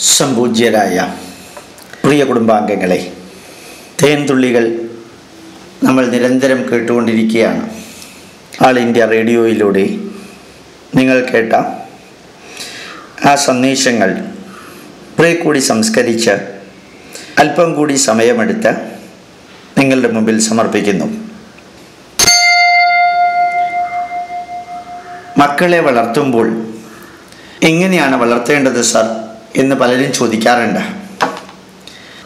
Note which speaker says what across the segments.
Speaker 1: സംപൂജ്യരായ പ്രിയ കുടുംബാംഗങ്ങളെ തേൻതുള്ളികൾ നമ്മൾ നിരന്തരം കേട്ടുകൊണ്ടിരിക്കുകയാണ്. ആൾ ഇന്ത്യ റേഡിയോയിലൂടെ നിങ്ങൾ കേട്ട ആ സന്ദേശങ്ങൾ കുറേ കൂടി സംസ്കരിച്ച് അല്പം കൂടി സമയമെടുത്ത് നിങ്ങളുടെ മുമ്പിൽ സമർപ്പിക്കുന്നു. മക്കളെ വളർത്തുമ്പോൾ എങ്ങനെയാണ് വളർത്തേണ്ടത് സർ? എന്ന് പലരും ചോദിക്കാറുണ്ട്.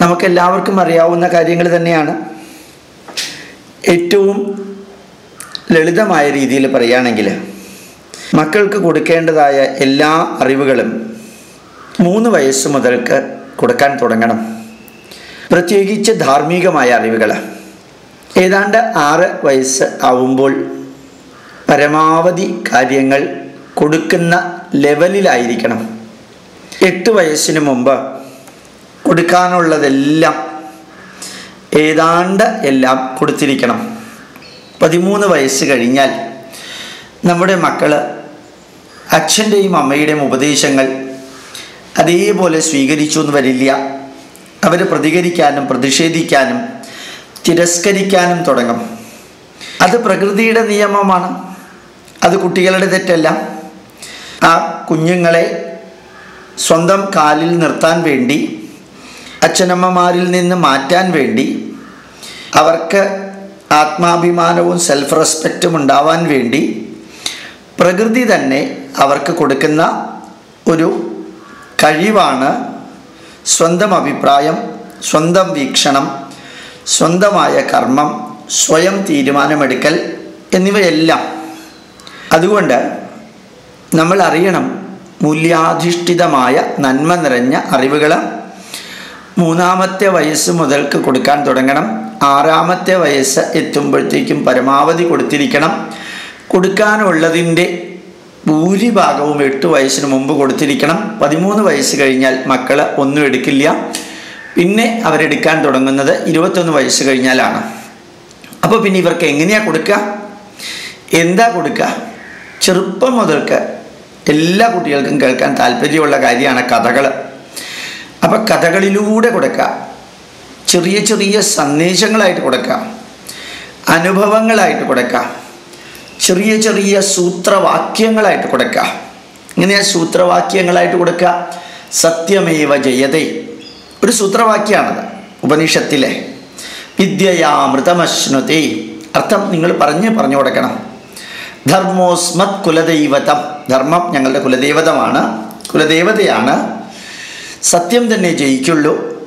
Speaker 1: നമുക്കെല്ലാവർക്കും അറിയാവുന്ന കാര്യങ്ങൾ തന്നെയാണ്. ഏറ്റവും ലളിതമായ രീതിയിൽ പറയുകയാണെങ്കിൽ മക്കൾക്ക് കൊടുക്കേണ്ടതായ എല്ലാ അറിവുകളും മൂന്ന് വയസ്സ് മുതൽക്ക് കൊടുക്കാൻ തുടങ്ങണം. പ്രത്യേകിച്ച് ധാർമ്മികമായ അറിവുകൾ. ഏതാണ്ട് ആറ് വയസ്സ് ആവുമ്പോൾ പരമാവധി കാര്യങ്ങൾ കൊടുക്കുന്ന ലെവലിലായിരിക്കണം എട്ട് വയസ്സിന് മുമ്പ് കൊടുക്കാനുള്ളതെല്ലാം ഏതാണ്ട് എല്ലാം കൊടുത്തിരിക്കണം. പതിമൂന്ന് വയസ്സ് കഴിഞ്ഞാൽ നമ്മുടെ മക്കൾ അച്ഛന്റെയും അമ്മയുടെയും ഉപദേശങ്ങൾ അതേപോലെ സ്വീകരിച്ചു എന്ന് വരില്ല. അവർ പ്രതികരിക്കാനും പ്രതിഷേധിക്കാനും തിരസ്കരിക്കാനും തുടങ്ങും. അത് പ്രകൃതിയുടെ നിയമമാണ്. അത് കുട്ടികളുടെ തെറ്റല്ല. ആ കുഞ്ഞുങ്ങളെ സ്വന്തം കാലിൽ നിർത്താൻ വേണ്ടി അച്ഛനമ്മമാരിൽ നിന്ന് മാറ്റാൻ വേണ്ടി അവർക്ക് ആത്മാഭിമാനവും സെൽഫ് റെസ്പെക്റ്റും ഉണ്ടാവാൻ വേണ്ടി പ്രകൃതി തന്നെ അവർക്ക് കൊടുക്കുന്ന ഒരു കഴിവാണ് സ്വന്തം അഭിപ്രായം സ്വന്തം വീക്ഷണം സ്വന്തമായ കർമ്മം സ്വയം തീരുമാനമെടുക്കൽ എന്നിവയെല്ലാം. അതുകൊണ്ട് നമ്മൾ അറിയണം മൂല്യാധിഷ്ഠിതമായ നന്മ നിറഞ്ഞ അറിവുകൾ മൂന്നാമത്തെ വയസ്സ് മുതൽക്ക് കൊടുക്കാൻ തുടങ്ങണം. ആറാമത്തെ വയസ്സ് എത്തുമ്പോഴത്തേക്കും പരമാവധി കൊടുത്തിരിക്കണം. കൊടുക്കാനുള്ളതിന്റെ ഭൂരിഭാഗവും എട്ട് വയസ്സിന് മുമ്പ് കൊടുത്തിരിക്കണം. പതിമൂന്ന് വയസ്സ് കഴിഞ്ഞാൽ മക്കൾ ഒന്നും എടുക്കില്ല. പിന്നെ അവരെടുക്കാൻ തുടങ്ങുന്നത് ഇരുപത്തൊന്ന് വയസ്സ് കഴിഞ്ഞാലാണ്. അപ്പോൾ പിന്നെ ഇവർക്ക് എങ്ങനെയാണ് കൊടുക്കുക എന്താ കൊടുക്കുക ചെറുപ്പം മുതൽക്ക് എല്ലാ കുട്ടികൾക്കും കേൾക്കാൻ താല്പര്യമുള്ള കാര്യമാണ് കഥകൾ അപ്പം കഥകളിലൂടെ കൊടുക്കാം ചെറിയ ചെറിയ സന്ദേശങ്ങളായിട്ട് കൊടുക്കാം അനുഭവങ്ങളായിട്ട് കൊടുക്കാം ചെറിയ ചെറിയ സൂത്രവാക്യങ്ങളായിട്ട് കൊടുക്കാം ഇങ്ങനെയാ സൂത്രവാക്യങ്ങളായിട്ട് കൊടുക്കുക. സത്യമേവ ജയതേ. ഒരു സൂത്രവാക്യമാണത് ഉപനിഷത്തിലെ. വിദ്യയാമൃതമശ്നുതേ അർത്ഥം നിങ്ങൾ പറഞ്ഞ് പറഞ്ഞു കൊടുക്കണം. ധർമ്മോസ്മത് കുലദൈവതം. ധർമ്മം ഞങ്ങളുടെ കുലദൈവതമാണ്. കുലദേവതയാണ്. സത്യം തന്നെ ജയിക്കുള്ളൂ.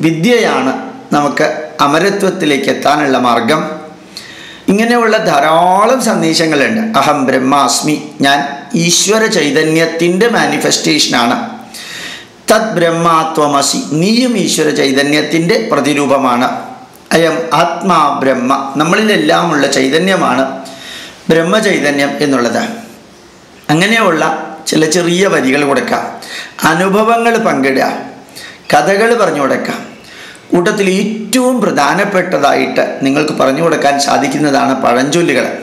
Speaker 1: വിദ്യയാണ് നമുക്ക് അമരത്വത്തിലേക്ക് എത്താനുള്ള മാർഗം. ഇങ്ങനെയുള്ള ധാരാളം സന്ദേശങ്ങളുണ്ട്. അഹം ബ്രഹ്മാസ്മി. ഞാൻ ഈശ്വര ചൈതന്യത്തിന്റെ മാനിഫെസ്റ്റേഷനാണ് തത് ബ്രഹ്മാത്വമസി. നീയും ഈശ്വര ചൈതന്യത്തിന്റെ പ്രതിരൂപമാണ്. അയം ആത്മാ ബ്രഹ്മ. നമ്മളിലെല്ലാമുള്ള ചൈതന്യമാണ്. ബ്രഹ്മചൈതന്യം എന്നുള്ളത്. അങ്ങനെയുള്ള ചില ചെറിയ വരികൾ കൊടുക്കാം. അനുഭവങ്ങൾ പങ്കിടുക. കഥകൾ പറഞ്ഞു കൊടുക്കാം. കൂട്ടത്തിൽ ഏറ്റവും പ്രധാനപ്പെട്ടതായിട്ട് നിങ്ങൾക്ക് പറഞ്ഞു കൊടുക്കാൻ സാധിക്കുന്നതാണ് പഴഞ്ചൊല്ലുകൾ.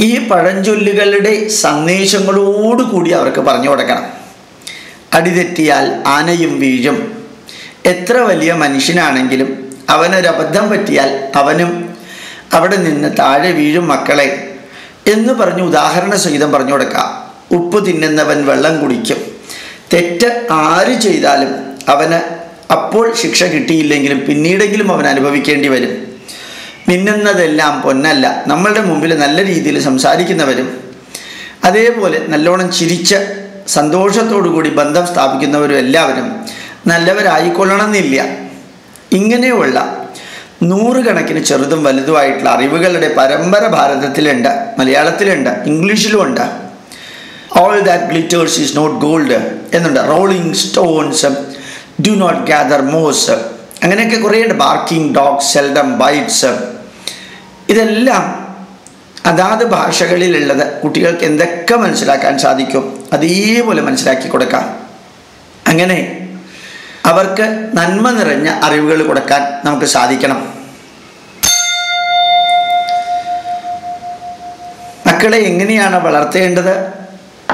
Speaker 1: ഈ പഴഞ്ചൊല്ലുകളുടെ സന്ദേശങ്ങളോടുകൂടി അവർക്ക് പറഞ്ഞു കൊടുക്കണം. അടിതെറ്റിയാൽ ആനയും വീഴും. എത്ര വലിയ മനുഷ്യനാണെങ്കിലും അവനൊരബദ്ധം പറ്റിയാൽ അവനും അവിടെ നിന്ന് താഴെ വീഴും മക്കളെ. എന്ന് പറഞ്ഞ് ഉദാഹരണ സഹിതം പറഞ്ഞു കൊടുക്കാം. ഉപ്പ് തിന്നുന്നവൻ വെള്ളം കുടിക്കും. തെറ്റ് ആര് ചെയ്താലും അവന് അപ്പോൾ ശിക്ഷ കിട്ടിയില്ലെങ്കിലും പിന്നീടെങ്കിലും അവൻ അനുഭവിക്കേണ്ടി വരും. മിന്നുന്നതെല്ലാം പൊന്നല്ല. നമ്മളുടെ മുമ്പിൽ നല്ല രീതിയിൽ സംസാരിക്കുന്നവരും അതേപോലെ നല്ലോണം ചിരിച്ച് സന്തോഷത്തോടുകൂടി ബന്ധം സ്ഥാപിക്കുന്നവരും എല്ലാവരും നല്ലവരായിക്കൊള്ളണമെന്നില്ല. ഇങ്ങനെയുള്ള നൂറുകണക്കിന് ചെറുതും വലുതുമായിട്ടുള്ള അറിവുകളുടെ പരമ്പര ഭാരതത്തിലുണ്ട്. മലയാളത്തിലുണ്ട് ഇംഗ്ലീഷിലും ഉണ്ട് all that glitters is not gold എന്നുണ്ട്. Rolling stones do not gather moss അങ്ങനെയൊക്കെ കുറേയുണ്ട്. ബാർക്കിംഗ് ഡോഗ് സെൽഡം ബൈറ്റ്സ് ഇതെല്ലാം അതാത് ഭാഷകളിലുള്ളത്. കുട്ടികൾക്ക് എന്തൊക്കെ മനസ്സിലാക്കാൻ സാധിക്കും അതേപോലെ മനസ്സിലാക്കി കൊടുക്കാം. അങ്ങനെ അവർക്ക് നന്മ നിറഞ്ഞ അറിവുകൾ കൊടുക്കാൻ നമുക്ക് സാധിക്കണം. മക്കളെ എങ്ങനെയാണ് വളർത്തേണ്ടത്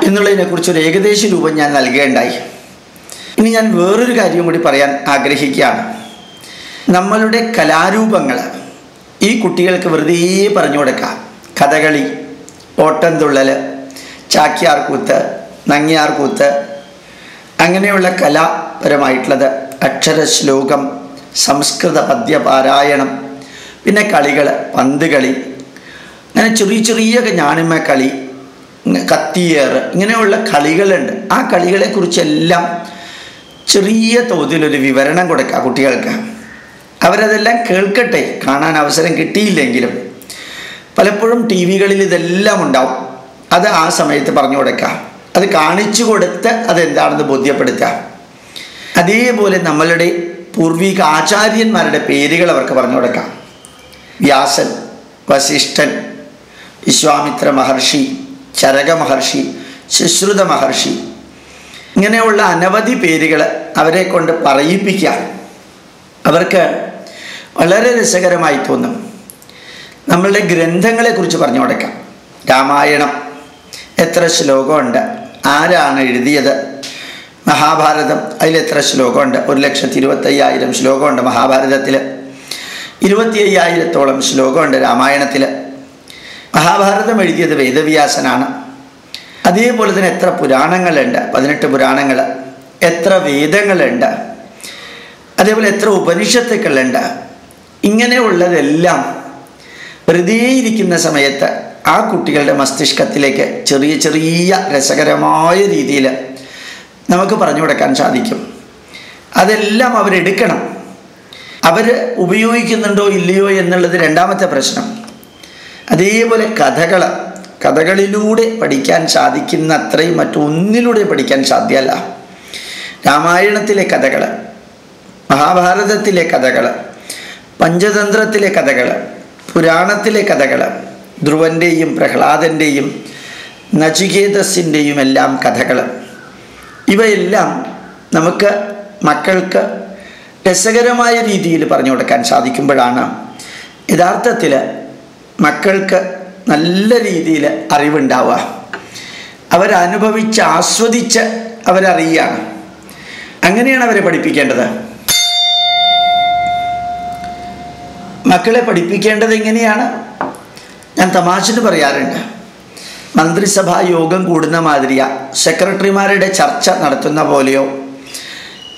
Speaker 1: എന്നുള്ളതിനെ ഒരു ഏകദേശ രൂപം ഞാൻ നൽകേണ്ടായി. ഇനി ഞാൻ വേറൊരു കാര്യം കൂടി പറയാൻ ആഗ്രഹിക്കുകയാണ്. നമ്മളുടെ കലാരൂപങ്ങൾ ഈ കുട്ടികൾക്ക് വെറുതെ പറഞ്ഞു കൊടുക്കാം. കഥകളി ഓട്ടംതുള്ളൽ ചാക്യാർകൂത്ത് നങ്ങിയാർകൂത്ത് അങ്ങനെയുള്ള കലാപരമായിട്ടുള്ളത് അക്ഷരശ്ലോകം സംസ്കൃത പദ്യപാരായണം പിന്നെ കളികൾ പന്ത് കളി അങ്ങനെ ചെറിയ ചെറിയ ഞാണിമ കളി കത്തിയേറ് ഇങ്ങനെയുള്ള കളികളുണ്ട്. ആ കളികളെ കളികളെക്കുറിച്ചെല്ലാം ചെറിയ തോതിലൊരു വിവരണം കൊടുക്കുക കുട്ടികൾക്ക്. അവരതെല്ലാം കേൾക്കട്ടെ കാണാൻ അവസരം കിട്ടിയില്ലെങ്കിലും. പലപ്പോഴും ടി വികളിൽ ഇതെല്ലാം ഉണ്ടാവും. അത് ആ സമയത്ത് പറഞ്ഞു കൊടുക്കുക അത് കാണിച്ചു കൊടുത്ത് അതെന്താണെന്ന് ബോധ്യപ്പെടുത്തുക അതേപോലെ നമ്മളുടെ പൂർവിക ആചാര്യന്മാരുടെ പേരുകൾ അവർക്ക് പറഞ്ഞു കൊടുക്കാം. വ്യാസൻ വസിഷ്ഠൻ വിശ്വാമിത്ര മഹർഷി ചരക മഹർഷി ശുശ്രുത മഹർഷി ഇങ്ങനെയുള്ള അനവധി പേരുകൾ അവരെ കൊണ്ട് പറയിപ്പിക്കാൻ അവർക്ക് വളരെ രസകരമായി തോന്നും. നമ്മളുടെ ഗ്രന്ഥങ്ങളെക്കുറിച്ച് പറഞ്ഞു കൊടുക്കാം. രാമായണം എത്ര ശ്ലോകമുണ്ട്? ആരാണ് എഴുതിയത്? മഹാഭാരതം അതിലെത്ര ശ്ലോകമുണ്ട്? ഒരു ലക്ഷത്തി ഇരുപത്തയ്യായിരം ശ്ലോകമുണ്ട് മഹാഭാരതത്തിൽ. ഇരുപത്തി അയ്യായിരത്തോളം ശ്ലോകമുണ്ട് രാമായണത്തിൽ. മഹാഭാരതം എഴുതിയത് വേദവ്യാസനാണ്. അതേപോലെ തന്നെ എത്ര പുരാണങ്ങളുണ്ട്. പതിനെട്ട് പുരാണങ്ങൾ എത്ര വേദങ്ങളുണ്ട്. അതേപോലെ എത്ര ഉപനിഷത്തുക്കളുണ്ട്. ഇങ്ങനെയുള്ളതെല്ലാം വെറുതെ ഇരിക്കുന്ന സമയത്ത് ആ കുട്ടികളുടെ മസ്തിഷ്കത്തിലേക്ക് ചെറിയ ചെറിയ രസകരമായ രീതിയിൽ നമുക്ക് പറഞ്ഞു കൊടുക്കാൻ സാധിക്കും. അതെല്ലാം അവരെടുക്കണം. അവർ ഉപയോഗിക്കുന്നുണ്ടോ ഇല്ലയോ എന്നുള്ളത് രണ്ടാമത്തെ പ്രശ്നം. അതേപോലെ കഥകൾ കഥകളിലൂടെ പഠിക്കാൻ സാധിക്കുന്ന അത്രയും മറ്റൊന്നിലൂടെ പഠിക്കാൻ സാധ്യമല്ല രാമായണത്തിലെ കഥകൾ മഹാഭാരതത്തിലെ കഥകൾ പഞ്ചതന്ത്രത്തിലെ കഥകൾ പുരാണത്തിലെ കഥകൾ ധ്രുവന്റെയും പ്രഹ്ലാദന്റെയും നചികേതസിന്റെയും എല്ലാം കഥകൾ ഇവയെല്ലാം നമുക്ക് മക്കൾക്ക് രസകരമായ രീതിയിൽ പറഞ്ഞു കൊടുക്കാൻ സാധിക്കുമ്പോഴാണ് യഥാർത്ഥത്തിൽ മക്കൾക്ക് നല്ല രീതിയിൽ അറിവുണ്ടാവുക. അവരനുഭവിച്ച് ആസ്വദിച്ച് അവരറിയുകയാണ് അങ്ങനെയാണ് അവരെ പഠിപ്പിക്കേണ്ടത്. മക്കളെ പഠിപ്പിക്കേണ്ടത് എങ്ങനെയാണ്? ഞാൻ തമാശന് പറയാറുണ്ട്. മന്ത്രിസഭാ യോഗം കൂടുന്ന മാതിരിയാ. സെക്രട്ടറിമാരുടെ ചർച്ച നടത്തുന്ന പോലെയോ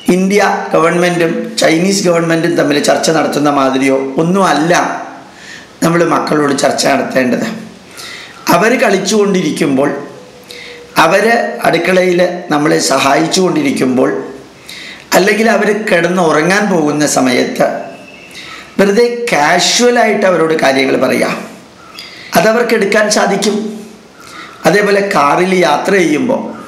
Speaker 1: ഇന്ത്യ ഗവൺമെന്റും ചൈനീസ് ഗവൺമെന്റും തമ്മിൽ ചർച്ച നടത്തുന്ന മാതിരിയോ ഒന്നുമല്ല. നമ്മൾ മക്കളോട് ചർച്ച നടത്തേണ്ടത്. അവർ കളിച്ചുകൊണ്ടിരിക്കുമ്പോൾ അവർ അടുക്കളയിൽ നമ്മളെ സഹായിച്ചു കൊണ്ടിരിക്കുമ്പോൾ അല്ലെങ്കിൽ അവർ കിടന്ന് ഉറങ്ങാൻ പോകുന്ന സമയത്ത് വെറുതെ കാഷ്വലായിട്ട് അവരോട് കാര്യങ്ങൾ പറയാം. അതവർക്ക് എടുക്കാൻ സാധിക്കും. അതേപോലെ കാറിൽ യാത്ര ചെയ്യുമ്പോൾ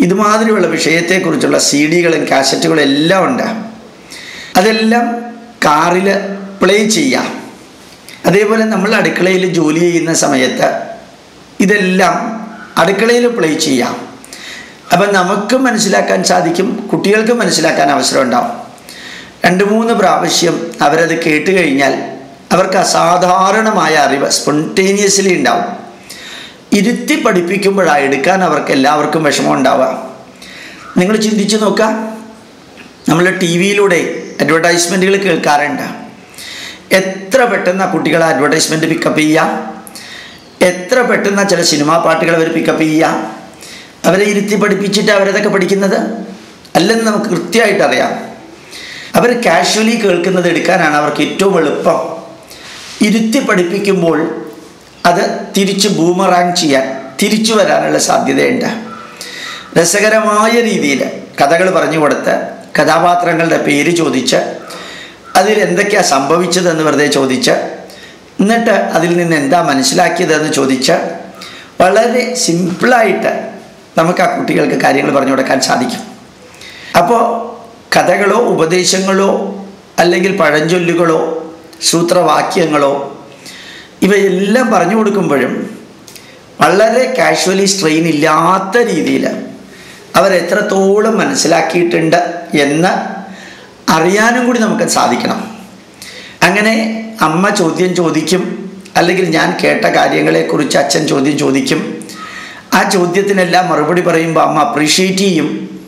Speaker 1: ഇതുമാതിരിയുള്ള വിഷയത്തെക്കുറിച്ചുള്ള സി ഡികളും കാസറ്റുകളും എല്ലാം ഉണ്ട്. അതെല്ലാം കാറിൽ പ്ലേ ചെയ്യാം. അതേപോലെ നമ്മൾ അടുക്കളയിൽ ജോലി ചെയ്യുന്ന സമയത്ത് ഇതെല്ലാം അടുക്കളയിൽ പ്ലേ ചെയ്യാം. അപ്പം നമുക്ക് മനസ്സിലാക്കാൻ സാധിക്കും കുട്ടികൾക്ക് മനസ്സിലാക്കാൻ അവസരം ഉണ്ടാവും രണ്ട് മൂന്ന് പ്രാവശ്യം അവരത് കേട്ട് കഴിഞ്ഞാൽ അവർക്ക് അസാധാരണമായ അറിവ് സ്പോണ്ടേനിയസ്ലി ഉണ്ടാവും. ഇരുത്തി പഠിപ്പിക്കുമ്പോഴാണ് എടുക്കാൻ അവർക്ക് എല്ലാവർക്കും വിഷമം ഉണ്ടാവുക നിങ്ങൾ ചിന്തിച്ചു നോക്കുക നമ്മൾ ടി വിയിലൂടെ അഡ്വർടൈസ്മെന്റുകൾ കേൾക്കാറുണ്ട്. എത്ര പെട്ടെന്ന് കുട്ടികളെ അഡ്വർടൈസ്മെന്റ് പിക്കപ്പ് ചെയ്യാം? എത്ര പെട്ടെന്ന് ചില സിനിമാ പാട്ടുകൾ അവർ പിക്കപ്പ് ചെയ്യാം? അവരെ ഇരുത്തി പഠിപ്പിച്ചിട്ട് അവരതൊക്കെ പഠിക്കുന്നത്? അല്ലെന്ന് നമുക്ക് കൃത്യമായിട്ട് അറിയാം. അവർ കാഷ്വലി കേൾക്കുന്നത് എടുക്കാനാണ് അവർക്ക് ഏറ്റവും എളുപ്പം. ഇരുത്തി പഠിപ്പിക്കുമ്പോൾ അത് തിരിച്ച് ബൂമറാങ് ചെയ്യാൻ തിരിച്ചു വരാനുള്ള സാധ്യതയുണ്ട്. രസകരമായ രീതിയിൽ കഥകൾ പറഞ്ഞു കൊടുത്ത് കഥാപാത്രങ്ങളുടെ പേര് ചോദിച്ച് അതിൽ എന്തൊക്കെയാണ് സംഭവിച്ചതെന്ന് വെറുതെ ചോദിച്ച് എന്നിട്ട് അതിൽ നിന്ന് എന്താ മനസ്സിലാക്കിയതെന്ന് ചോദിച്ച് വളരെ സിമ്പിളായിട്ട് നമുക്ക് ആ കുട്ടികൾക്ക് കാര്യങ്ങൾ പറഞ്ഞു കൊടുക്കാൻ സാധിക്കും. അപ്പോൾ കഥകളോ ഉപദേശങ്ങളോ അല്ലെങ്കിൽ പഴഞ്ചൊല്ലുകളോ സൂത്രവാക്യങ്ങളോ ഇവയെല്ലാം പറഞ്ഞു കൊടുക്കുമ്പോഴും വളരെ കാഷ്വലി സ്ട്രെയിൻ ഇല്ലാത്ത രീതിയിൽ അവരെത്രത്തോളം മനസ്സിലാക്കിയിട്ടുണ്ട് എന്ന് അറിയാനും കൂടി നമുക്ക് സാധിക്കണം. അങ്ങനെ അമ്മ ചോദ്യം ചോദിക്കും അല്ലെങ്കിൽ ഞാൻ കേട്ട കാര്യങ്ങളെക്കുറിച്ച് അച്ഛൻ ചോദ്യം ചോദിക്കും. ആ ചോദ്യത്തിനെല്ലാം മറുപടി പറയുമ്പോൾ അമ്മ അപ്രീഷിയേറ്റ് ചെയ്യും.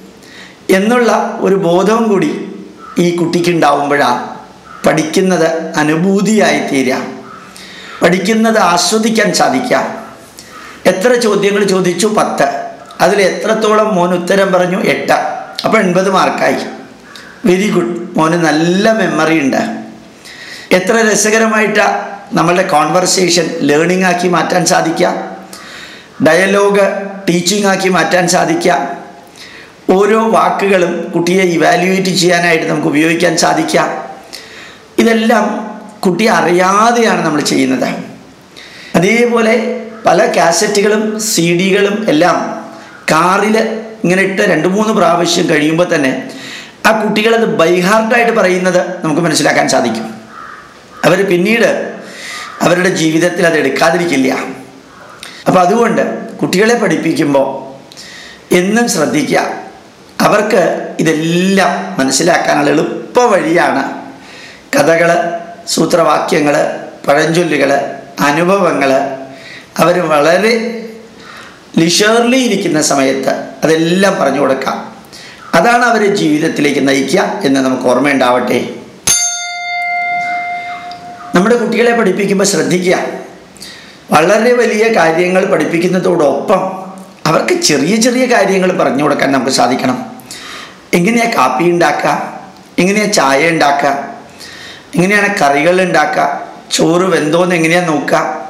Speaker 1: എന്നുള്ള ഒരു ബോധവും കൂടി ഈ കുട്ടിക്ക് ഉണ്ടാവുമ്പോഴാണ് പഠിക്കുന്നത് അനുഭൂതിയായി തീരുക പഠിക്കുന്നത് ആസ്വദിക്കാൻ സാധിക്കുക എത്ര ചോദ്യങ്ങൾ ചോദിച്ചു? പത്ത്. അതിൽ എത്രത്തോളം മോൻ ഉത്തരം പറഞ്ഞു? എട്ട്. അപ്പോൾ എൺപത് മാർക്കായി വെരി ഗുഡ് മോന് നല്ല മെമ്മറി ഉണ്ട്. എത്ര രസകരമായിട്ടാണ് നമ്മളുടെ കോൺവെർസേഷൻ ലേണിംഗ് ആക്കി മാറ്റാൻ സാധിക്കുക. ഡയലോഗ് ടീച്ചിങ് ആക്കി മാറ്റാൻ സാധിക്കുക. ഓരോ വാക്കുകളും കുട്ടിയെ ഇവാലുവേറ്റ് ചെയ്യാനായിട്ട് നമുക്ക് ഉപയോഗിക്കാൻ സാധിക്കുക. ഇതെല്ലാം കുട്ടി അറിയാതെയാണ് നമ്മൾ ചെയ്യുന്നത്. അതേപോലെ പല കാസറ്റുകളും സി ഡികളും എല്ലാം കാറിൽ ഇങ്ങനെ ഇട്ട് രണ്ട് മൂന്ന് പ്രാവശ്യം കഴിയുമ്പോൾ തന്നെ ആ കുട്ടികളത് ബൈഹാർട്ടായിട്ട് പറയുന്നത് നമുക്ക് മനസ്സിലാക്കാൻ സാധിക്കും. അവർ പിന്നീട് അവരുടെ ജീവിതത്തിൽ അത് എടുക്കാതിരിക്കില്ല. അപ്പോൾ അതുകൊണ്ട് കുട്ടികളെ പഠിപ്പിക്കുമ്പോൾ എന്നും ശ്രദ്ധിക്കുക. അവർക്ക് ഇതെല്ലാം മനസ്സിലാക്കാനുള്ള എളുപ്പ വഴിയാണ് കഥകൾ സൂത്രവാക്യങ്ങൾ പഴഞ്ചൊല്ലുകൾ അനുഭവങ്ങൾ. അവർ വളരെ ലിഷേർലി ഇരിക്കുന്ന സമയത്ത് അതെല്ലാം പറഞ്ഞു കൊടുക്കാം. അതാണ് അവരെ ജീവിതത്തിലേക്ക് നയിക്കുക എന്ന് നമുക്ക് ഓർമ്മയുണ്ടാവട്ടെ. നമ്മുടെ കുട്ടികളെ പഠിപ്പിക്കുമ്പോൾ ശ്രദ്ധിക്കുക. വളരെ വലിയ കാര്യങ്ങൾ പഠിപ്പിക്കുന്നതോടൊപ്പം അവർക്ക് ചെറിയ ചെറിയ കാര്യങ്ങൾ പറഞ്ഞു കൊടുക്കാൻ നമുക്ക് സാധിക്കണം. എങ്ങനെയാണ് കാപ്പി ഉണ്ടാക്കുക? എങ്ങനെയാണ് ചായ ഉണ്ടാക്കുക? എങ്ങനെയാണ് കറികൾ ഉണ്ടാക്കുക? ചോറ് വെന്തോന്ന് എങ്ങനെയാണ് നോക്കുക?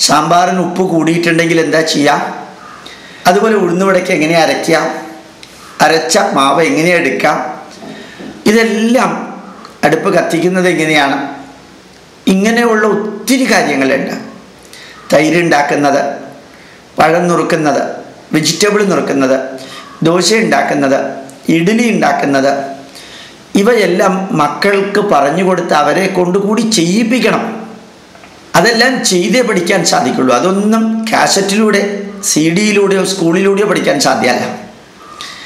Speaker 1: സാമ്പാറിന് ഉപ്പ് കൂടിയിട്ടുണ്ടെങ്കിൽ എന്താ ചെയ്യുക? അതുപോലെ ഉഴുന്നുവടയ്ക്ക് എങ്ങനെയാണ് അരയ്ക്കുക? അരച്ച മാവ് എങ്ങനെയാണ് എടുക്കാം ഇതെല്ലാം അടുപ്പ് കത്തിക്കുന്നത് എങ്ങനെയാണ്? ഇങ്ങനെയുള്ള ഒത്തിരി കാര്യങ്ങളുണ്ട്. തൈര് ഉണ്ടാക്കുന്നത് പഴം നുറുക്കുന്നത് വെജിറ്റബിൾ നുറുക്കുന്നത് ദോശ ഉണ്ടാക്കുന്നത് ഇഡ്ഡലി ഉണ്ടാക്കുന്നത് ഇവയെല്ലാം മക്കൾക്ക് പറഞ്ഞു കൊടുത്ത് അവരെ കൊണ്ടുകൂടി ചെയ്യിപ്പിക്കണം. അതെല്ലാം ചെയ്തേ പഠിക്കാൻ സാധിക്കുള്ളൂ. അതൊന്നും കാസറ്റിലൂടെ സി ഡിയിലൂടെയോ സ്കൂളിലൂടെയോ പഠിക്കാൻ സാധ്യമല്ല.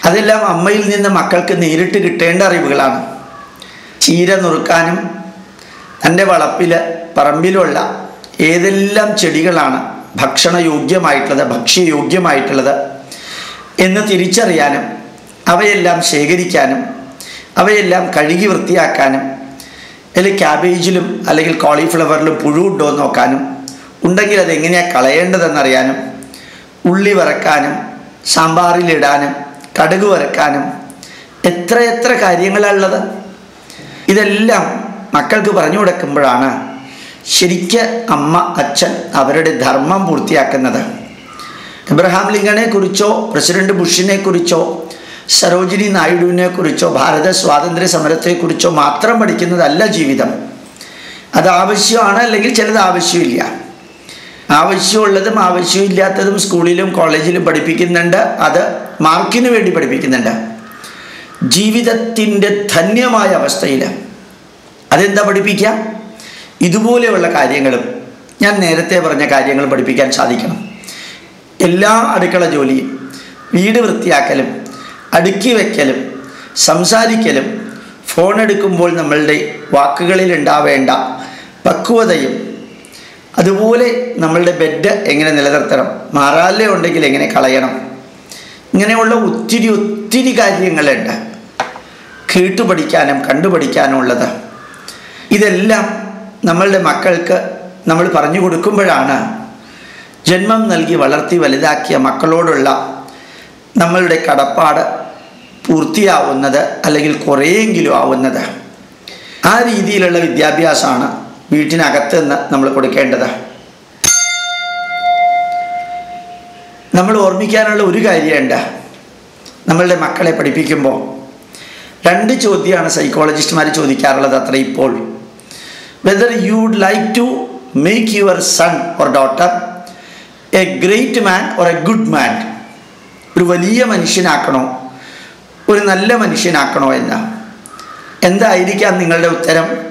Speaker 1: അതെല്ലാം അമ്മയിൽ നിന്ന് മക്കൾക്ക് നേരിട്ട് കിട്ടേണ്ട അറിവുകളാണ്. ചീര നുറുക്കാനും തന്റെ വളപ്പിൽ പറമ്പിലുള്ള ഏതെല്ലാം ചെടികളാണ് ഭക്ഷണയോഗ്യമായിട്ടുള്ളത് ഭക്ഷ്യയോഗ്യമായിട്ടുള്ളത് എന്ന് തിരിച്ചറിയാനും അവയെല്ലാം ശേഖരിക്കാനും അവയെല്ലാം കഴുകി വൃത്തിയാക്കാനും അല്ലെങ്കിൽ ക്യാബേജിലും അല്ലെങ്കിൽ കോളിഫ്ലവറിലും പുഴു ഉണ്ടോ എന്ന് നോക്കാനും ഉണ്ടെങ്കിൽ അതെങ്ങനെയാണ് കളയേണ്ടതെന്നറിയാനും ഉള്ളി വറക്കാനും സാമ്പാറിലിടാനും കടുക് വരക്കാനും എത്രയെത്ര എത്ര കാര്യങ്ങളുള്ളത് ഇതെല്ലാം മക്കൾക്ക് പറഞ്ഞു കൊടുക്കുമ്പോഴാണ് ശരിക്ക് അമ്മ അച്ഛൻ അവരുടെ ധർമ്മം പൂർത്തിയാക്കുന്നത്. എബ്രഹാം ലിങ്കനെ കുറിച്ചോ പ്രസിഡന്റ് ബുഷിനെ കുറിച്ചോ സരോജിനി നായിഡുവിനെ കുറിച്ചോ ഭാരത സ്വാതന്ത്ര്യ സമരത്തെക്കുറിച്ചോ മാത്രം പഠിക്കുന്നതല്ല ജീവിതം. അത് ആവശ്യമാണ് അല്ലെങ്കിൽ ചിലത് ആവശ്യമില്ല. ആവശ്യമുള്ളതും ആവശ്യമില്ലാത്തതും സ്കൂളിലും കോളേജിലും പഠിപ്പിക്കുന്നുണ്ട്. അത് മാർക്കിന് വേണ്ടി പഠിപ്പിക്കുന്നുണ്ട്. ജീവിതത്തിന്റെ ധന്യമായ അവസ്ഥയിൽ അതെന്താ പഠിപ്പിക്കുക? ഇതുപോലെയുള്ള കാര്യങ്ങളും ഞാൻ നേരത്തെ പറഞ്ഞ കാര്യങ്ങൾ പഠിപ്പിക്കാൻ സാധിക്കണം. എല്ലാ അടുക്കള ജോലിയും വീട് വൃത്തിയാക്കലും അടുക്കി വയ്ക്കലും സംസാരിക്കലും ഫോൺ എടുക്കുമ്പോൾ നമ്മളുടെ വാക്കുകളിൽ ഉണ്ടാവേണ്ട പക്വതയും അതുപോലെ നമ്മളുടെ ബെഡ് എങ്ങനെ നിലനിർത്തണം? മാറാലെ ഉണ്ടെങ്കിൽ എങ്ങനെ കളയണം? ഇങ്ങനെയുള്ള ഒത്തിരി ഒത്തിരി കാര്യങ്ങളുണ്ട്. കേട്ടുപഠിക്കാനും കണ്ടുപഠിക്കാനും ഉള്ളത്. ഇതെല്ലാം നമ്മളുടെ മക്കൾക്ക് നമ്മൾ പറഞ്ഞു കൊടുക്കുമ്പോഴാണ് ജന്മം നൽകി വളർത്തി വലുതാക്കിയ മക്കളോടുള്ള നമ്മളുടെ കടപ്പാട് പൂർത്തിയാവുന്നത് അല്ലെങ്കിൽ കുറേയെങ്കിലും ആവുന്നത്. ആ രീതിയിലുള്ള വിദ്യാഭ്യാസമാണ് വീട്ടിനകത്ത് നിന്ന് നമ്മൾ കൊടുക്കേണ്ടത്. നമ്മൾ ഓർമ്മിക്കാനുള്ള ഒരു കാര്യമുണ്ട് നമ്മളുടെ മക്കളെ പഠിപ്പിക്കുമ്പോൾ രണ്ട് ചോദ്യമാണ് സൈക്കോളജിസ്റ്റുമാർ ചോദിക്കാറുള്ളത് അത്ര ഇപ്പോൾ. Whether you would like to make your son or daughter a great man or a good man ഒരു വലിയ മനുഷ്യനാക്കണോ? ഒരു നല്ല മനുഷ്യനാക്കണോ എന്ന? എന്തായിരിക്കാം നിങ്ങളുടെ ഉത്തരം?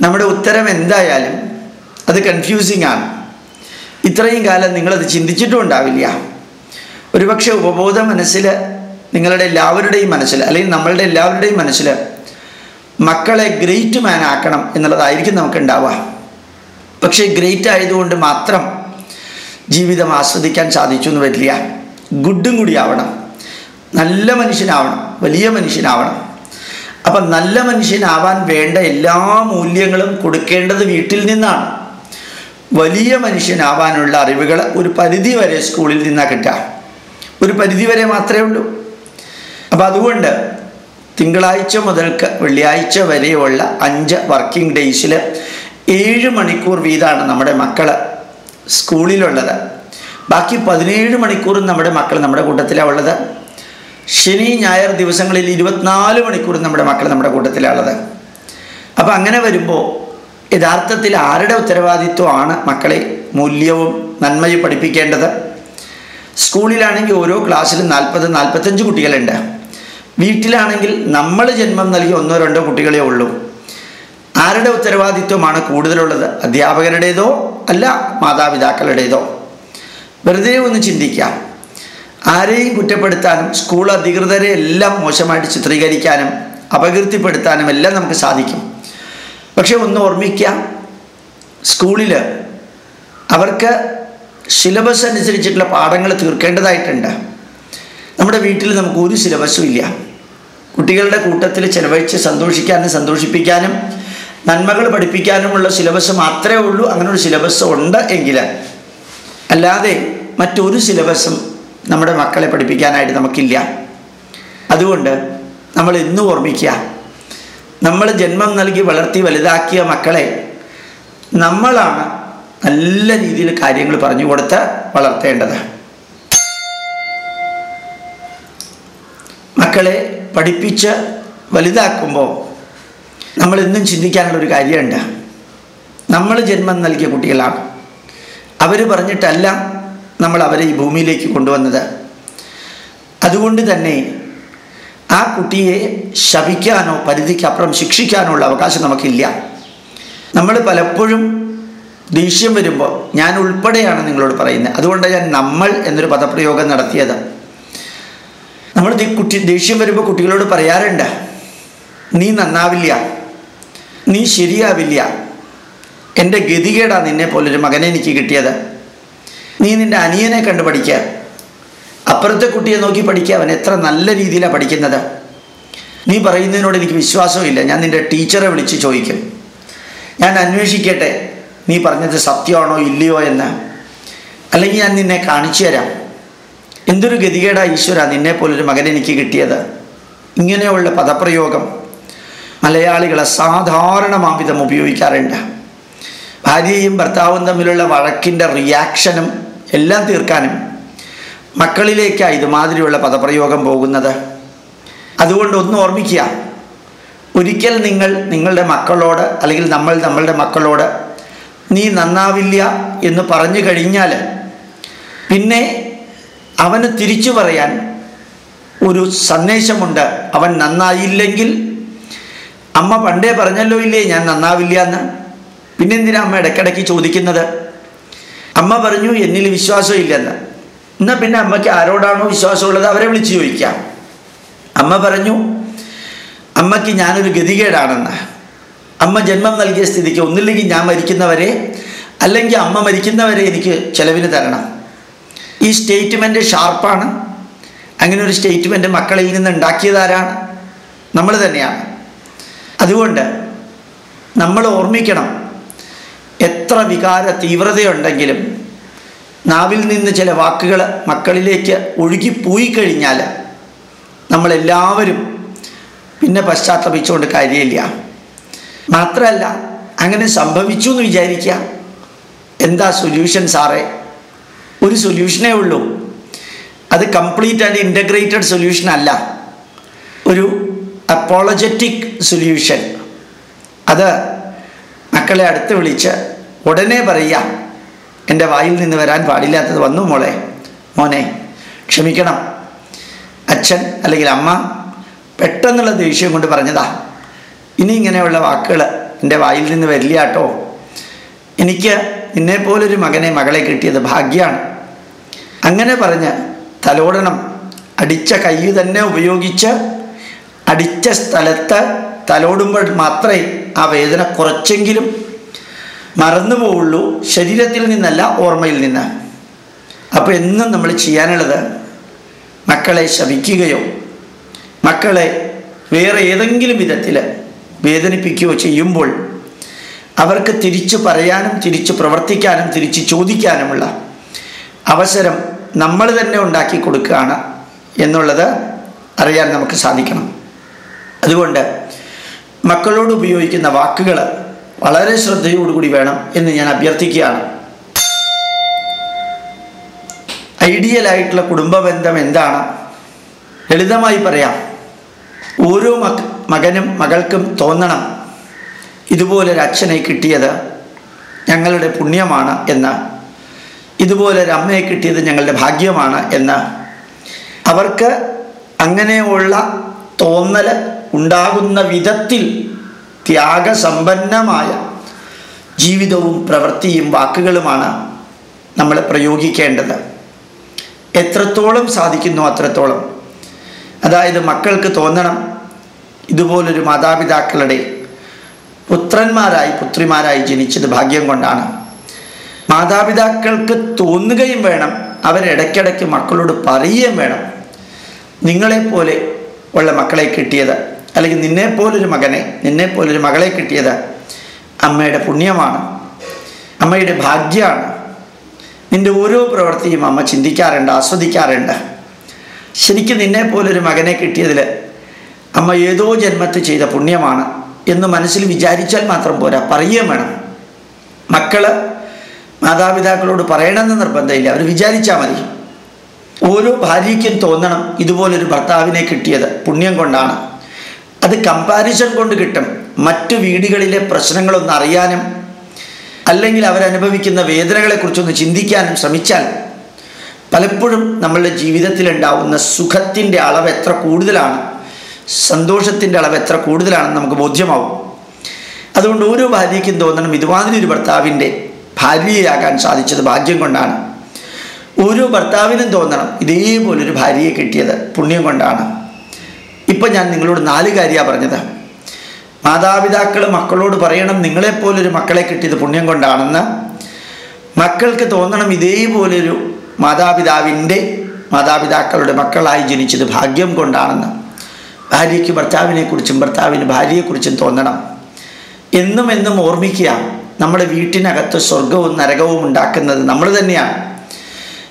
Speaker 1: നമ്മുടെ ഉത്തരം എന്തായാലും അത് കൺഫ്യൂസിങ് ആണ്. ഇത്രയും കാലം നിങ്ങളത് ചിന്തിച്ചിട്ടും ഉണ്ടാവില്ല. ഒരുപക്ഷെ ഉപബോധ മനസ്സിൽ നിങ്ങളുടെ എല്ലാവരുടെയും മനസ്സിൽ അല്ലെങ്കിൽ നമ്മളുടെ എല്ലാവരുടെയും മനസ്സിൽ മക്കളെ ഗ്രേറ്റ് മാൻ ആക്കണം എന്നുള്ളതായിരിക്കും നമുക്ക് ഉണ്ടാവുക പക്ഷേ ഗ്രേറ്റ് ആയതുകൊണ്ട് മാത്രം ജീവിതം ആസ്വദിക്കാൻ സാധിച്ചു എന്ന് വരില്ല. ഗുഡും കൂടി ആവണം. നല്ല മനുഷ്യനാവണം. വലിയ മനുഷ്യനാവണം. അപ്പം നല്ല മനുഷ്യനാവാൻ വേണ്ട എല്ലാ മൂല്യങ്ങളും കൊടുക്കേണ്ടത് വീട്ടിൽ നിന്നാണ്. വലിയ മനുഷ്യനാവാനുള്ള അറിവുകൾ ഒരു പരിധി വരെ സ്കൂളിൽ നിന്നാ കിട്ടുക. ഒരു പരിധി വരെ മാത്രമേ ഉള്ളൂ. അപ്പം അതുകൊണ്ട് തിങ്കളാഴ്ച മുതൽക്ക് വെള്ളിയാഴ്ച വരെയുള്ള അഞ്ച് വർക്കിംഗ് ഡേയ്സിൽ ഏഴ് മണിക്കൂർ വീതമാണ് നമ്മുടെ മക്കൾ സ്കൂളിലുള്ളത്. ബാക്കി പതിനേഴ് മണിക്കൂറും നമ്മുടെ മക്കൾ നമ്മുടെ കൂട്ടത്തിലാണ് ഉള്ളത്. ശനി ഞായർ ദിവസങ്ങളിൽ ഇരുപത്തിനാല് മണിക്കൂർ നമ്മുടെ മക്കൾ നമ്മുടെ കൂട്ടത്തിലാണ് ഉള്ളത് അപ്പം അങ്ങനെ വരുമ്പോൾ യഥാർത്ഥത്തിൽ ആരുടെ ഉത്തരവാദിത്വമാണ് മക്കളെ മൂല്യവും നന്മയും പഠിപ്പിക്കേണ്ടത്? സ്കൂളിലാണെങ്കിൽ ഓരോ ക്ലാസ്സിലും നാൽപ്പത് നാൽപ്പത്തഞ്ച് കുട്ടികളുണ്ട്. വീട്ടിലാണെങ്കിൽ നമ്മൾ ജന്മം നൽകിയ ഒന്നോ രണ്ടോ കുട്ടികളെ ഉള്ളൂ. ആരുടെ ഉത്തരവാദിത്വമാണ് കൂടുതലുള്ളത്? അധ്യാപകരുടേതോ അല്ല മാതാപിതാക്കളുടേതോ? വെറുതെ ഒന്ന് ചിന്തിക്കാം. ആരെയും കുറ്റപ്പെടുത്താനും സ്കൂൾ അധികൃതരെ എല്ലാം മോശമായിട്ട് ചിത്രീകരിക്കാനും അപകീർത്തിപ്പെടുത്താനും എല്ലാം നമുക്ക് സാധിക്കും. പക്ഷെ ഒന്ന് ഓർമ്മിക്കാം സ്കൂളിൽ അവർക്ക് സിലബസ് അനുസരിച്ചിട്ടുള്ള പാഠങ്ങൾ തീർക്കേണ്ടതായിട്ടുണ്ട്. നമ്മുടെ വീട്ടിൽ നമുക്ക് ഒരു സിലബസും ഇല്ല. കുട്ടികളുടെ കൂട്ടത്തിൽ ചിലവഴിച്ച് സന്തോഷിക്കാനും സന്തോഷിപ്പിക്കാനും നന്മകൾ പഠിപ്പിക്കാനുമുള്ള സിലബസ് മാത്രമേ ഉള്ളൂ. അങ്ങനെ ഒരു സിലബസ് ഉണ്ട് എങ്കിൽ അല്ലാതെ മറ്റൊരു സിലബസും നമ്മുടെ മക്കളെ പഠിപ്പിക്കാനായിട്ട് നമുക്കില്ല. അതുകൊണ്ട് നമ്മൾ ഇന്നും ഓർമ്മിക്കുക. നമ്മൾ ജന്മം നൽകി വളർത്തി വലുതാക്കിയ മക്കളെ നമ്മളാണ് നല്ല രീതിയിൽ കാര്യങ്ങൾ പറഞ്ഞു കൊടുത്ത് വളർത്തേണ്ടത്. മക്കളെ പഠിപ്പിച്ച് വലുതാക്കുമ്പോൾ നമ്മൾ ഇന്നും ചിന്തിക്കാനുള്ളൊരു കാര്യമുണ്ട്. നമ്മൾ ജന്മം നൽകിയ കുട്ടികളാണ്. അവർ പറഞ്ഞിട്ടല്ല നമ്മൾ അവരെ ഈ ഭൂമിയിലേക്ക് കൊണ്ടുവന്നത്. അതുകൊണ്ട് തന്നെ ആ കുട്ടിയെ ശപിക്കാനോ പരിധിക്കപ്പുറം ശിക്ഷിക്കാനോ ഉള്ള അവകാശം നമുക്കില്ല. നമ്മൾ പലപ്പോഴും ദേഷ്യം വരുമ്പോൾ ഞാൻ ഉൾപ്പെടെയാണ് നിങ്ങളോട് പറയുന്നത്. അതുകൊണ്ട് ഞാൻ നമ്മൾ എന്നൊരു പദപ്രയോഗം നടത്തിയത്. നമ്മൾ കുട്ടി ദേഷ്യം വരുമ്പോൾ കുട്ടികളോട് പറയാറുണ്ട് നീ നന്നാവില്ല നീ ശരിയാവില്ല. എന്റെ ഗതികേടാ നിന്നെ പോലൊരു മകനെ എനിക്ക് കിട്ടിയത്. നീ നിന്റെ അനിയനെ കണ്ട് പഠിക്കുക അപ്പുറത്തെ കുട്ടിയെ നോക്കി പഠിക്കുക അവൻ എത്ര നല്ല രീതിയിലാണ് പഠിക്കുന്നത്. നീ പറയുന്നതിനോട് എനിക്ക് വിശ്വാസമില്ല ഞാൻ നിന്റെ ടീച്ചറെ വിളിച്ച് ചോദിക്കും. ഞാൻ അന്വേഷിക്കട്ടെ നീ പറഞ്ഞത് സത്യമാണോ ഇല്ലയോ എന്ന്. അല്ലെങ്കിൽ ഞാൻ നിന്നെ കാണിച്ചു തരാം. എന്തൊരു ഗതികേടാ ഈശ്വര നിന്നെ പോലൊരു മകൻ എനിക്ക് കിട്ടിയത്. ഇങ്ങനെയുള്ള പദപ്രയോഗം മലയാളികൾ സാധാരണമാവിധം ഉപയോഗിക്കാറുണ്ട്. ഭാര്യയും ഭർത്താവും തമ്മിലുള്ള വഴക്കിന്റെ റിയാക്ഷനും എല്ലാം തീർക്കാനും മക്കളിലേക്കാണ് ഇതുമാതിരിയുള്ള പദപ്രയോഗം പോകുന്നത്. അതുകൊണ്ട് ഒന്ന് ഓർമ്മിക്കുക ഒരിക്കൽ നിങ്ങൾ നിങ്ങളുടെ മക്കളോട് അല്ലെങ്കിൽ നമ്മൾ നമ്മളുടെ മക്കളോട് നീ നന്നാവില്ല എന്ന് പറഞ്ഞു കഴിഞ്ഞാൽ പിന്നെ അവന് തിരിച്ചു പറയാൻ ഒരു സന്ദേശമുണ്ട്. അവൻ നന്നായില്ലെങ്കിൽ അമ്മ പണ്ടേ പറഞ്ഞല്ലോ ഇല്ലേ ഞാൻ നന്നാവില്ല എന്ന്. പിന്നെന്തിനാ അമ്മ ഇടയ്ക്കിടയ്ക്ക് ചോദിക്കുന്നത്? അമ്മ പറഞ്ഞു എന്നിൽ വിശ്വാസം ഇല്ലെന്ന് എന്നാൽ പിന്നെ അമ്മയ്ക്ക് ആരോടാണോ വിശ്വാസമുള്ളത് അവരെ വിളിച്ചു ചോദിക്കാം. അമ്മ പറഞ്ഞു അമ്മയ്ക്ക് ഞാനൊരു ഗതികേടാണെന്ന്. അമ്മ ജന്മം നൽകിയ സ്ഥിതിക്ക് ഒന്നില്ലെങ്കിൽ ഞാൻ മരിക്കുന്നവരെ അല്ലെങ്കിൽ അമ്മ മരിക്കുന്നവരെ എനിക്ക് ചിലവിന് തരണം. ഈ സ്റ്റേറ്റ്മെന്റ് ഷാർപ്പാണ്. അങ്ങനെ ഒരു സ്റ്റേറ്റ്മെന്റ് മക്കളിൽ നിന്ന് ഉണ്ടാക്കിയതാരാണ്? നമ്മൾ തന്നെയാണ്. അതുകൊണ്ട് നമ്മൾ ഓർമ്മിക്കണം എത്ര വികാര തീവ്രതയുണ്ടെങ്കിലും നാവിൽ നിന്ന് ചില വാക്കുകൾ മക്കളിലേക്ക് ഒഴുകിപ്പോയി കഴിഞ്ഞാൽ നമ്മളെല്ലാവരും പിന്നെ പശ്ചാത്തപിച്ചുകൊണ്ട് കാര്യമില്ല. മാത്രമല്ല അങ്ങനെ സംഭവിച്ചു എന്ന് വിചാരിക്കുക. എന്താ സൊല്യൂഷൻ സാറേ? ഒരു സൊല്യൂഷനേ ഉള്ളൂ. അത് കംപ്ലീറ്റ് ആൻഡ് ഇന്റഗ്രേറ്റഡ് സൊല്യൂഷൻ അല്ല. ഒരു അപ്പോളജറ്റിക് സൊല്യൂഷൻ അത് മക്കളെ അടുത്ത് വിളിച്ച് ഉടനെ പറയുക എന്റെ വായിൽ നിന്ന് വരാൻ പാടില്ലാത്തത് വന്നു മോളെ. മോനെ ക്ഷമിക്കണം. അച്ഛൻ അല്ലെങ്കിൽ അമ്മ പെട്ടെന്നുള്ള ദേഷ്യം കൊണ്ട് പറഞ്ഞതാ. ഇനി ഇങ്ങനെയുള്ള വാക്കുകൾ എന്റെ വായിൽ നിന്ന് വരില്ല കേട്ടോ. എനിക്ക് നിന്നെപ്പോലൊരു മകനെ മകളെ കിട്ടിയത് ഭാഗ്യമാണ് അങ്ങനെ പറഞ്ഞ് തലോടണം അടിച്ച കൈ തന്നെ ഉപയോഗിച്ച് അടിച്ച സ്ഥലത്ത് തലോടുമ്പോൾ മാത്രമേ ആ വേദന കുറച്ചെങ്കിലും മറന്നു പോവുള്ളൂ. ശരീരത്തിൽ നിന്നല്ല ഓർമ്മയിൽ നിന്ന്. അപ്പോൾ എന്നും നമ്മൾ ചെയ്യാനുള്ളത് മക്കളെ ശപിക്കുകയോ മക്കളെ വേറെ ഏതെങ്കിലും വിധത്തിൽ വേദനിപ്പിക്കുകയോ ചെയ്യുമ്പോൾ അവർക്ക് തിരിച്ചു പറയാനും തിരിച്ചു പ്രവർത്തിക്കാനും തിരിച്ചു ചോദിക്കാനുമുള്ള അവസരം നമ്മൾ തന്നെ ഉണ്ടാക്കി കൊടുക്കുകയാണ് എന്നുള്ളത് അറിയാൻ നമുക്ക് സാധിക്കണം. അതുകൊണ്ട് മക്കളോട് ഉപയോഗിക്കുന്ന വാക്കുകൾ വളരെ ശ്രദ്ധയോടുകൂടി വേണം എന്ന് ഞാൻ അഭ്യർത്ഥിക്കുകയാണ്. ഐഡിയലായിട്ടുള്ള കുടുംബ ബന്ധം എന്താണ്? ലളിതമായി പറയാം. ഓരോ മക മകനും മകൾക്കും തോന്നണം. ഇതുപോലൊരു അച്ഛനെ കിട്ടിയത് ഞങ്ങളുടെ പുണ്യമാണ് എന്ന്. ഇതുപോലൊരു അമ്മയെ കിട്ടിയത് ഞങ്ങളുടെ ഭാഗ്യമാണ് എന്ന്. അവർക്ക് അങ്ങനെയുള്ള തോന്നൽ ഉണ്ടാകുന്ന വിധത്തിൽ ത്യാഗസമ്പന്നമായ ജീവിതവും പ്രവൃത്തിയും വാക്കുകളുമാണ് നമ്മൾ പ്രയോഗിക്കേണ്ടത്. എത്രത്തോളം സാധിക്കുന്നു അത്രത്തോളം. അതായത് മക്കൾക്ക് തോന്നണം ഇതുപോലൊരു മാതാപിതാക്കളുടെ പുത്രന്മാരായി പുത്രിമാരായി ജനിച്ചത് ഭാഗ്യം കൊണ്ടാണ്. മാതാപിതാക്കൾക്ക് തോന്നുകയും വേണം അവരിടയ്ക്കിടയ്ക്ക് മക്കളോട് പറയുകയും വേണം. നിങ്ങളെപ്പോലെ ഉള്ള മക്കളെ കിട്ടിയത്. അല്ലെങ്കിൽ നിന്നെപ്പോലൊരു മകനെ നിന്നെപ്പോലൊരു മകളെ കിട്ടിയത് അമ്മയുടെ പുണ്യമാണ്. അമ്മയുടെ ഭാഗ്യമാണ് നിന്റെ ഓരോ പ്രവൃത്തിയും അമ്മ ചിന്തിക്കാറുണ്ട് ആസ്വദിക്കാറുണ്ട്. ശരിക്കും നിന്നെപ്പോലൊരു മകനെ കിട്ടിയതിൽ അമ്മ ഏതോ ജന്മത്തിൽ ചെയ്ത പുണ്യമാണ് എന്ന് മനസ്സിൽ വിചാരിച്ചാൽ മാത്രം പോരാ പറയുകയും വേണം. മക്കൾ മാതാപിതാക്കളോട് പറയണമെന്ന് നിർബന്ധമില്ല. അവർ വിചാരിച്ചാൽ മതി. ഓരോ ഭാര്യയ്ക്കും തോന്നണം ഇതുപോലൊരു ഭർത്താവിനെ കിട്ടിയത് പുണ്യം കൊണ്ടാണ്. അത് കമ്പാരിസൺ കൊണ്ട് കിട്ടും. മറ്റു വീടുകളിലെ പ്രശ്നങ്ങളൊന്ന് അറിയാനും അല്ലെങ്കിൽ അവരനുഭവിക്കുന്ന വേദനകളെക്കുറിച്ചൊന്ന് ചിന്തിക്കാനും ശ്രമിച്ചാൽ പലപ്പോഴും നമ്മളുടെ ജീവിതത്തിൽ ഉണ്ടാവുന്ന സുഖത്തിന്റെ അളവ് എത്ര കൂടുതലാണ് സന്തോഷത്തിന്റെ അളവ് എത്ര കൂടുതലാണെന്ന് നമുക്ക് ബോധ്യമാവും. അതുകൊണ്ട് ഓരോ ഭാര്യയ്ക്കും തോന്നണം ഇതുമാതിരി ഒരു ഭർത്താവിന്റെ ഭാര്യയാകാൻ സാധിച്ചത് ഭാഗ്യം കൊണ്ടാണ്. ഓരോ ഭർത്താവിനും തോന്നണം. ഇതേപോലൊരു ഭാര്യയെ കിട്ടിയത് പുണ്യം കൊണ്ടാണ്. ഇപ്പം ഞാൻ നിങ്ങളോട് നാല് കാര്യമാണ് പറഞ്ഞത്. മാതാപിതാക്കൾ മക്കളോട് പറയണം നിങ്ങളെപ്പോലൊരു മക്കളെ കിട്ടിയത് പുണ്യം കൊണ്ടാണെന്ന്. മക്കൾക്ക് തോന്നണം ഇതേപോലൊരു മാതാപിതാവിന്റെ മാതാപിതാക്കളുടെ മക്കളായി ജനിച്ചത് ഭാഗ്യം കൊണ്ടാണെന്ന്. ഭാര്യയ്ക്ക് ഭർത്താവിനെക്കുറിച്ചും ഭർത്താവിന് ഭാര്യയെക്കുറിച്ചും തോന്നണം. എന്നും എന്നും ഓർമ്മിക്കുക നമ്മുടെ വീട്ടിനകത്ത് സ്വർഗവും നരകവും ഉണ്ടാക്കുന്നത് നമ്മൾ തന്നെയാണ്.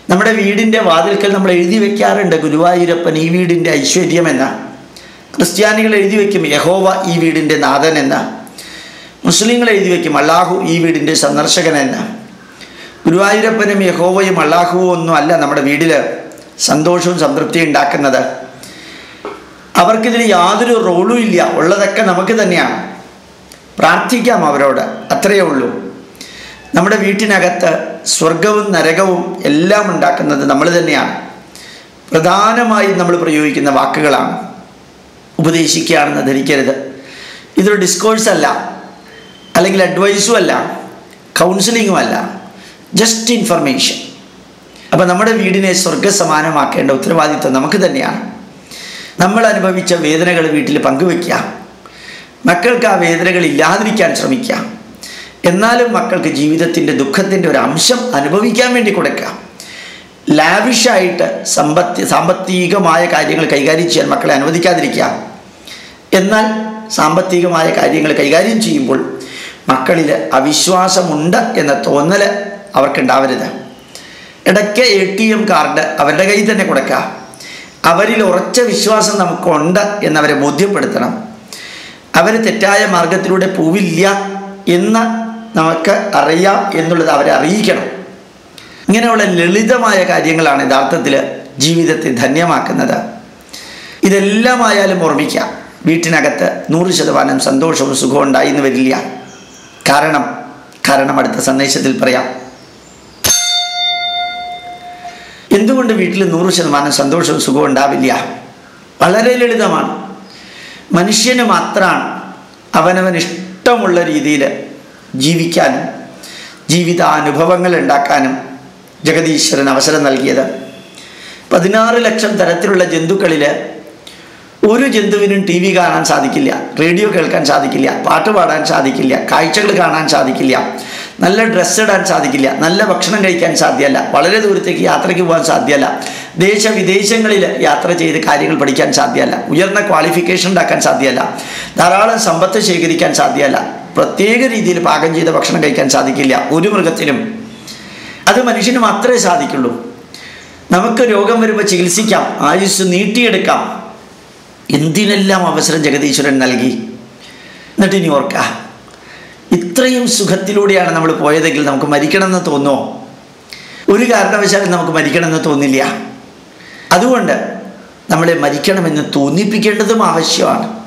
Speaker 1: നമ്മുടെ വീടിന്റെ വാതിൽക്കൽ നമ്മൾ എഴുതി വെക്കാറുണ്ട് ഗുരുവായൂരപ്പൻ ഈ വീടിന്റെ ഐശ്വര്യം എന്ന. ക്രിസ്ത്യാനികൾ എഴുതി വയ്ക്കും യഹോവ ഈ വീടിന്റെ നാഥൻ എന്ന. മുസ്ലിങ്ങൾ എഴുതി വയ്ക്കും അള്ളാഹു ഈ വീടിന്റെ സന്ദർശകൻ എന്ന. ഗുരുവായൂരപ്പനും യഹോവയും അള്ളാഹുവും ഒന്നും അല്ല നമ്മുടെ വീട്ടിൽ സന്തോഷവും സംതൃപ്തിയും ഉണ്ടാക്കുന്നത്. അവർക്കിതിൽ യാതൊരു റോളും ഇല്ല. ഉള്ളതൊക്കെ നമുക്ക് തന്നെയാണ്. പ്രാർത്ഥിക്കാം അവരോട്. അത്രയേ ഉള്ളൂ. നമ്മുടെ വീട്ടിനകത്ത് സ്വർഗവും നരകവും എല്ലാം ഉണ്ടാക്കുന്നത് നമ്മൾ തന്നെയാണ്. പ്രധാനമായും നമ്മൾ പ്രയോഗിക്കുന്ന വാക്കുകളാണ് ഉപദേശിക്കുകയാണെന്ന് ധരിക്കരുത്. ഇതൊരു ഡിസ്കോഴ്സ് അല്ല. അല്ലെങ്കിൽ അഡ്വൈസും അല്ല. കൗൺസിലിങ്ങും അല്ല. ജസ്റ്റ് ഇൻഫർമേഷൻ അപ്പം നമ്മുടെ വീടിനെ സ്വർഗസമാനമാക്കേണ്ട ഉത്തരവാദിത്വം നമുക്ക് തന്നെയാണ്. നമ്മൾ അനുഭവിച്ച വേദനകൾ വീട്ടിൽ പങ്കുവെക്കുക മക്കൾക്ക് ആ വേദനകൾ ഇല്ലാതിരിക്കാൻ ശ്രമിക്കുക. എന്നാലും മക്കൾക്ക് ജീവിതത്തിന്റെ ദുഃഖത്തിന്റെ ഒരു അംശം അനുഭവിക്കാൻ വേണ്ടി കൊടുക്കുക ലാവിഷായിട്ട് സമ്പത്തി സാമ്പത്തികമായ കാര്യങ്ങൾ കൈകാര്യം ചെയ്യാൻ മക്കളെ അനുവദിക്കാതിരിക്കുക. എന്നാൽ സാമ്പത്തികമായ കാര്യങ്ങൾ കൈകാര്യം ചെയ്യുമ്പോൾ മക്കളിൽ അവിശ്വാസമുണ്ട് എന്ന തോന്നൽ അവർക്കുണ്ടാവരുത്. ഇടയ്ക്ക് എ ടി എം കാർഡ് അവരുടെ കയ്യിൽ തന്നെ കൊടുക്കുക. അവരിൽ ഉറച്ച വിശ്വാസം നമുക്കുണ്ട് എന്നവരെ ബോധ്യപ്പെടുത്തണം. അവർ തെറ്റായ മാർഗത്തിലൂടെ പോവില്ല എന്ന് നമുക്ക് അറിയാം എന്നുള്ളത് അവരെ അറിയിക്കണം. ഇങ്ങനെയുള്ള ലളിതമായ കാര്യങ്ങളാണ് യഥാർത്ഥത്തിൽ ജീവിതത്തെ ധന്യമാക്കുന്നത്. ഇതെല്ലാമായാലും ഓർമ്മിക്കാം. വീട്ടിനകത്ത് നൂറ് ശതമാനം സന്തോഷവും സുഖവും ഉണ്ടായി എന്ന് വരില്ല. കാരണം കാരണം അടുത്ത സന്ദേശത്തിൽ പറയാം. എന്തുകൊണ്ട് വീട്ടിൽ നൂറ് ശതമാനം സന്തോഷവും സുഖവും ഉണ്ടാവില്ല? വളരെ ലളിതമാണ്. മനുഷ്യന് മാത്രമാണ് അവനവൻ ഇഷ്ടമുള്ള രീതിയിൽ ജീവിക്കാനും ജീവിതാനുഭവങ്ങൾ ഉണ്ടാക്കാനും ജഗതീശ്വരൻ അവസരം നൽകിയത്. പതിനാറ് ലക്ഷം തരത്തിലുള്ള ജന്തുക്കളിൽ ഒരു ജന്തുവിനും ടി വി കാണാൻ സാധിക്കില്ല റേഡിയോ കേൾക്കാൻ സാധിക്കില്ല പാട്ട് പാടാൻ സാധിക്കില്ല കാഴ്ചകൾ കാണാൻ സാധിക്കില്ല നല്ല ഡ്രസ്സ് ഇടാൻ സാധിക്കില്ല നല്ല ഭക്ഷണം കഴിക്കാൻ സാധ്യമല്ല വളരെ ദൂരത്തേക്ക് യാത്രയ്ക്ക് പോകാൻ സാധ്യമല്ല ദേശവിദേശങ്ങളിൽ യാത്ര ചെയ്ത് കാര്യങ്ങൾ പഠിക്കാൻ സാധ്യമല്ല ഉയർന്ന ക്വാളിഫിക്കേഷൻ ഉണ്ടാക്കാൻ സാധ്യമല്ല ധാരാളം സമ്പത്ത് ശേഖരിക്കാൻ സാധ്യമല്ല പ്രത്യേക രീതിയിൽ പാകം ചെയ്ത ഭക്ഷണം കഴിക്കാൻ സാധിക്കില്ല. ഒരു മൃഗത്തിനും അത് മനുഷ്യന് മാത്രമേ സാധിക്കുള്ളൂ. നമുക്ക് രോഗം വരുമ്പോൾ ചികിത്സിക്കാം ആയുസ് നീട്ടിയെടുക്കാം. എന്തിനെല്ലാം അവസരം ജഗതീശ്വരൻ നൽകി? എന്നിട്ട് ഇനി ഓർക്ക. ഇത്രയും സുഖത്തിലൂടെയാണ് നമ്മൾ പോയതെങ്കിൽ നമുക്ക് മരിക്കണമെന്ന് തോന്നുമോ? ഒരു കാരണവശാലും നമുക്ക് മരിക്കണമെന്ന് തോന്നില്ല. അതുകൊണ്ട് നമ്മളെ മരിക്കണമെന്ന് തോന്നിപ്പിക്കേണ്ടതും ആവശ്യമാണ്.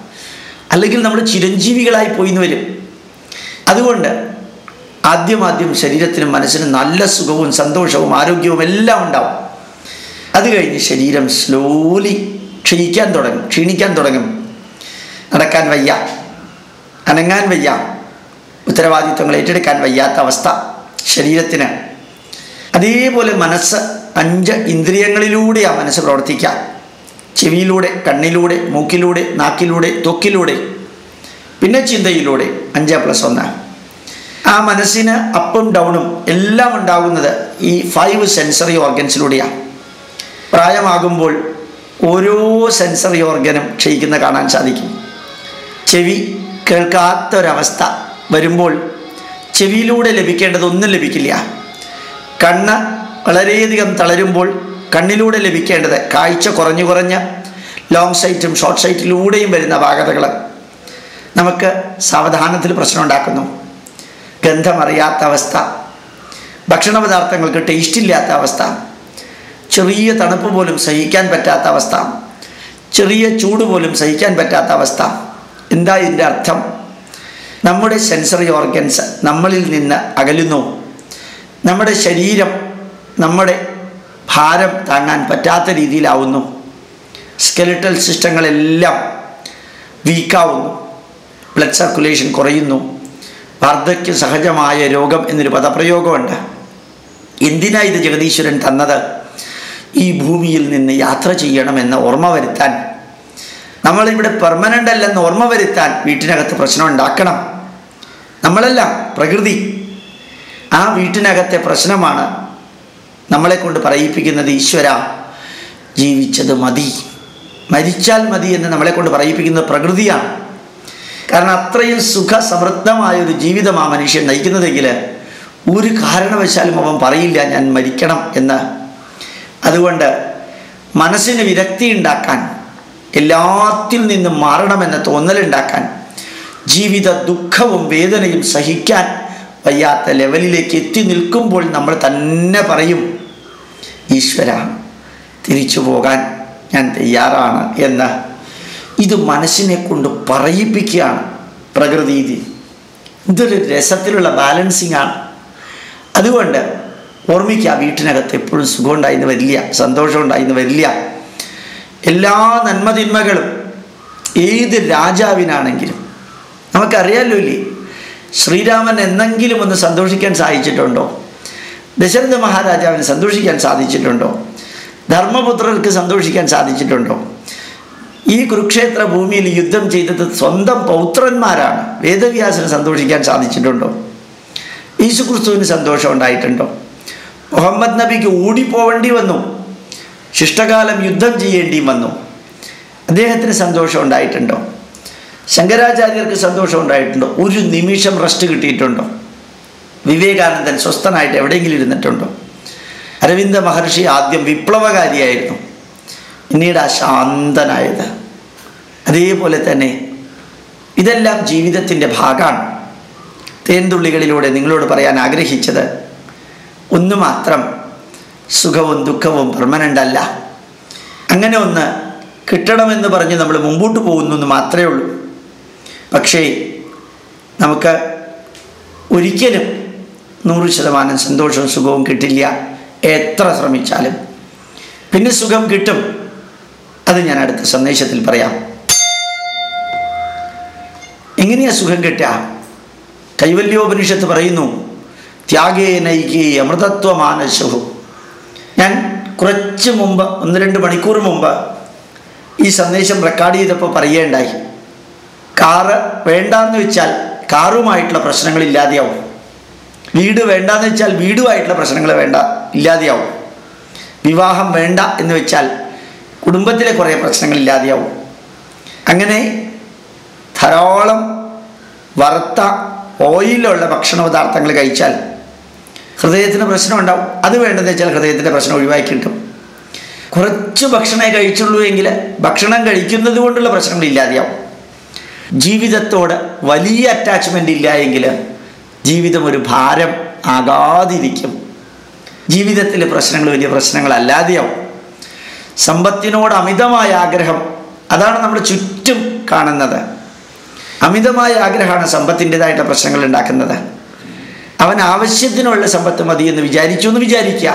Speaker 1: അല്ലെങ്കിൽ നമ്മൾ ചിരഞ്ജീവികളായി പോയിന്ന് വരും. അതുകൊണ്ട് ആദ്യം ആദ്യം ശരീരത്തിനും മനസ്സിനും നല്ല സുഖവും സന്തോഷവും ആരോഗ്യവും എല്ലാം ഉണ്ടാവും. അത് കഴിഞ്ഞ് ശരീരം സ്ലോലി ക്ഷയിക്കാൻ തുടങ്ങും ക്ഷീണിക്കാൻ തുടങ്ങും. നടക്കാൻ വയ്യ അനങ്ങാൻ വയ്യ. ഉത്തരവാദിത്വങ്ങൾ ഏറ്റെടുക്കാൻ വയ്യാത്ത അവസ്ഥ ശരീരത്തിന്. അതേപോലെ മനസ്സ് അഞ്ച് ഇന്ദ്രിയങ്ങളിലൂടെ ആ മനസ്സ് പ്രവർത്തിക്കാം ചെവിയിലൂടെ കണ്ണിലൂടെ മൂക്കിലൂടെ നാക്കിലൂടെ ത്വക്കിലൂടെ പിന്നെ ചിന്തയിലൂടെ അഞ്ച് പ്ലസ് ഒന്ന് ആ മനസ്സിന് അപ്പും ഡൗണും എല്ലാം ഉണ്ടാകുന്നത് ഈ ഫൈവ് സെൻസറി ഓർഗൻസിലൂടെയാണ് പ്രായമാകുമ്പോൾ ഓരോ സെൻസറി ഓർഗനും ക്ഷയിക്കുന്ന കാണാൻ സാധിക്കും. ചെവി കേൾക്കാത്തൊരവസ്ഥ വരുമ്പോൾ ചെവിയിലൂടെ ലഭിക്കേണ്ടതൊന്നും ലഭിക്കില്ല. കണ്ണ് വളരെയധികം തളരുമ്പോൾ കണ്ണിലൂടെ ലഭിക്കേണ്ടത് കാഴ്ച കുറഞ്ഞു കുറഞ്ഞ് ലോങ് സൈറ്റും ഷോർട്ട് സൈറ്റിലൂടെയും വരുന്ന അപാകതകൾ നമുക്ക് സാവധാനത്തിൽ പ്രശ്നം ഉണ്ടാക്കുന്നു ഗന്ധമറിയാത്ത അവസ്ഥ. ഭക്ഷണ പദാർത്ഥങ്ങൾക്ക് ടേസ്റ്റ് ഇല്ലാത്ത അവസ്ഥ. ചെറിയ തണുപ്പ് പോലും സഹിക്കാൻ പറ്റാത്ത അവസ്ഥ. ചെറിയ ചൂട് പോലും സഹിക്കാൻ പറ്റാത്ത അവസ്ഥ. എന്താ ഇതിന്റെ അർത്ഥം? നമ്മുടെ സെൻസറി ഓർഗൻസ് നമ്മളിൽ നിന്ന് അകലുന്നു. നമ്മുടെ ശരീരം നമ്മുടെ ഭാരം താങ്ങാൻ പറ്റാത്ത രീതിയിലാവുന്നു. സ്കെലിറ്റൽ സിസ്റ്റങ്ങളെല്ലാം വീക്കാവുന്നു ബ്ലഡ് സർക്കുലേഷൻ കുറയുന്നു. വാർദ്ധക്യ സഹജമായ രോഗം എന്നൊരു പദപ്രയോഗമുണ്ട്. എന്തിനാ ഇത് ജഗദീശ്വരൻ തന്നത്? ഈ ഭൂമിയിൽ നിന്ന് യാത്ര ചെയ്യണമെന്ന് ഓർമ്മ വരുത്താൻ. നമ്മളിവിടെ പെർമനന്റ് അല്ലെന്ന് ഓർമ്മ വരുത്താൻ വീട്ടിനകത്ത് പ്രശ്നം ഉണ്ടാക്കണം. നമ്മളല്ല പ്രകൃതി. ആ വീട്ടിനകത്തെ പ്രശ്നമാണ് നമ്മളെ കൊണ്ട് പറയിപ്പിക്കുന്നത് ഈശ്വര. ജീവിച്ചത് മതി. മരിച്ചാൽ മതി എന്ന് നമ്മളെ കൊണ്ട് പറയിപ്പിക്കുന്നത് പ്രകൃതിയാണ്. കാരണം അത്രയും സുഖസമൃദ്ധമായ ഒരു ജീവിതം ആ മനുഷ്യൻ നയിക്കുന്നതെങ്കിൽ ഒരു കാരണവശാലും അവൻ പറയില്ല ഞാൻ മരിക്കണം എന്ന്. അതുകൊണ്ട് മനസ്സിന് വിരക്തി ഉണ്ടാക്കാൻ എല്ലാത്തിൽ നിന്നും മാറണമെന്ന തോന്നലുണ്ടാക്കാൻ ജീവിത ദുഃഖവും വേദനയും സഹിക്കാൻ വയ്യാത്ത ലെവലിലേക്ക് എത്തി നിൽക്കുമ്പോൾ നമ്മൾ തന്നെ പറയും ഈശ്വര തിരിച്ചു പോകാൻ ഞാൻ തയ്യാറാണ് എന്ന്. ഇത് മനസ്സിനെ കൊണ്ട് പറയിപ്പിക്കുകയാണ് പ്രകൃതി ഇതൊരു രസത്തിലുള്ള ബാലൻസിങ് ആണ്. അതുകൊണ്ട് ഓർമ്മിക്കുക വീട്ടിനകത്ത് എപ്പോഴും സുഖം ഉണ്ടായിരുന്നു വരില്ല സന്തോഷം ഉണ്ടായിരുന്നു വരില്ല. എല്ലാ നന്മതിന്മകളും ഏത് രാജാവിനാണെങ്കിലും നമുക്കറിയാലോ ഇല്ലേ ശ്രീരാമൻ എന്നെങ്കിലും ഒന്ന് സന്തോഷിക്കാൻ സാധിച്ചിട്ടുണ്ടോ? ദശരഥ മഹാരാജാവിന് സന്തോഷിക്കാൻ സാധിച്ചിട്ടുണ്ടോ? ധർമ്മപുത്രർക്ക് സന്തോഷിക്കാൻ സാധിച്ചിട്ടുണ്ടോ? ഈ കുരുക്ഷേത്ര ഭൂമിയിൽ യുദ്ധം ചെയ്തത് സ്വന്തം പൗത്രന്മാരാണ്. വേദവ്യാസന് സന്തോഷിക്കാൻ സാധിച്ചിട്ടുണ്ടോ? യേശുക്രിസ്തുവിന് സന്തോഷം ഉണ്ടായിട്ടുണ്ടോ? മുഹമ്മദ് നബിക്ക് ഓടിപ്പോവേണ്ടി വന്നു. ശിഷ്ടകാലം യുദ്ധം ചെയ്യേണ്ടി വന്നു. അദ്ദേഹത്തിന് സന്തോഷം ഉണ്ടായിട്ടുണ്ടോ? ശങ്കരാചാര്യർക്ക് സന്തോഷം ഉണ്ടായിട്ടുണ്ടോ? ഒരു നിമിഷം റെസ്റ്റ് കിട്ടിയിട്ടുണ്ടോ? വിവേകാനന്ദൻ സ്വസ്ഥനായിട്ട് എവിടെയെങ്കിലും ഇരുന്നിട്ടുണ്ടോ? അരവിന്ദ മഹർഷി ആദ്യം വിപ്ലവകാരിയായിരുന്നു. പിന്നീട് അശാന്തനായത് അതേപോലെ തന്നെ ഇതെല്ലാം ജീവിതത്തിന്റെ ഭാഗമാണ്. തേൻതുള്ളികളിലൂടെ നിങ്ങളോട് പറയാൻ ആഗ്രഹിച്ചത്. ഒന്ന് മാത്രം സുഖവും ദുഃഖവും പെർമനന്റ് അല്ല. അങ്ങനെ ഒന്ന് കിട്ടണമെന്ന് പറഞ്ഞ് നമ്മൾ മുമ്പോട്ട് പോകുന്നു എന്ന് മാത്രമേ ഉള്ളൂ. പക്ഷേ നമുക്ക് ഒരിക്കലും നൂറ് ശതമാനം സന്തോഷവും സുഖവും കിട്ടില്ല. എത്ര ശ്രമിച്ചാലും. പിന്നെ സുഖം കിട്ടും. അത് ഞാൻ അടുത്ത സന്ദേശത്തിൽ പറയാം. എങ്ങനെയാ സുഖം കിട്ടുക? കൈവല്യോപനിഷത്ത് പറയുന്നു ത്യാഗേ നൈകേ അമൃതത്വമാനശു ഞാൻ കുറച്ച് മുമ്പ് ഒന്ന് രണ്ട് മണിക്കൂർ മുമ്പ് ഈ സന്ദേശം റെക്കോർഡ് ചെയ്തപ്പോൾ പറയേണ്ടായി. കാറ് വേണ്ടാന്ന് വെച്ചാൽ കാറുമായിട്ടുള്ള പ്രശ്നങ്ങൾ ഇല്ലാതെയാവും. വീട് വേണ്ടാന്ന് വെച്ചാൽ വീടുമായിട്ടുള്ള പ്രശ്നങ്ങൾ വേണ്ട ഇല്ലാതെയാവും. വിവാഹം വേണ്ട എന്ന് വെച്ചാൽ കുടുംബത്തിലെ കുറേ പ്രശ്നങ്ങൾ ഇല്ലാതെയാവും. അങ്ങനെ ധാരാളം വറുത്ത ഓയിലുള്ള ഭക്ഷണ പദാർത്ഥങ്ങൾ കഴിച്ചാൽ ഹൃദയത്തിന് പ്രശ്നം ഉണ്ടാവും. അത് വേണ്ടെന്ന് വെച്ചാൽ ഹൃദയത്തിന്റെ പ്രശ്നം ഒഴിവാക്കി കിട്ടും കുറച്ച് ഭക്ഷണമേ കഴിച്ചുള്ളൂ എങ്കിൽ ഭക്ഷണം കഴിക്കുന്നത് കൊണ്ടുള്ള പ്രശ്നങ്ങൾ ഇല്ലാതെയാവും. ജീവിതത്തോട് വലിയ അറ്റാച്ച്മെന്റ് ഇല്ല എങ്കിൽ ജീവിതം ഒരു ഭാരം ആകാതിരിക്കും. ജീവിതത്തിലെ പ്രശ്നങ്ങൾ വലിയ പ്രശ്നങ്ങളല്ലാതെയാവും. സമ്പത്തിനോട് അമിതമായ ആഗ്രഹം. അതാണ് നമ്മുടെ ചുറ്റും കാണുന്നത്. അമിതമായ ആഗ്രഹമാണ് സമ്പത്തിന്റെതായിട്ട് പ്രശ്നങ്ങൾ ഉണ്ടാക്കുന്നത്. അവൻ ആവശ്യത്തിനുള്ള സമ്പത്ത് മതി എന്ന് വിചാരിച്ചു എന്ന് വിചാരിക്കുക.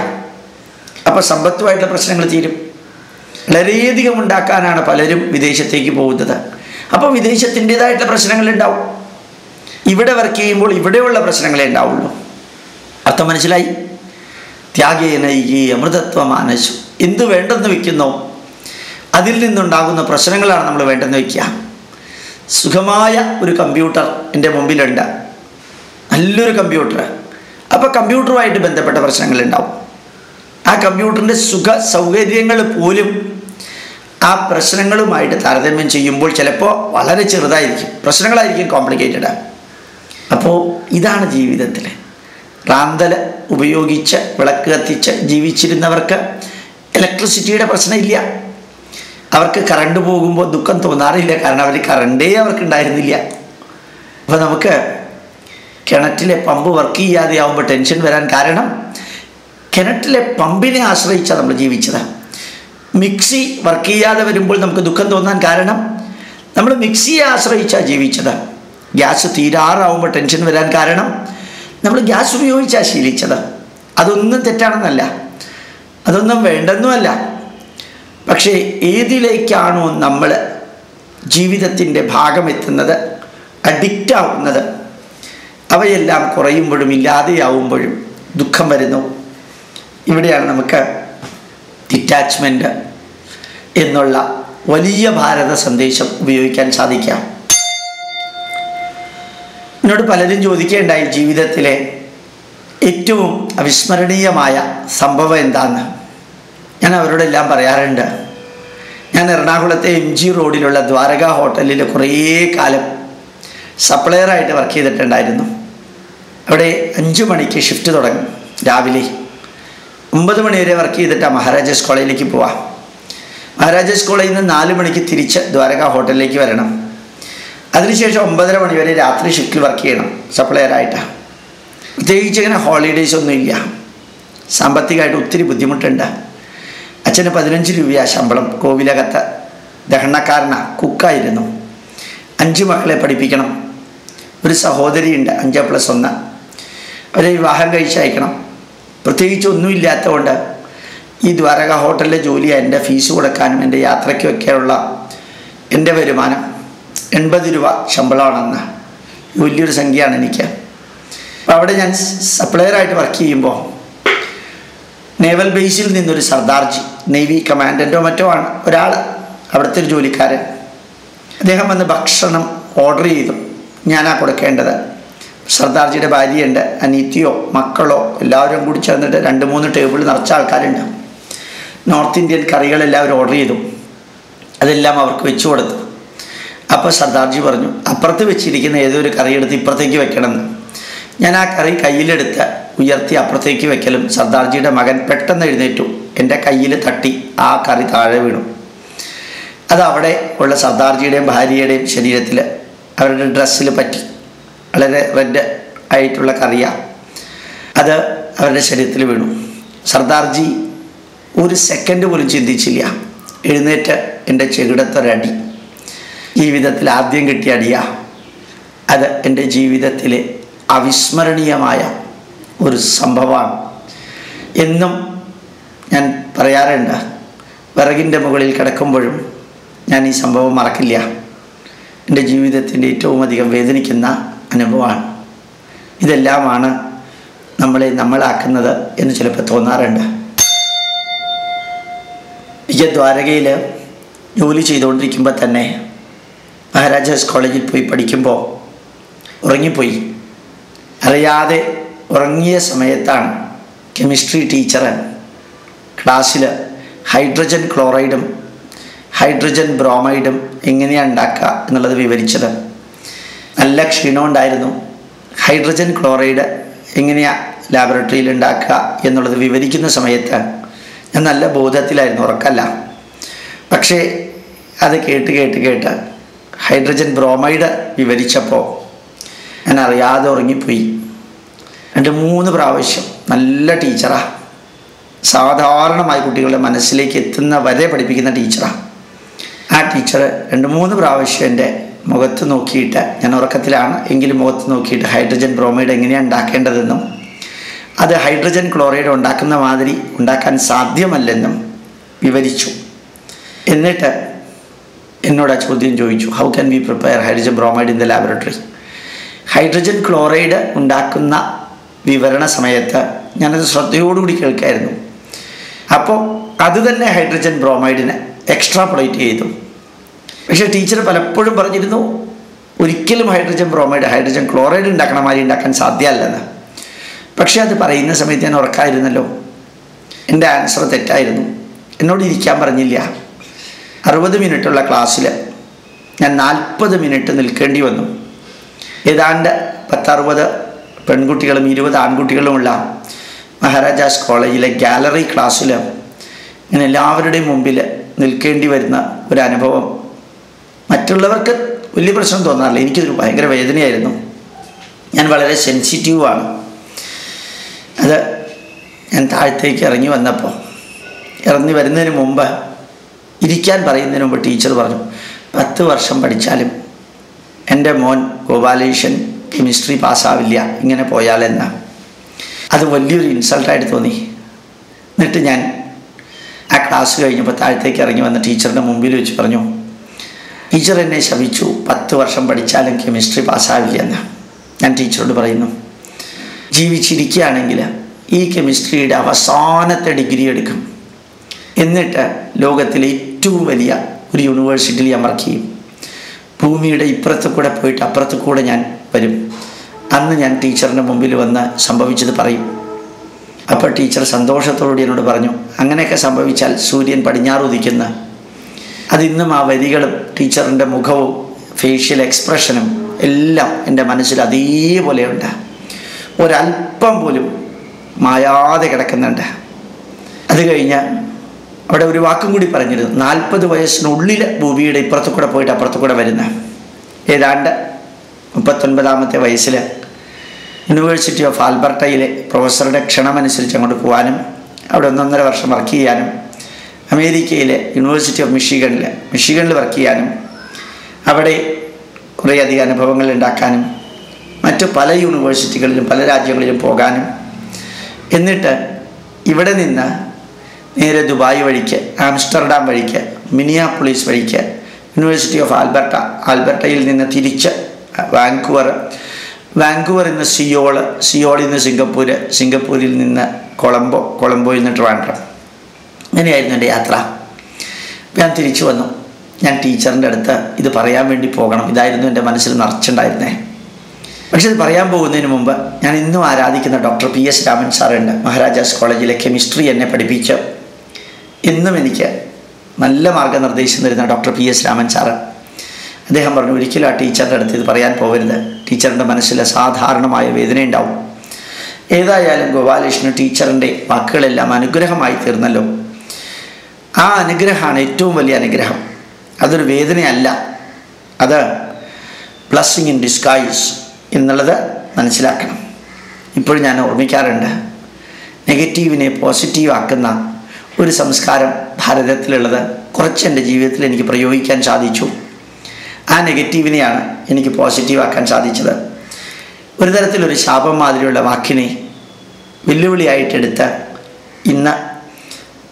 Speaker 1: അപ്പോൾ സമ്പത്തുമായിട്ടുള്ള പ്രശ്നങ്ങൾ തീരും. വളരെയധികം ഉണ്ടാക്കാനാണ് പലരും വിദേശത്തേക്ക് പോകുന്നത്. അപ്പോൾ പ്രശ്നങ്ങൾ ഉണ്ടാവും. ഇവിടെ വർക്ക് ചെയ്യുമ്പോൾ ഇവിടെയുള്ള പ്രശ്നങ്ങളെ ഉണ്ടാവുള്ളൂ. അർത്ഥം മനസ്സിലായി? ത്യാഗേന ഈ അമൃതത്വ മാനശു എന്ത് വേണ്ടെന്ന് വെക്കുന്നോ അതിൽ നിന്നുണ്ടാകുന്ന പ്രശ്നങ്ങളാണ് നമ്മൾ വേണ്ടെന്ന് വയ്ക്കുക സുഖമായ ഒരു കമ്പ്യൂട്ടർ എന്റെ മുമ്പിലുണ്ട്. നല്ലൊരു കമ്പ്യൂട്ടർ. അപ്പോൾ കമ്പ്യൂട്ടറുമായിട്ട് ബന്ധപ്പെട്ട പ്രശ്നങ്ങളുണ്ടാവും. ആ കമ്പ്യൂട്ടറിന്റെ സുഖ സൗകര്യങ്ങൾ പോലും ആ പ്രശ്നങ്ങളുമായിട്ട് താരതമ്യം ചെയ്യുമ്പോൾ ചിലപ്പോൾ വളരെ ചെറുതായിരിക്കും. പ്രശ്നങ്ങളായിരിക്കും കോംപ്ലിക്കേറ്റഡ്. അപ്പോൾ ഇതാണ് ജീവിതത്തിൽ റാന്തൽ ഉപയോഗിച്ച് വിളക്ക് കത്തിച്ച് ജീവിച്ചിരുന്നവർക്ക് ഇലക്ട്രിസിറ്റിയുടെ പ്രശ്നമില്ല. അവർക്ക് കറണ്ട് പോകുമ്പോൾ ദുഃഖം തോന്നാറില്ല. കാരണം അവർ കറണ്ടേ അവർക്ക് ഉണ്ടായിരുന്നില്ല. അപ്പോൾ നമുക്ക് കിണറ്റിലെ പമ്പ് വർക്ക് ചെയ്യാതെ ആവുമ്പോൾ ടെൻഷൻ വരാൻ കാരണം കിണറ്റിലെ പമ്പിനെ ആശ്രയിച്ചാണ് നമ്മൾ ജീവിച്ചത്. മിക്സി വർക്ക് ചെയ്യാതെ വരുമ്പോൾ നമുക്ക് ദുഃഖം തോന്നാൻ കാരണം നമ്മൾ മിക്സിയെ ആശ്രയിച്ചാണ് ജീവിച്ചത്. ഗ്യാസ് തീരാറാവുമ്പോൾ ടെൻഷൻ വരാൻ കാരണം നമ്മൾ ഗ്യാസ് ഉപയോഗിച്ചാണ് ശീലിച്ചത്. അതൊന്നും തെറ്റാണെന്നല്ല. അതൊന്നും വേണ്ടെന്നുമല്ല. പക്ഷേ ഏതിലേക്കാണോ നമ്മൾ ജീവിതത്തിന്റെ ഭാഗമെത്തുന്നത് അഡിക്റ്റ് ആവുന്നത് അവയെല്ലാം കുറയുമ്പോഴും ഇല്ലാതെയാവുമ്പോഴും ദുഃഖം വരുന്നു. ഇവിടെയാണ് നമുക്ക് ഡിറ്റാച്ച്മെന്റ് എന്നുള്ള വലിയ ഭാരത സന്ദേശം ഉപയോഗിക്കാൻ സാധിക്കാം എന്നോട് പലരും ചോദിക്കേണ്ടായി ജീവിതത്തിലെ ഏറ്റവും അവിസ്മരണീയമായ സംഭവം എന്താന്ന് ഞാൻ അവരോടെല്ലാം പറയാറുണ്ട്. ഞാൻ എറണാകുളത്തെ എം ജി റോഡിലുള്ള ദ്വാരക ഹോട്ടലിൽ കുറേ കാലം സപ്ലയറായിട്ട് വർക്ക് ചെയ്തിട്ടുണ്ടായിരുന്നു. അവിടെ അഞ്ച് മണിക്ക് ഷിഫ്റ്റ് തുടങ്ങും രാവിലെ. ഒമ്പത് മണിവരെ വർക്ക് ചെയ്തിട്ടാണ് മഹാരാജാസ് കോളേജിലേക്ക് പോവാം. മഹാരാജാസ് കോളേജിൽ നിന്ന് നാല് മണിക്ക് തിരിച്ച് ദ്വാരക ഹോട്ടലിലേക്ക് വരണം. അതിനുശേഷം ഒമ്പതര മണിവരെ രാത്രി ഷിഫ്റ്റിൽ വർക്ക് ചെയ്യണം സപ്ലയറായിട്ട്. പ്രത്യേകിച്ച് ഇങ്ങനെ ഹോളിഡേയ്സ് ഒന്നുമില്ല സാമ്പത്തികമായിട്ട് ഒത്തിരി ബുദ്ധിമുട്ടുണ്ട്. അച്ഛന് പതിനഞ്ച് രൂപയാണ് ശമ്പളം. കോവിലകത്ത് ദഹണക്കാരന കുക്കായിരുന്നു. അഞ്ച് മക്കളെ പഠിപ്പിക്കണം. ഒരു സഹോദരിയുണ്ട് അഞ്ച് പ്ലസ് ഒന്ന്. അവരെ വിവാഹം കഴിച്ചയക്കണം. പ്രത്യേകിച്ച് ഒന്നുമില്ലാത്തതുകൊണ്ട് ഈ ദ്വാരക ഹോട്ടലിലെ ജോലിയാണ് എന്റെ ഫീസ് കൊടുക്കാനും എന്റെ യാത്രയ്ക്കൊക്കെയുള്ള എന്റെ വരുമാനം. എൺപത് രൂപ ശമ്പളമാണെന്ന്. വലിയൊരു സംഖ്യയാണ് എനിക്ക്. അപ്പോൾ അവിടെ ഞാൻ സപ്ലയറായിട്ട് വർക്ക് ചെയ്യുമ്പോൾ നേവൽ ബേസിൽ നിന്നൊരു സർദാർജി നേവി കമാൻഡന്റോ മറ്റോ ആണ്. ഒരാൾ അവിടുത്തെ ഒരു ജോലിക്കാരൻ. അദ്ദേഹം വന്ന് ഭക്ഷണം ഓർഡർ ചെയ്തു. ഞാനാ കൊടുക്കേണ്ടത്. സർദാർജിയുടെ ഭാര്യയുണ്ട് അനീത്തിയോ മക്കളോ എല്ലാവരും കൂടി ചേർന്നിട്ട് രണ്ട് മൂന്ന് ടേബിൾ നിറച്ച ആൾക്കാരുണ്ട് നോർത്ത് ഇന്ത്യൻ കറികളെല്ലാവരും ഓർഡർ ചെയ്തു. അതെല്ലാം അവർക്ക് വെച്ചു കൊടുത്തു. അപ്പോൾ സർദാർജി പറഞ്ഞു അപ്പുറത്ത് വെച്ചിരിക്കുന്ന ഏതൊരു കറി എടുത്ത് ഇപ്പുറത്തേക്ക് വെക്കണമെന്ന്. ഞാൻ ആ കറി കയ്യിലെടുത്ത് ഉയർത്തി അപ്പുറത്തേക്ക് വെക്കലും സർദാർജിയുടെ മകൻ പെട്ടെന്ന് എഴുന്നേറ്റു. എന്റെ കയ്യിൽ തട്ടി ആ കറി താഴെ വീണു. അത് അവിടെ ഉള്ള സർദാർജിയുടെയും ഭാര്യയുടെയും ശരീരത്തിൽ അവരുടെ ഡ്രസ്സിൽ പറ്റി. വളരെ റെഡ് ആയിട്ടുള്ള കറിയാണ് അത് അവരുടെ ശരീരത്തിൽ വീണു. സർദാർജി ഒരു സെക്കൻഡ് പോലും ചിന്തിച്ചില്ല. എഴുന്നേറ്റ് എന്റെ ചെകിടത്തൊരടി ജീവിതത്തിൽ ആദ്യം കിട്ടിയ അടിയാണ് അത് എന്റെ ജീവിതത്തിലെ അവിസ്മരണീയമായ ഒരു സംഭവമാണ്. എന്നും ഞാൻ പറയാറുണ്ട് വിറകിന്റെ മുകളിൽ കിടക്കുമ്പോഴും ഞാൻ ഈ സംഭവം മറക്കില്ല. എന്റെ ജീവിതത്തിന്റെ ഏറ്റവും അധികം വേദനിക്കുന്ന അനുഭവമാണ്. ഇതെല്ലാമാണ് നമ്മളെ നമ്മളാക്കുന്നത് എന്ന് ചിലപ്പോൾ തോന്നാറുണ്ട്. എനിക്ക് ദ്വാരകയിൽ ജോലി ചെയ്തുകൊണ്ടിരിക്കുമ്പോൾ തന്നെ മഹാരാജാസ് കോളേജിൽ പോയി പഠിക്കുമ്പോൾ ഉറങ്ങിപ്പോയി. അറിയാതെ ഉറങ്ങിയ സമയത്താണ് കെമിസ്ട്രി ടീച്ചർ ക്ലാസ്സിൽ ഹൈഡ്രജൻ ക്ലോറൈഡും ഹൈഡ്രജൻ ബ്രോമൈഡും എങ്ങനെയാണ് ഉണ്ടാക്കുക എന്നുള്ളത് വിവരിച്ചത്. നല്ല ക്ഷീണം ഉണ്ടായിരുന്നു. ഹൈഡ്രജൻ ക്ലോറൈഡ് എങ്ങനെയാണ് ലാബറട്ടറിയിൽ ഉണ്ടാക്കുക എന്നുള്ളത് വിവരിക്കുന്ന സമയത്ത് ഞാൻ നല്ല ബോധത്തിലായിരുന്നു ഉറക്കല്ല. പക്ഷേ അത് കേട്ട് കേട്ട് കേട്ട് ഹൈഡ്രജൻ ബ്രോമൈഡ് വിവരിച്ചപ്പോൾ ഞാൻ അറിയാതെ ഉറങ്ങിപ്പോയി. രണ്ട് മൂന്ന് പ്രാവശ്യം നല്ല ടീച്ചറാണ് സാധാരണമായി കുട്ടികളുടെ മനസ്സിലേക്ക് എത്തുന്ന വരെ പഠിപ്പിക്കുന്ന ടീച്ചറാണ് ആ ടീച്ചർ രണ്ട് മൂന്ന് പ്രാവശ്യം എന്റെ മുഖത്ത് നോക്കിയിട്ട് ഞാൻ ഉറക്കത്തിലാണ് എങ്കിലും മുഖത്ത് നോക്കിയിട്ട് ഹൈഡ്രജൻ ബ്രോമൈഡ് എങ്ങനെയാണ് ഉണ്ടാക്കേണ്ടതെന്നും അത് ഹൈഡ്രജൻ ക്ലോറൈഡ് ഉണ്ടാക്കുന്ന മാതിരി ഉണ്ടാക്കാൻ സാധ്യമല്ലെന്നും വിവരിച്ചു. എന്നിട്ട് എന്നോട് ആ ചോദ്യം ചോദിച്ചു how can we prepare hydrogen bromide in the laboratory hydrogen chloride ഉണ്ടാക്കുന്ന വിവരണ സമയത്ത് ഞാനത് ശ്രദ്ധയോടുകൂടി കേൾക്കായിരുന്നു. അപ്പോൾ അത് തന്നെ ഹൈഡ്രജൻ ബ്രോമൈഡിനെ എക്സ്ട്രാപ്പൊളേറ്റ് ചെയ്തു. പക്ഷേ ടീച്ചർ പലപ്പോഴും പറഞ്ഞിരുന്നു ഒരിക്കലും ഹൈഡ്രജൻ ബ്രോമൈഡ് ഹൈഡ്രജൻ ക്ലോറൈഡ് ഉണ്ടാക്കണ മാതിരി ഉണ്ടാക്കാൻ സാധ്യമല്ലെന്ന് പക്ഷേ അത് പറയുന്ന സമയത്ത് ഞാൻ ഉറക്കായിരുന്നല്ലോ. എന്റെ ആൻസർ തെറ്റായിരുന്നു. എന്നോട് ഇരിക്കാൻ പറഞ്ഞില്ല. അറുപത് മിനിറ്റുള്ള ക്ലാസ്സിൽ ഞാൻ നാൽപ്പത് മിനിറ്റ് നിൽക്കേണ്ടി വന്നു. ഏതാണ്ട് പത്തറുപത് പെൺകുട്ടികളും ഇരുപത് ആൺകുട്ടികളുമുള്ള മഹാരാജാസ് കോളേജിലെ ഗാലറി ക്ലാസ്സിൽ ഇങ്ങനെ എല്ലാവരുടെയും മുമ്പിൽ നിൽക്കേണ്ടി വരുന്ന ഒരു അനുഭവം മറ്റുള്ളവർക്ക് വലിയ പ്രശ്നം തോന്നാറില്ല. എനിക്കിതൊരു ഭയങ്കര വേദനയായിരുന്നു. ഞാൻ വളരെ സെൻസിറ്റീവാണ്. അത് ഞാൻ താഴത്തേക്ക് ഇറങ്ങി വന്നപ്പോൾ ഇറങ്ങി വരുന്നതിന് മുമ്പ് ഇരിക്കാൻ പറയുന്നതിന് മുമ്പ് ടീച്ചർ പറഞ്ഞു പത്ത് വർഷം പഠിച്ചാലും എന്റെ മോൻ ഗോപാലേഷൻ കെമിസ്ട്രി പാസ്സാവില്ല ഇങ്ങനെ പോയാലെന്ന്. അത് വലിയൊരു ഇൻസൾട്ടായിട്ട് തോന്നി. എന്നിട്ട് ഞാൻ ആ ക്ലാസ് കഴിഞ്ഞപ്പോൾ താഴത്തേക്ക് ഇറങ്ങി വന്ന ടീച്ചറിന്റെ മുമ്പിൽ വെച്ച് പറഞ്ഞു ടീച്ചർ എന്നെ ശപിച്ചു പത്ത് വർഷം പഠിച്ചാലും കെമിസ്ട്രി പാസ്സാവില്ല എന്ന് ഞാൻ ടീച്ചറോട് പറയുന്നു ജീവിച്ചിരിക്കുകയാണെങ്കിൽ ഈ കെമിസ്ട്രിയുടെ അവസാനത്തെ ഡിഗ്രി എടുക്കും. എന്നിട്ട് ലോകത്തിലെ ഏറ്റവും വലിയ ഒരു യൂണിവേഴ്സിറ്റിയിൽ ഞാൻ വർക്ക് ചെയ്യും. ഭൂമിയുടെ ഇപ്പുറത്ത് കൂടെ പോയിട്ട് അപ്പുറത്ത് കൂടെ ഞാൻ വരും. അന്ന് ഞാൻ ടീച്ചറിന്റെ മുമ്പിൽ വന്ന് സംഭവിച്ചത് പറയും. അപ്പോൾ ടീച്ചർ സന്തോഷത്തോടുകൂടി എന്നോട് പറഞ്ഞു അങ്ങനെയൊക്കെ സംഭവിച്ചാൽ സൂര്യൻ പടിഞ്ഞാറ് ഉദിക്കുന്ന അതിന്നും ആ വരികളും ടീച്ചറിന്റെ മുഖവും ഫേഷ്യൽ എക്സ്പ്രഷനും എല്ലാം എന്റെ മനസ്സിൽ അതേപോലെയുണ്ട്. ഒരല്പം പോലും മായാതെ കിടക്കുന്നുണ്ട്. അത് കഴിഞ്ഞ് അവിടെ ഒരു വാക്കും കൂടി പറഞ്ഞിരുന്നു. നാൽപ്പത് വയസ്സിനുള്ളിൽ ഭൂമിയുടെ ഇപ്പുറത്തു കൂടെ പോയിട്ട് അപ്പുറത്തു കൂടെ വരുന്ന. ഏതാണ്ട് മുപ്പത്തൊൻപതാമത്തെ വയസ്സിൽ യൂണിവേഴ്സിറ്റി ഓഫ് ആൽബർട്ടയിലെ പ്രൊഫസറുടെ ക്ഷണമനുസരിച്ച് അങ്ങോട്ട് പോകാനും അവിടെ ഒന്നൊന്നര വർഷം വർക്ക് ചെയ്യാനും അമേരിക്കയിലെ യൂണിവേഴ്സിറ്റി ഓഫ് മിഷിഗണിൽ മിഷിഗണിൽ വർക്ക് ചെയ്യാനും അവിടെ കുറേയധികം അനുഭവങ്ങൾ ഉണ്ടാക്കാനും മറ്റു പല യൂണിവേഴ്സിറ്റികളിലും പല രാജ്യങ്ങളിലും പോകാനും. എന്നിട്ട് ഇവിടെ നിന്ന് നേരെ ദുബായ് വഴിക്ക് ആംസ്റ്റർഡാം വഴിക്ക് മിനിയാപൊളീസ് വഴിക്ക് യൂണിവേഴ്സിറ്റി ഓഫ് ആൽബർട്ട ആൽബർട്ടയിൽ നിന്ന് തിരിച്ച് വാങ്കൂവർ വാങ്കൂവറിൽ നിന്ന് സിയോൾ സിയോളിൽ നിന്ന് സിംഗപ്പൂർ സിംഗപ്പൂരിൽ നിന്ന് കൊളംബോ കൊളംബോയിൽ നിന്ന് ട്രിവാൻഡ്രം. അങ്ങനെയായിരുന്നു എന്റെ യാത്ര. ഞാൻ തിരിച്ചു വന്നു. ഞാൻ ടീച്ചറിന്റെ അടുത്ത് ഇത് പറയാൻ വേണ്ടി പോകണം. ഇതായിരുന്നു എന്റെ മനസ്സിൽ നിറച്ചുണ്ടായിരുന്നേ. പക്ഷെ ഇത് പറയാൻ പോകുന്നതിന് മുമ്പ് ഞാൻ ഇന്നും ആരാധിക്കുന്ന ഡോക്ടർ പി എസ് രാമൻ സാറുണ്ട്. മഹാരാജാസ് കോളേജിലെ കെമിസ്ട്രി എന്നെ പഠിപ്പിച്ച് ഇന്നും എനിക്ക് നല്ല മാർഗനിർദ്ദേശം തരുന്ന doctor P S Raman sir. അദ്ദേഹം പറഞ്ഞു ഒരിക്കലും ആ ടീച്ചറിന്റെ അടുത്ത് ഇത് പറയാൻ പോകരുത് ടീച്ചറിന്റെ മനസ്സിൽ സാധാരണമായ വേദനയുണ്ടാവും ഏതായാലും ഗോപാലകൃഷ്ണൻ ടീച്ചറിന്റെ വാക്കുകളെല്ലാം അനുഗ്രഹമായി തീർന്നല്ലോ. ആ അനുഗ്രഹമാണ് ഏറ്റവും വലിയ അനുഗ്രഹം. അതൊരു വേദനയല്ല. അത് ബ്ലസ്സിങ് ഇൻ ഡിസ്ഗൈസ് എന്നുള്ളത് മനസ്സിലാക്കണം. ഇപ്പോഴും ഞാൻ ഓർമ്മിക്കാറുണ്ട്. നെഗറ്റീവിനെ പോസിറ്റീവ് ആക്കുന്ന ഒരു സംസ്കാരം ഭാരതത്തിലുള്ളത് കുറച്ച് എന്റെ ജീവിതത്തിൽ എനിക്ക് പ്രയോഗിക്കാൻ സാധിച്ചു. ആ നെഗറ്റീവിനെയാണ് എനിക്ക് പോസിറ്റീവാക്കാൻ സാധിച്ചത്. ഒരു തരത്തിലൊരു ശാപം മാതിരിയുള്ള വാക്കിനെ വെല്ലുവിളിയായിട്ടെടുത്ത് ഇന്ന്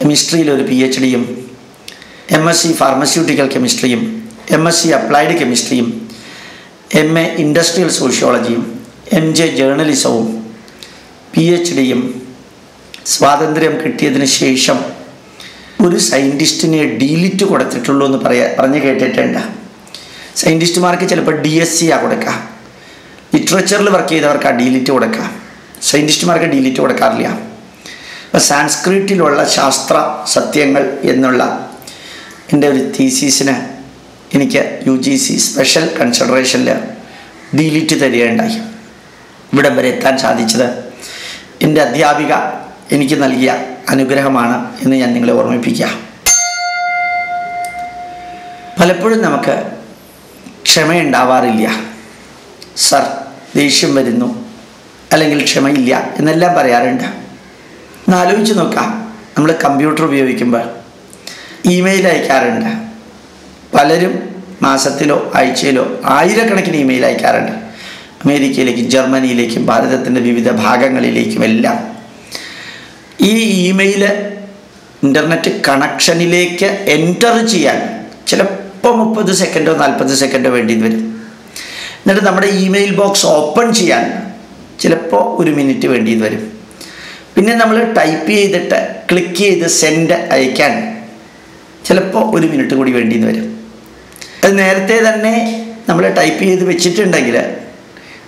Speaker 1: കെമിസ്ട്രിയിൽ ഒരു പി എച്ച് ഡിയും എം എസ് സി ഫാർമസ്യൂട്ടിക്കൽ കെമിസ്ട്രിയും എം എസ് സി അപ്ലൈഡ് കെമിസ്ട്രിയും എം എ ഇൻഡസ്ട്രിയൽ സോഷ്യോളജിയും എം ജെ ജേർണലിസവും പി എച്ച് ഡിയും സ്വാതന്ത്ര്യം കിട്ടിയതിന് ശേഷം ഒരു സയന്റിസ്റ്റിനെ ഡീലിറ്റ് കൊടുത്തിട്ടുള്ളൂ എന്ന് പറയാ പറഞ്ഞ് കേട്ടിട്ടുണ്ട്. സയന്റിസ്റ്റുമാർക്ക് ചിലപ്പോൾ ഡി എസ് സി ആ കൊടുക്കുക ലിറ്ററേച്ചറിൽ വർക്ക് ചെയ്തവർക്ക് ആ ഡീലിറ്റ് കൊടുക്കുക സയന്റിസ്റ്റുമാർക്ക് ഡീലിറ്റ് കൊടുക്കാറില്ല. അപ്പോൾ സാൻസ്ക്രിറ്റിലുള്ള ശാസ്ത്ര സത്യങ്ങൾ എന്നുള്ള എന്റെ ഒരു തീസീസിന് എനിക്ക് യു ജി സി സ്പെഷ്യൽ കൺസിഡറേഷനിൽ ഡീലിറ്റ് തരികയുണ്ടായി. ഇവിടം വരെ എത്താൻ സാധിച്ചത് എന്റെ അധ്യാപിക എനിക്ക് നൽകിയ അനുഗ്രഹമാണ് എന്ന് ഞാൻ നിങ്ങളെ ഓർമ്മിപ്പിക്കുക. പലപ്പോഴും നമുക്ക് ക്ഷമയുണ്ടാവാറില്ല. സർ ദേഷ്യം വരുന്നു അല്ലെങ്കിൽ ക്ഷമയില്ല എന്നെല്ലാം പറയാറുണ്ട്. ഒന്ന് ആലോചിച്ച് നോക്കാം. നമ്മൾ കമ്പ്യൂട്ടർ ഉപയോഗിക്കുമ്പോൾ ഇമെയിൽ അയക്കാറുണ്ട്. പലരും മാസത്തിലോ ആഴ്ചയിലോ ആയിരക്കണക്കിന് ഇമെയിൽ അയക്കാറുണ്ട്. അമേരിക്കയിലേക്കും ജർമ്മനിയിലേക്കും ഭാരതത്തിന്റെ വിവിധ ഭാഗങ്ങളിലേക്കും എല്ലാം. ഈ ഇമെയിൽ ഇന്റർനെറ്റ് കണക്ഷനിലേക്ക് എന്റർ ചെയ്യാൻ ചിലപ്പോൾ മുപ്പത് സെക്കൻഡോ നാൽപ്പത് സെക്കൻഡോ വേണ്ടി വരും. എന്നിട്ട് നമ്മുടെ ഇമെയിൽ ബോക്സ് ഓപ്പൺ ചെയ്യാൻ ചിലപ്പോൾ ഒരു മിനിറ്റ് വേണ്ടി വരും. പിന്നെ നമ്മൾ ടൈപ്പ് ചെയ്തിട്ട് ക്ലിക്ക് ചെയ്ത് സെൻഡ് അയക്കാൻ ചിലപ്പോൾ ഒരു മിനിറ്റ് കൂടി വേണ്ടി വരും. അത് നേരത്തെ തന്നെ നമ്മൾ ടൈപ്പ് ചെയ്ത് വെച്ചിട്ടുണ്ടെങ്കിൽ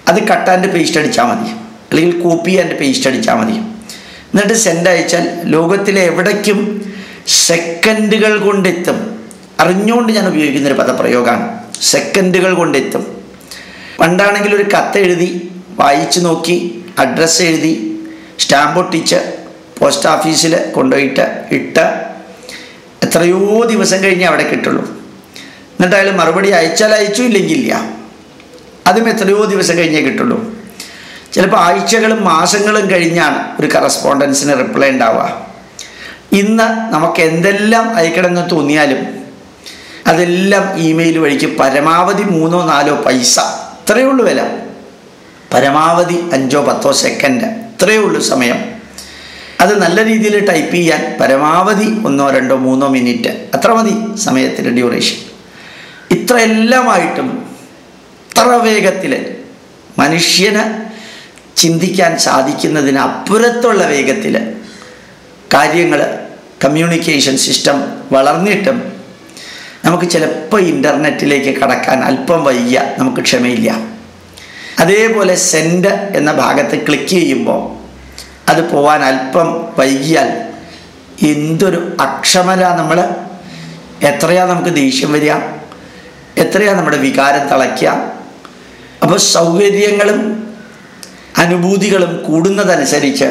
Speaker 1: അത് കട്ട് ആൻഡ് പേസ്റ്റ് അടിച്ചാൽ മതി. അല്ലെങ്കിൽ കോപ്പി ആൻഡ് പേസ്റ്റ് അടിച്ചാൽ മതി. എന്നിട്ട് സെൻഡ് അയച്ചാൽ ലോകത്തിലെ എവിടേക്കും സെക്കൻഡുകൾ കൊണ്ടെത്തും. അറിഞ്ഞുകൊണ്ട് ഞാൻ ഉപയോഗിക്കുന്നൊരു പദപ്രയോഗമാണ്. സെക്കൻഡുകൾ കൊണ്ടെത്തും. പണ്ടാണെങ്കിൽ ഒരു കത്തെഴുതി വായിച്ചു നോക്കി അഡ്രസ്സ് എഴുതി സ്റ്റാമ്പ് ഒട്ടിച്ച് പോസ്റ്റ് ഓഫീസിൽ കൊണ്ടുപോയിട്ട് ഇട്ട് എത്രയോ ദിവസം കഴിഞ്ഞ് അവിടെ കിട്ടുള്ളൂ. എന്നിട്ട് അയാൾ മറുപടി അയച്ചാൽ അയച്ചു ഇല്ലെങ്കിൽ ഇല്ല. അതും എത്രയോ ദിവസം കഴിഞ്ഞേ കിട്ടുള്ളൂ. ചിലപ്പോൾ ആഴ്ചകളും മാസങ്ങളും കഴിഞ്ഞാണ് ഒരു കറസ്പോണ്ടൻസിന് റിപ്ലൈ ഉണ്ടാവുക. ഇന്ന് നമുക്ക് എന്തെല്ലാം അയക്കണമെന്ന് തോന്നിയാലും അതെല്ലാം ഇമെയിൽ വഴിക്ക് പരമാവധി മൂന്നോ നാലോ പൈസ ഇത്രയേ ഉള്ളൂ വില. പരമാവധി അഞ്ചോ പത്തോ സെക്കൻഡ് ഇത്രയേ ഉള്ളൂ സമയം. അത് നല്ല രീതിയിൽ ടൈപ്പ് ചെയ്യാൻ പരമാവധി ഒന്നോ രണ്ടോ മൂന്നോ മിനിറ്റ് അത്ര മതി സമയത്തിന്റെ ഡ്യൂറേഷൻ ഇത്രയെല്ലാമായിട്ടും ഇത്ര വേഗത്തിൽ മനുഷ്യന് ചിന്തിക്കാൻ സാധിക്കുന്നതിന് അപ്പുറത്തുള്ള വേഗത്തിൽ കാര്യങ്ങൾ കമ്മ്യൂണിക്കേഷൻ സിസ്റ്റം വളർന്നിട്ടും നമുക്ക് ചിലപ്പോൾ ഇന്റർനെറ്റിലേക്ക് കടക്കാൻ അല്പം വയ്യ നമുക്ക് ക്ഷമയില്ല. അതേപോലെ സെൻഡ് എന്ന ഭാഗത്ത് ക്ലിക്ക് ചെയ്യുമ്പോൾ അത് പോവാൻ അല്പം വൈകിയാൽ എന്തൊരു അക്ഷമല നമ്മൾ എത്രയാ നമുക്ക് ദേഷ്യം വരിക? എത്രയാ നമ്മുടെ വികാരം തിളയ്ക്കുക? അപ്പോൾ സൗകര്യങ്ങളും അനുഭൂതികളും കൂടുന്നതനുസരിച്ച്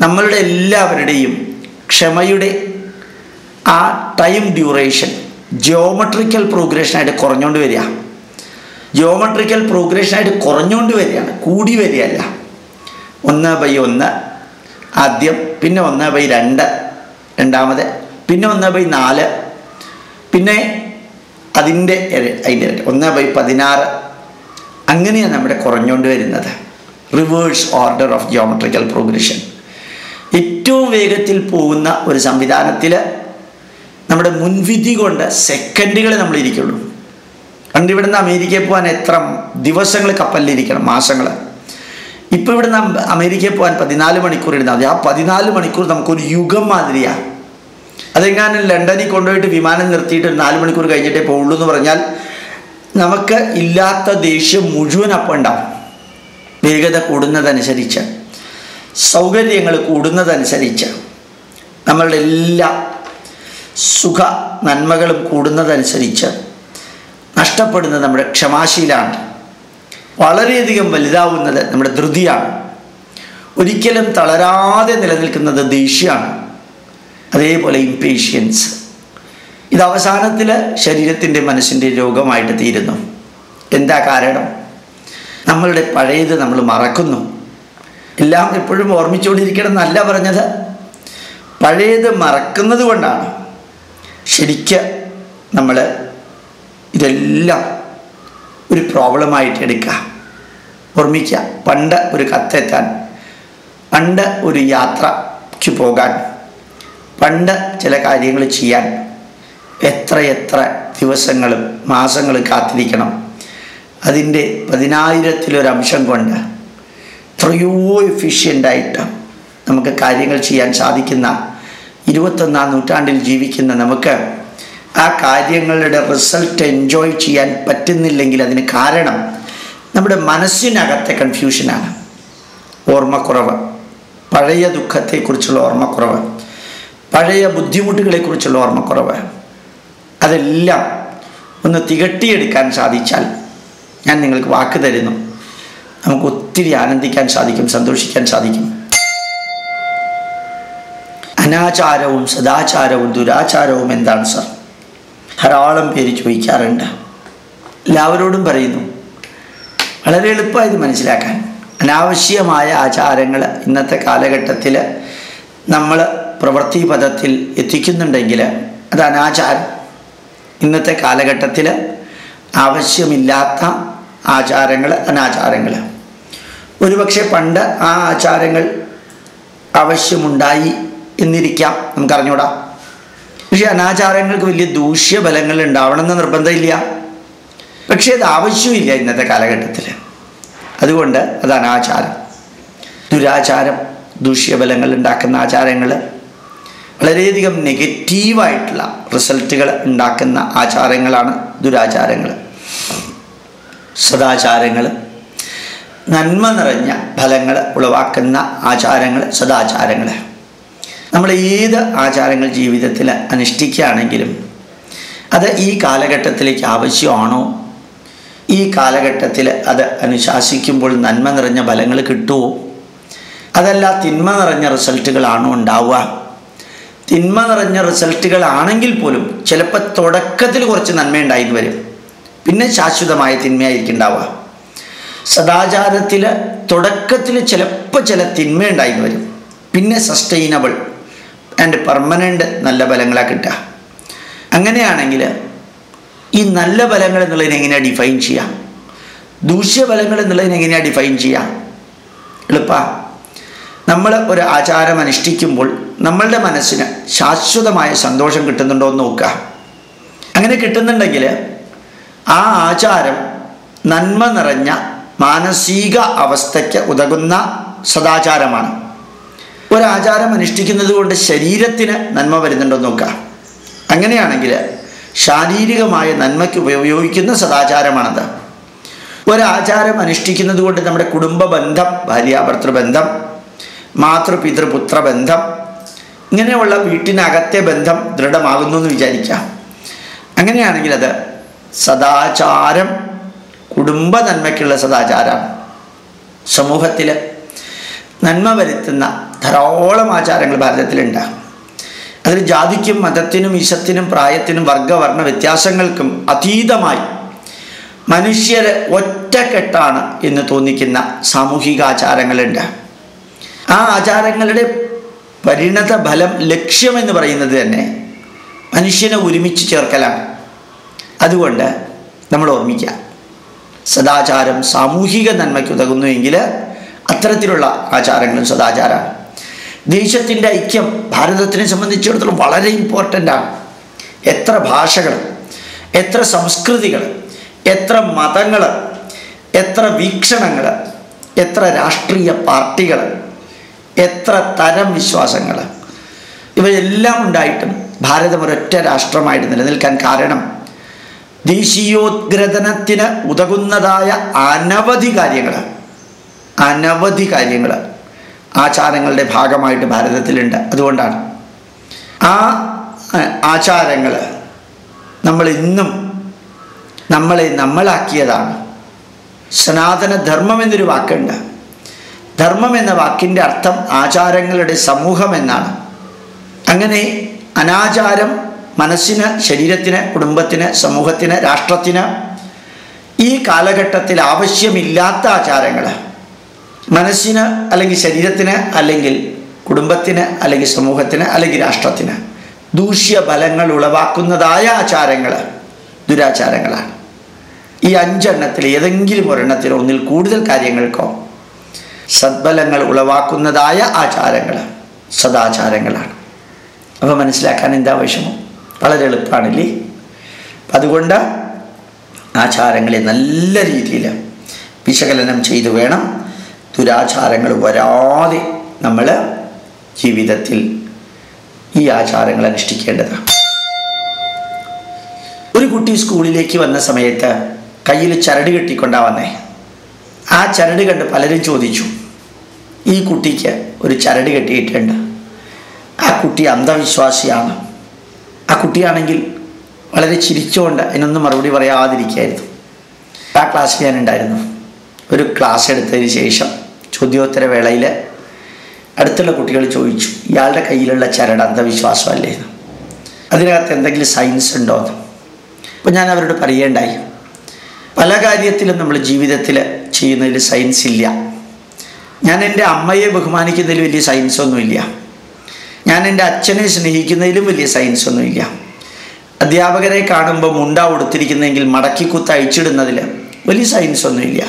Speaker 1: നമ്മളുടെ എല്ലാവരുടെയും ക്ഷമയുടെ ആ ടൈം ഡ്യൂറേഷൻ ജിയോമെട്രിക്കൽ പ്രോഗ്രഷനായിട്ട് കുറഞ്ഞുകൊണ്ട് വരിക. ജിയോമെട്രിക്കൽ പ്രോഗ്രഷനായിട്ട് കുറഞ്ഞുകൊണ്ട് വരികയാണ്. കൂടി വരികയല്ല. ഒന്ന് ബൈ ഒന്ന് ആദ്യം പിന്നെ ഒന്ന് ബൈ രണ്ട് രണ്ടാമത് പിന്നെ ഒന്ന് ബൈ നാല് പിന്നെ അതിന്റെ അതിന്റെ ഒന്ന് ബൈ പതിനാറ്. അങ്ങനെയാണ് നമ്മുടെ കുറഞ്ഞുകൊണ്ട് വരുന്നത്. Reverse order of geometrical progression ഏറ്റവും വേഗത്തിൽ പോകുന്ന ഒരു സംവിധാനത്തിൽ നമ്മുടെ മുൻവിധി കൊണ്ട് സെക്കൻഡുകൾ നമ്മൾ ഇരിക്കുള്ളൂ. പണ്ട് ഇവിടുന്ന് അമേരിക്കയിൽ പോകാൻ എത്ര ദിവസങ്ങൾ കപ്പലിലിരിക്കണം മാസങ്ങൾ ഇപ്പോൾ ഇവിടുന്ന് അമേരിക്കയിൽ പോകാൻ പതിനാല് മണിക്കൂർ ഇരുന്നാൽ മതി. ആ പതിനാല് മണിക്കൂർ നമുക്കൊരു യുഗം മാതിരിയാണ് അതെങ്ങാനും ലണ്ടനിൽ കൊണ്ടുപോയിട്ട് വിമാനം നിർത്തിയിട്ട് നാല് മണിക്കൂർ കഴിഞ്ഞിട്ടേ പോകുള്ളൂ എന്ന് പറഞ്ഞാൽ നമുക്ക് ഇല്ലാത്ത ദേഷ്യം മുഴുവൻ അപ്പം ഉണ്ടാവും. വേഗത കൂടുന്നതനുസരിച്ച് സൗകര്യങ്ങൾ കൂടുന്നതനുസരിച്ച് നമ്മളുടെ എല്ലാ സുഖ നന്മകളും കൂടുന്നതനുസരിച്ച് നഷ്ടപ്പെടുന്നത് നമ്മുടെ ക്ഷമാശീലാണ്. വളരെയധികം വലുതാവുന്നത് നമ്മുടെ ധൃതിയാണ്. ഒരിക്കലും തളരാതെ നിലനിൽക്കുന്നത് ദേഷ്യമാണ്. അതേപോലെ ഇംപേഷ്യൻസ് ഇത് അവസാനത്തിൽ ശരീരത്തിന്റെ മനസ്സിന്റെ രോഗമായിട്ട് തീരുന്നു. എന്താ കാരണം? നമ്മളുടെ പഴയത് നമ്മൾ മറക്കുന്നു. എല്ലാം എപ്പോഴും ഓർമ്മിച്ചുകൊണ്ടിരിക്കണം എന്നല്ല പറഞ്ഞത്. പഴയത് മറക്കുന്നത് കൊണ്ടാണ്. ശരിക്ക് നമ്മൾ ഇതെല്ലാം ഒരു പ്രോബ്ലമായിട്ട് എടുക്കുക. ഓർമ്മിക്കുക പണ്ട് ഒരു കത്തെത്താൻ പണ്ട് ഒരു യാത്രയ്ക്ക് പോകാൻ പണ്ട് ചില കാര്യങ്ങൾ ചെയ്യാൻ എത്ര എത്ര ദിവസങ്ങളും മാസങ്ങളും കാത്തിരിക്കണം. അതിന്റെ പതിനായിരത്തിലൊരംശം കൊണ്ട് എത്രയോ എഫിഷ്യന്റായിട്ട് നമുക്ക് കാര്യങ്ങൾ ചെയ്യാൻ സാധിക്കുന്ന ഇരുപത്തൊന്നാം നൂറ്റാണ്ടിൽ ജീവിക്കുന്ന നമുക്ക് ആ കാര്യങ്ങളുടെ റിസൾട്ട് എൻജോയ് ചെയ്യാൻ പറ്റുന്നില്ലെങ്കിൽ അതിന് കാരണം നമ്മുടെ മനസ്സിനകത്തെ കൺഫ്യൂഷനാണ് ഓർമ്മക്കുറവ്. പഴയ ദുഃഖത്തെക്കുറിച്ചുള്ള ഓർമ്മക്കുറവ്. പഴയ ബുദ്ധിമുട്ടുകളെക്കുറിച്ചുള്ള ഓർമ്മക്കുറവ്. അതെല്ലാം ഒന്ന് തികട്ടിയെടുക്കാൻ സാധിച്ചാൽ ഞാൻ നിങ്ങൾക്ക് വാക്ക് തരുന്നു. നമുക്ക് ഒത്തിരി ആനന്ദിക്കാൻ സാധിക്കും സന്തോഷിക്കാൻ സാധിക്കും. അനാചാരവും സദാചാരവും ദുരാചാരവും എന്താണ് സർ? ധാരാളം പേര് ചോദിക്കാറുണ്ട്. എല്ലാവരോടും പറയുന്നു. വളരെ എളുപ്പമായത് മനസ്സിലാക്കാൻ. അനാവശ്യമായ ആചാരങ്ങൾ ഇന്നത്തെ കാലഘട്ടത്തിൽ നമ്മൾ പ്രവൃത്തി പദത്തിൽ എത്തിക്കുന്നുണ്ടെങ്കിൽ അത് അനാചാരം. ഇന്നത്തെ കാലഘട്ടത്തിൽ ആവശ്യമില്ലാത്ത ആചാരങ്ങൾ അനാചാരങ്ങൾ ഒരുപക്ഷെ പണ്ട് ആ ആചാരങ്ങൾ ആവശ്യമുണ്ടായി എന്നിരിക്കാം. നമുക്കറിഞ്ഞൂടാ. പക്ഷേ അനാചാരങ്ങൾക്ക് വലിയ ദൂഷ്യഫലങ്ങൾ ഉണ്ടാവണമെന്ന് നിർബന്ധമില്ല. പക്ഷേ അത് ആവശ്യമില്ല ഇന്നത്തെ കാലഘട്ടത്തിൽ അതുകൊണ്ട് അത് അനാചാരം. ദുരാചാരം ദൂഷ്യഫലങ്ങൾ ഉണ്ടാക്കുന്ന ആചാരങ്ങൾ വളരെയധികം നെഗറ്റീവായിട്ടുള്ള റിസൾട്ടുകൾ ഉണ്ടാക്കുന്ന ആചാരങ്ങളാണ് ദുരാചാരങ്ങൾ സദാചാരങ്ങൾ നന്മ നിറഞ്ഞ ഫലങ്ങൾ ഉളവാക്കുന്ന ആചാരങ്ങൾ സദാചാരങ്ങൾ. നമ്മൾ ഏത് ആചാരങ്ങൾ ജീവിതത്തിൽ അനുഷ്ഠിക്കുകയാണെങ്കിലും അത് ഈ കാലഘട്ടത്തിലേക്ക് ആവശ്യമാണോ? ഈ കാലഘട്ടത്തിൽ അത് അനുശാസിക്കുമ്പോൾ നന്മ നിറഞ്ഞ ഫലങ്ങൾ കിട്ടുമോ? അതല്ല തിന്മ നിറഞ്ഞ റിസൾട്ടുകളാണോ ഉണ്ടാവുക? തിന്മ നിറഞ്ഞ റിസൾട്ടുകളാണെങ്കിൽ പോലും ചിലപ്പോൾ തുടക്കത്തിൽ കുറച്ച് നന്മയുണ്ടായി വരും. പിന്നെ ശാശ്വതമായ തിന്മയായിരിക്കും ഉണ്ടാവുക സദാചാരത്തിൽ തുടക്കത്തിൽ ചിലപ്പോൾ ചില തിന്മ ഉണ്ടായി വരും. പിന്നെ സസ്റ്റൈനബിൾ ആൻഡ് പെർമനന്റ് നല്ല ഫലങ്ങളാണ് കിട്ടുക. അങ്ങനെയാണെങ്കിൽ ഈ നല്ല ഫലങ്ങൾ എന്നുള്ളതിനെ എങ്ങനെയാണ് ഡിഫൈൻ ചെയ്യാം ദൂഷ്യഫലങ്ങൾ എന്നുള്ളതിനെ എങ്ങനെയാണ് ഡിഫൈൻ ചെയ്യാം എളുപ്പ. നമ്മൾ ഒരു ആചാരം അനുഷ്ഠിക്കുമ്പോൾ നമ്മളുടെ മനസ്സിന് ശാശ്വതമായ സന്തോഷം കിട്ടുന്നുണ്ടോ എന്ന് നോക്കുക. അങ്ങനെ കിട്ടുന്നുണ്ടെങ്കിൽ ആ ആചാരം നന്മ നിറഞ്ഞ മാനസിക അവസ്ഥയ്ക്ക് ഉതകുന്ന സദാചാരമാണ്. ഒരാചാരം അനുഷ്ഠിക്കുന്നത് കൊണ്ട് ശരീരത്തിന് നന്മ വരുന്നുണ്ടോ നോക്കുക. അങ്ങനെയാണെങ്കിൽ ശാരീരികമായ നന്മയ്ക്ക് ഉപയോഗിക്കുന്ന സദാചാരമാണത്. ഒരാചാരം അനുഷ്ഠിക്കുന്നത് കൊണ്ട് നമ്മുടെ കുടുംബ ബന്ധം ഭാര്യാഭർത്തൃ ബന്ധം മാതൃപിതൃപുത്ര ബന്ധം ഇങ്ങനെയുള്ള വീട്ടിനകത്തെ ബന്ധം ദൃഢമാകുന്നു എന്ന് വിചാരിക്കാം അങ്ങനെയാണെങ്കിൽ അത് സദാചാരം കുടുംബ നന്മയ്ക്കുള്ള സദാചാരമാണ്. സമൂഹത്തിൽ നന്മ വരുത്തുന്ന ധാരാളം ആചാരങ്ങൾ ഭാരതത്തിലുണ്ട് അതിൽ ജാതിക്കും മതത്തിനും ഈശത്തിനും പ്രായത്തിനും വർഗവർണ വ്യത്യാസങ്ങൾക്കും അതീതമായി മനുഷ്യരെ ഒറ്റക്കെട്ടാണ് എന്ന് തോന്നിക്കുന്ന സാമൂഹിക ആചാരങ്ങളുണ്ട് ആ ആചാരങ്ങളുടെ പരിണത ഫലം ലക്ഷ്യമെന്ന് പറയുന്നത് തന്നെ മനുഷ്യനെ ഒരുമിച്ച് ചേർക്കലാണ്. അതുകൊണ്ട് നമ്മൾ ഓർമ്മിക്കുക. സദാചാരം സാമൂഹിക നന്മയ്ക്ക് ഉതകുന്നുവെങ്കിൽ അത്തരത്തിലുള്ള ആചാരങ്ങളും സദാചാരമാണ്. ദേശത്തിന്റെ ഐക്യം ഭാരതത്തിനെ സംബന്ധിച്ചിടത്തോളം വളരെ ഇമ്പോർട്ടന്റ് ആണ്. എത്ര ഭാഷകൾ എത്ര സംസ്കൃതികൾ എത്ര മതങ്ങൾ എത്ര വീക്ഷണങ്ങൾ എത്ര രാഷ്ട്രീയ പാർട്ടികൾ എത്ര തരം വിശ്വാസങ്ങൾ. ഇവയെല്ലാം ഉണ്ടായിട്ടും ഭാരതം ഒരൊറ്റ രാഷ്ട്രമായിട്ട് നിലനിൽക്കാൻ കാരണം ദേശീയോദ്ഗ്രഥനത്തിന് ഉതകുന്നതായ അനവധി കാര്യങ്ങൾ അനവധി കാര്യങ്ങൾ ആചാരങ്ങളുടെ ഭാഗമായിട്ട് ഭാരതത്തിലുണ്ട്. അതുകൊണ്ടാണ്. ആ ആചാരങ്ങൾ നമ്മൾ ഇന്നും നമ്മളെ നമ്മളാക്കിയതാണ്. സനാതന ധർമ്മം എന്നൊരു വാക്കുണ്ട്. ധർമ്മം എന്ന വാക്കിന്റെ അർത്ഥം ആചാരങ്ങളുടെ സമൂഹം എന്നാണ് അങ്ങനെ അനാചാരം മനസ്സിന് ശരീരത്തിന് കുടുംബത്തിന് സമൂഹത്തിന് രാഷ്ട്രത്തിന് ഈ കാലഘട്ടത്തിൽ ആവശ്യമില്ലാത്ത ആചാരങ്ങൾ മനസ്സിന് അല്ലെങ്കിൽ ശരീരത്തിന് അല്ലെങ്കിൽ കുടുംബത്തിന് അല്ലെങ്കിൽ സമൂഹത്തിന് അല്ലെങ്കിൽ രാഷ്ട്രത്തിന് ദൂഷ്യഫലങ്ങൾ ഉളവാക്കുന്നതായ ആചാരങ്ങൾ ദുരാചാരങ്ങളാണ്. ഈ അഞ്ചെണ്ണത്തിൽ ഏതെങ്കിലും ഒരെണ്ണത്തിൽ ഒന്നിൽ കൂടുതൽ കാര്യങ്ങൾക്കോ സദ്ബലങ്ങൾ ഉളവാക്കുന്നതായ ആചാരങ്ങൾ സദാചാരങ്ങളാണ്. അപ്പോൾ മനസ്സിലാക്കാൻ എന്താ വിഷമം വളരെ എളുപ്പമാണല്ലേ അതുകൊണ്ട് ആചാരങ്ങളെ നല്ല രീതിയിൽ വിശകലനം ചെയ്തു വേണം. ദുരാചാരങ്ങൾ വരാതെ നമ്മൾ ജീവിതത്തിൽ ഈ ആചാരങ്ങൾ അനുഷ്ഠിക്കേണ്ടതാണ് ഒരു കുട്ടി സ്കൂളിലേക്ക് വന്ന സമയത്ത് കയ്യിൽ ചരട് കെട്ടിക്കൊണ്ടാ വന്നേ. ആ ചരട് കണ്ട് പലരും ചോദിച്ചു ഈ കുട്ടിക്ക് ഒരു ചരട് കെട്ടിയിട്ടുണ്ട്. ആ കുട്ടി അന്ധവിശ്വാസിയാണ്. ആ കുട്ടിയാണെങ്കിൽ വളരെ ചിരിച്ചുകൊണ്ട് അതിനൊന്നും മറുപടി പറയാതിരിക്കുകയായിരുന്നു ആ ക്ലാസ്സിൽ ഞാനുണ്ടായിരുന്നു. ഒരു ക്ലാസ് എടുത്തതിന് ശേഷം ചോദ്യോത്തര വേളയിൽ അടുത്തുള്ള കുട്ടികൾ ചോദിച്ചു ഇയാളുടെ കയ്യിലുള്ള ചരട് അന്ധവിശ്വാസമല്ലേ? അതിനകത്ത് എന്തെങ്കിലും സയൻസ് ഉണ്ടോ? എന്ന് അപ്പോൾ ഞാൻ അവരോട് പറയേണ്ടായി പല കാര്യത്തിലും നമ്മൾ ജീവിതത്തിൽ ചെയ്യുന്നതിൽ സയൻസ് ഇല്ല. ഞാൻ എന്റെ അമ്മയെ ബഹുമാനിക്കുന്നതിൽ വലിയ സയൻസ് ഒന്നുമില്ല. ഞാൻ എന്റെ അച്ഛനെ സ്നേഹിക്കുന്നതിലും വലിയ സയൻസ് ഒന്നുമില്ല. അധ്യാപകരെ കാണുമ്പോൾ മുണ്ട ഉടുത്തിരിക്കുന്നെങ്കിൽ മടക്കി കുത്ത് അഴിച്ചിടുന്നതിൽ വലിയ സയൻസ് ഒന്നുമില്ല.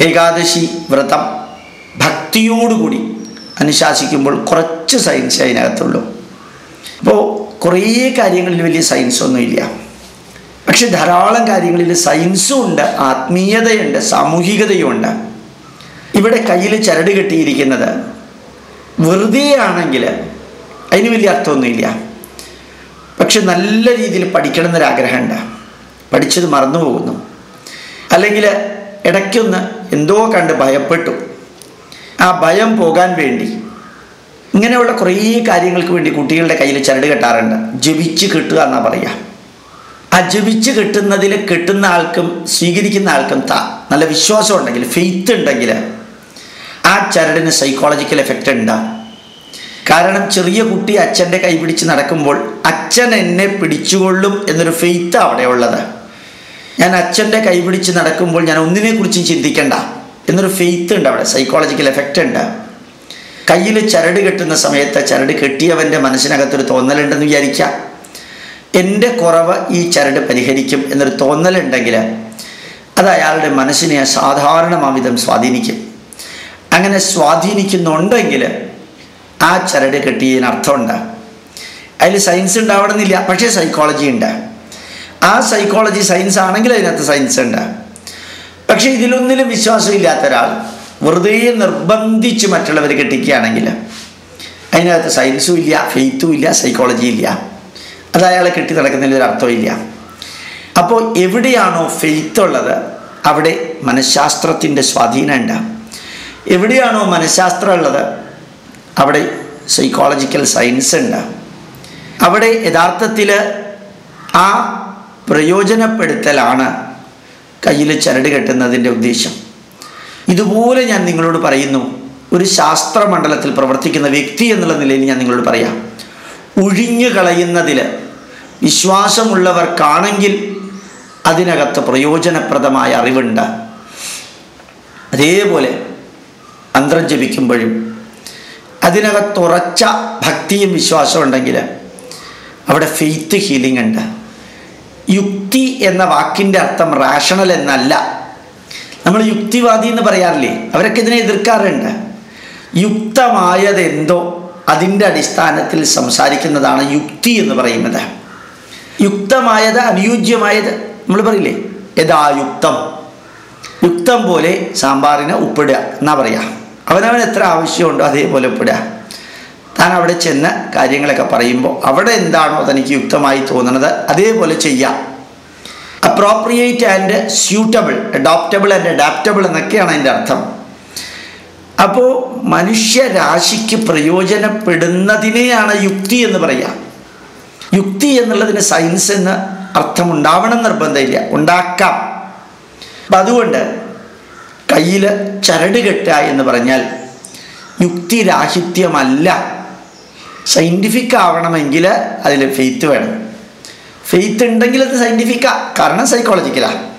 Speaker 1: ഏകാദശി വ്രതം ഭക്തിയോടുകൂടി അനുശാസിക്കുമ്പോൾ കുറച്ച് സയൻസ് അതിനകത്തുള്ളൂ. അപ്പോൾ കുറേ കാര്യങ്ങളിൽ വലിയ സയൻസ് ഒന്നുമില്ല. പക്ഷെ ധാരാളം കാര്യങ്ങളിൽ സയൻസും ഉണ്ട് ആത്മീയതയുണ്ട് സാമൂഹികതയുമുണ്ട് ഇവിടെ കയ്യിൽ ചരട് കെട്ടിയിരിക്കുന്നത് വെറുതെ ആണെങ്കിൽ അതിന് വലിയ അർത്ഥമൊന്നുമില്ല. പക്ഷെ നല്ല രീതിയിൽ പഠിക്കണം എന്നൊരാഗ്രഹമുണ്ട് പഠിച്ചത് മറന്നു പോകുന്നു അല്ലെങ്കിൽ ഇടയ്ക്കൊന്ന് എന്തോ കണ്ട് ഭയപ്പെട്ടു. ആ ഭയം പോകാൻ വേണ്ടി ഇങ്ങനെയുള്ള കുറേ കാര്യങ്ങൾക്ക് വേണ്ടി കുട്ടികളുടെ കയ്യിൽ ചരട് കെട്ടാറുണ്ട്. ജപിച്ച് കിട്ടുക എന്നാ പറയുക. ആ ജപിച്ച് കിട്ടുന്നതിൽ കിട്ടുന്ന ആൾക്കും സ്വീകരിക്കുന്ന ആൾക്കും താ നല്ല വിശ്വാസം ഉണ്ടെങ്കിൽ ഫെയ്ത്ത് ഉണ്ടെങ്കിൽ ആ ചരടിന് സൈക്കോളജിക്കൽ എഫക്റ്റ് ഉണ്ടാകും കാരണം ചെറിയ കുട്ടി അച്ഛന്റെ കൈ പിടിച്ച് നടക്കുമ്പോൾ അച്ഛൻ എന്നെ പിടിച്ചുകൊള്ളും എന്നൊരു ഫെയ്ത്ത് അവിടെ ഉള്ളത്. ഞാൻ അച്ഛന്റെ കൈ പിടിച്ച് നടക്കുമ്പോൾ ഞാൻ ഒന്നിനെക്കുറിച്ചും ചിന്തിക്കണ്ട എന്നൊരു ഫെയ്ത്ത് ഉണ്ട് അവിടെ സൈക്കോളജിക്കൽ എഫക്റ്റ് ഉണ്ട്. കയ്യിൽ ചരട് കെട്ടുന്ന സമയത്ത് ചരട് കെട്ടിയവന്റെ മനസ്സിനകത്തൊരു തോന്നലുണ്ടെന്ന് വിചാരിക്കാം എന്റെ കുറവ് ഈ ചരട് പരിഹരിക്കും എന്നൊരു തോന്നലുണ്ടെങ്കിൽ അത് അയാളുടെ മനസ്സിനെ സാധാരണമാവിധം സ്വാധീനിക്കും. അങ്ങനെ സ്വാധീനിക്കുന്നുണ്ടെങ്കിൽ ആ ചരട് കെട്ടിയതിന് അർത്ഥമുണ്ട്. അതിൽ സയൻസ് ഉണ്ടാവണമെന്നില്ല പക്ഷേ സൈക്കോളജി ഉണ്ട്. ആ സൈക്കോളജി സയൻസ് ആണെങ്കിൽ അതിനകത്ത് സയൻസ് ഉണ്ട്. പക്ഷേ ഇതിലൊന്നിലും വിശ്വാസമില്ലാത്ത ഒരാൾ വെറുതെ നിർബന്ധിച്ച് മറ്റുള്ളവർ കെട്ടിക്കുകയാണെങ്കിൽ അതിനകത്ത് സയൻസും ഇല്ല ഫെയ്ത്തും ഇല്ല സൈക്കോളജിയും ഇല്ല. അത് അയാളെ കെട്ടി നടക്കുന്നതിൽ ഒരു അർത്ഥമില്ല അപ്പോൾ എവിടെയാണോ ഫെയ്ത്ത് ഉള്ളത് അവിടെ മനഃശാസ്ത്രത്തിന്റെ സ്വാധീനമുണ്ട് എവിടെയാണോ മനഃശാസ്ത്രം ഉള്ളത് അവിടെ സൈക്കോളജിക്കൽ സയൻസ് ഉണ്ട്. അവിടെ യഥാർത്ഥത്തിൽ ആ പ്രയോജനപ്പെടുത്തലാണ് കയ്യിൽ ചരട് കെട്ടുന്നതിന്റെ ഉദ്ദേശം. ഇതുപോലെ ഞാൻ നിങ്ങളോട് പറയുന്നു. ഒരു ശാസ്ത്രമണ്ഡലത്തിൽ പ്രവർത്തിക്കുന്ന വ്യക്തി എന്നുള്ള നിലയിൽ ഞാൻ നിങ്ങളോട് പറയാം. ഒഴിഞ്ഞു കളയുന്നതിൽ വിശ്വാസമുള്ളവർക്കാണെങ്കിൽ അതിനകത്ത് പ്രയോജനപ്രദമായ അറിവുണ്ട്. അതേപോലെ മന്ത്രം ജപിക്കുമ്പോഴും അതിനകത്തുറച്ച ഭക്തിയും വിശ്വാസവും ഉണ്ടെങ്കിൽ അവിടെ ഫെയ്ത്ത് ഹീലിംഗ് ഉണ്ട്. യുക്തി എന്ന വാക്കിന്റെ അർത്ഥം റാഷണൽ എന്നല്ല. നമ്മൾ യുക്തിവാദി എന്ന് പറയാറില്ലേ? അവരൊക്കെ ഇതിനെ എതിർക്കാറുണ്ട്. യുക്തമായതെന്തോ അതിന്റെ അടിസ്ഥാനത്തിൽ സംസാരിക്കുന്നതാണ് യുക്തി എന്ന് പറയുന്നത്. യുക്തമായത് അനുയോജ്യമായത് നമ്മൾ പറയില്ലേ? യഥായുക്തം. യുക്തം യുക്തം പോലെ സാമ്പാറിന് ഉപ്പിടുക എന്നാ പറയുക അവനവൻ എത്ര ആവശ്യമുണ്ടോ അതേപോലെ പെടുക. താൻ അവിടെ ചെന്ന് കാര്യങ്ങളൊക്കെ പറയുമ്പോൾ അവിടെ എന്താണോ തനിക്ക് യുക്തമായി തോന്നുന്നത് അതേപോലെ ചെയ്യാം appropriate and suitable adoptable and adaptable എന്നൊക്കെയാണ് അതിന്റെ അർത്ഥം. അപ്പോൾ മനുഷ്യരാശിക്ക് പ്രയോജനപ്പെടുന്നതിനെയാണ് യുക്തി എന്ന് പറയുക. യുക്തി എന്നുള്ളതിന് സയൻസ് എന്ന് അർത്ഥം ഉണ്ടാവണം നിർബന്ധമില്ല. ഉണ്ടാക്കാം. അപ്പം അതുകൊണ്ട് കയ്യിൽ ചരട് കെട്ടുക എന്ന് പറഞ്ഞാൽ യുക്തിരാഹിത്യമല്ല. സയന്റിഫിക് ആവണമെങ്കിൽ അതിൽ ഫെയ്ത്ത് വേണം. ഫെയ്ത്ത് ഉണ്ടെങ്കിൽ അത് സയന്റിഫിക്കാ കാരണം സൈക്കോളജിക്കലാണ്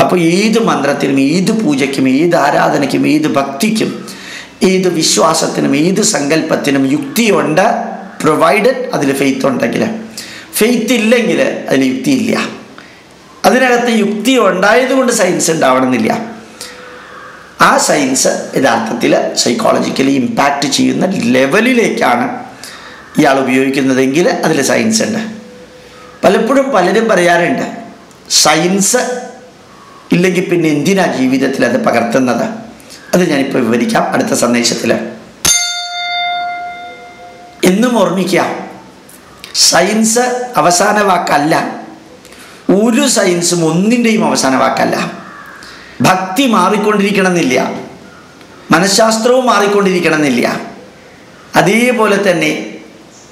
Speaker 1: അപ്പോൾ ഏത് മന്ത്രത്തിനും ഏത് പൂജയ്ക്കും ഏത് ആരാധനയ്ക്കും ഏത് ഭക്തിക്കും ഏത് വിശ്വാസത്തിനും ഏത് സങ്കല്പത്തിനും യുക്തിയുണ്ട് പ്രൊവൈഡഡ് അതിൽ ഫെയ്ത്ത് ഉണ്ടെങ്കിൽ. ഫെയ്ത്ത് ഇല്ലെങ്കിൽ അതിൽ യുക്തിയില്ല അതിനകത്ത് യുക്തി ഉണ്ടായതുകൊണ്ട് സയൻസ് ഉണ്ടാവണമെന്നില്ല. ആ സയൻസ് യഥാർത്ഥത്തിൽ സൈക്കോളജിക്കലി ഇമ്പാക്റ്റ് ചെയ്യുന്ന ലെവലിലേക്കാണ് ഇയാൾ ഉപയോഗിക്കുന്നതെങ്കിൽ അതിൽ സയൻസ് ഉണ്ട്. പലപ്പോഴും പലരും പറയാറുണ്ട് സയൻസ് ഇല്ലെങ്കിൽ പിന്നെ എന്തിനാ ജീവിതത്തിൽ അത് പകർത്തുന്നത്? അത് ഞാനിപ്പോൾ വിവരിക്കാം അടുത്ത സന്ദേശത്തിൽ. എന്നും ഓർമ്മിക്കുക സയൻസ് അവസാന വാക്കല്ല ഒരു സയൻസും ഒന്നിന്റെയും അവസാന വാക്കല്ല ഭക്തി മാറിക്കൊണ്ടിരിക്കണമെന്നില്ല. മനഃശാസ്ത്രവും മാറിക്കൊണ്ടിരിക്കണമെന്നില്ല. അതേപോലെ തന്നെ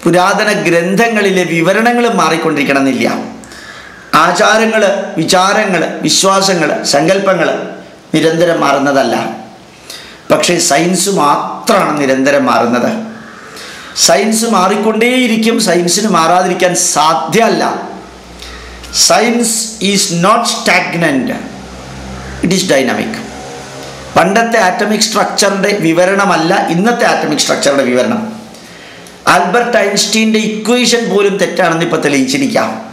Speaker 1: പുരാതന ഗ്രന്ഥങ്ങളിലെ വിവരണങ്ങളും മാറിക്കൊണ്ടിരിക്കണമെന്നില്ല. ആചാരങ്ങൾ വിചാരങ്ങൾ വിശ്വാസങ്ങൾ സങ്കല്പങ്ങൾ നിരന്തരം മാറുന്നതല്ല. പക്ഷേ സയൻസ് മാത്രമാണ് നിരന്തരം മാറുന്നത്. സയൻസ് മാറിക്കൊണ്ടേയിരിക്കും സയൻസിന് മാറാതിരിക്കാൻ സാധ്യമല്ല. Science is not stagnant it is dynamic പണ്ടത്തെ ആറ്റമിക് സ്ട്രക്ചറിന്റെ വിവരണമല്ല ഇന്നത്തെ ആറ്റമിക് സ്ട്രക്ചറുടെ വിവരണം. ആൽബർട്ട് ഐൻസ്റ്റീന്റെ ഇക്വേഷൻ പോലും തെറ്റാണെന്ന് ഇപ്പോൾ തെളിയിച്ചിരിക്കാം.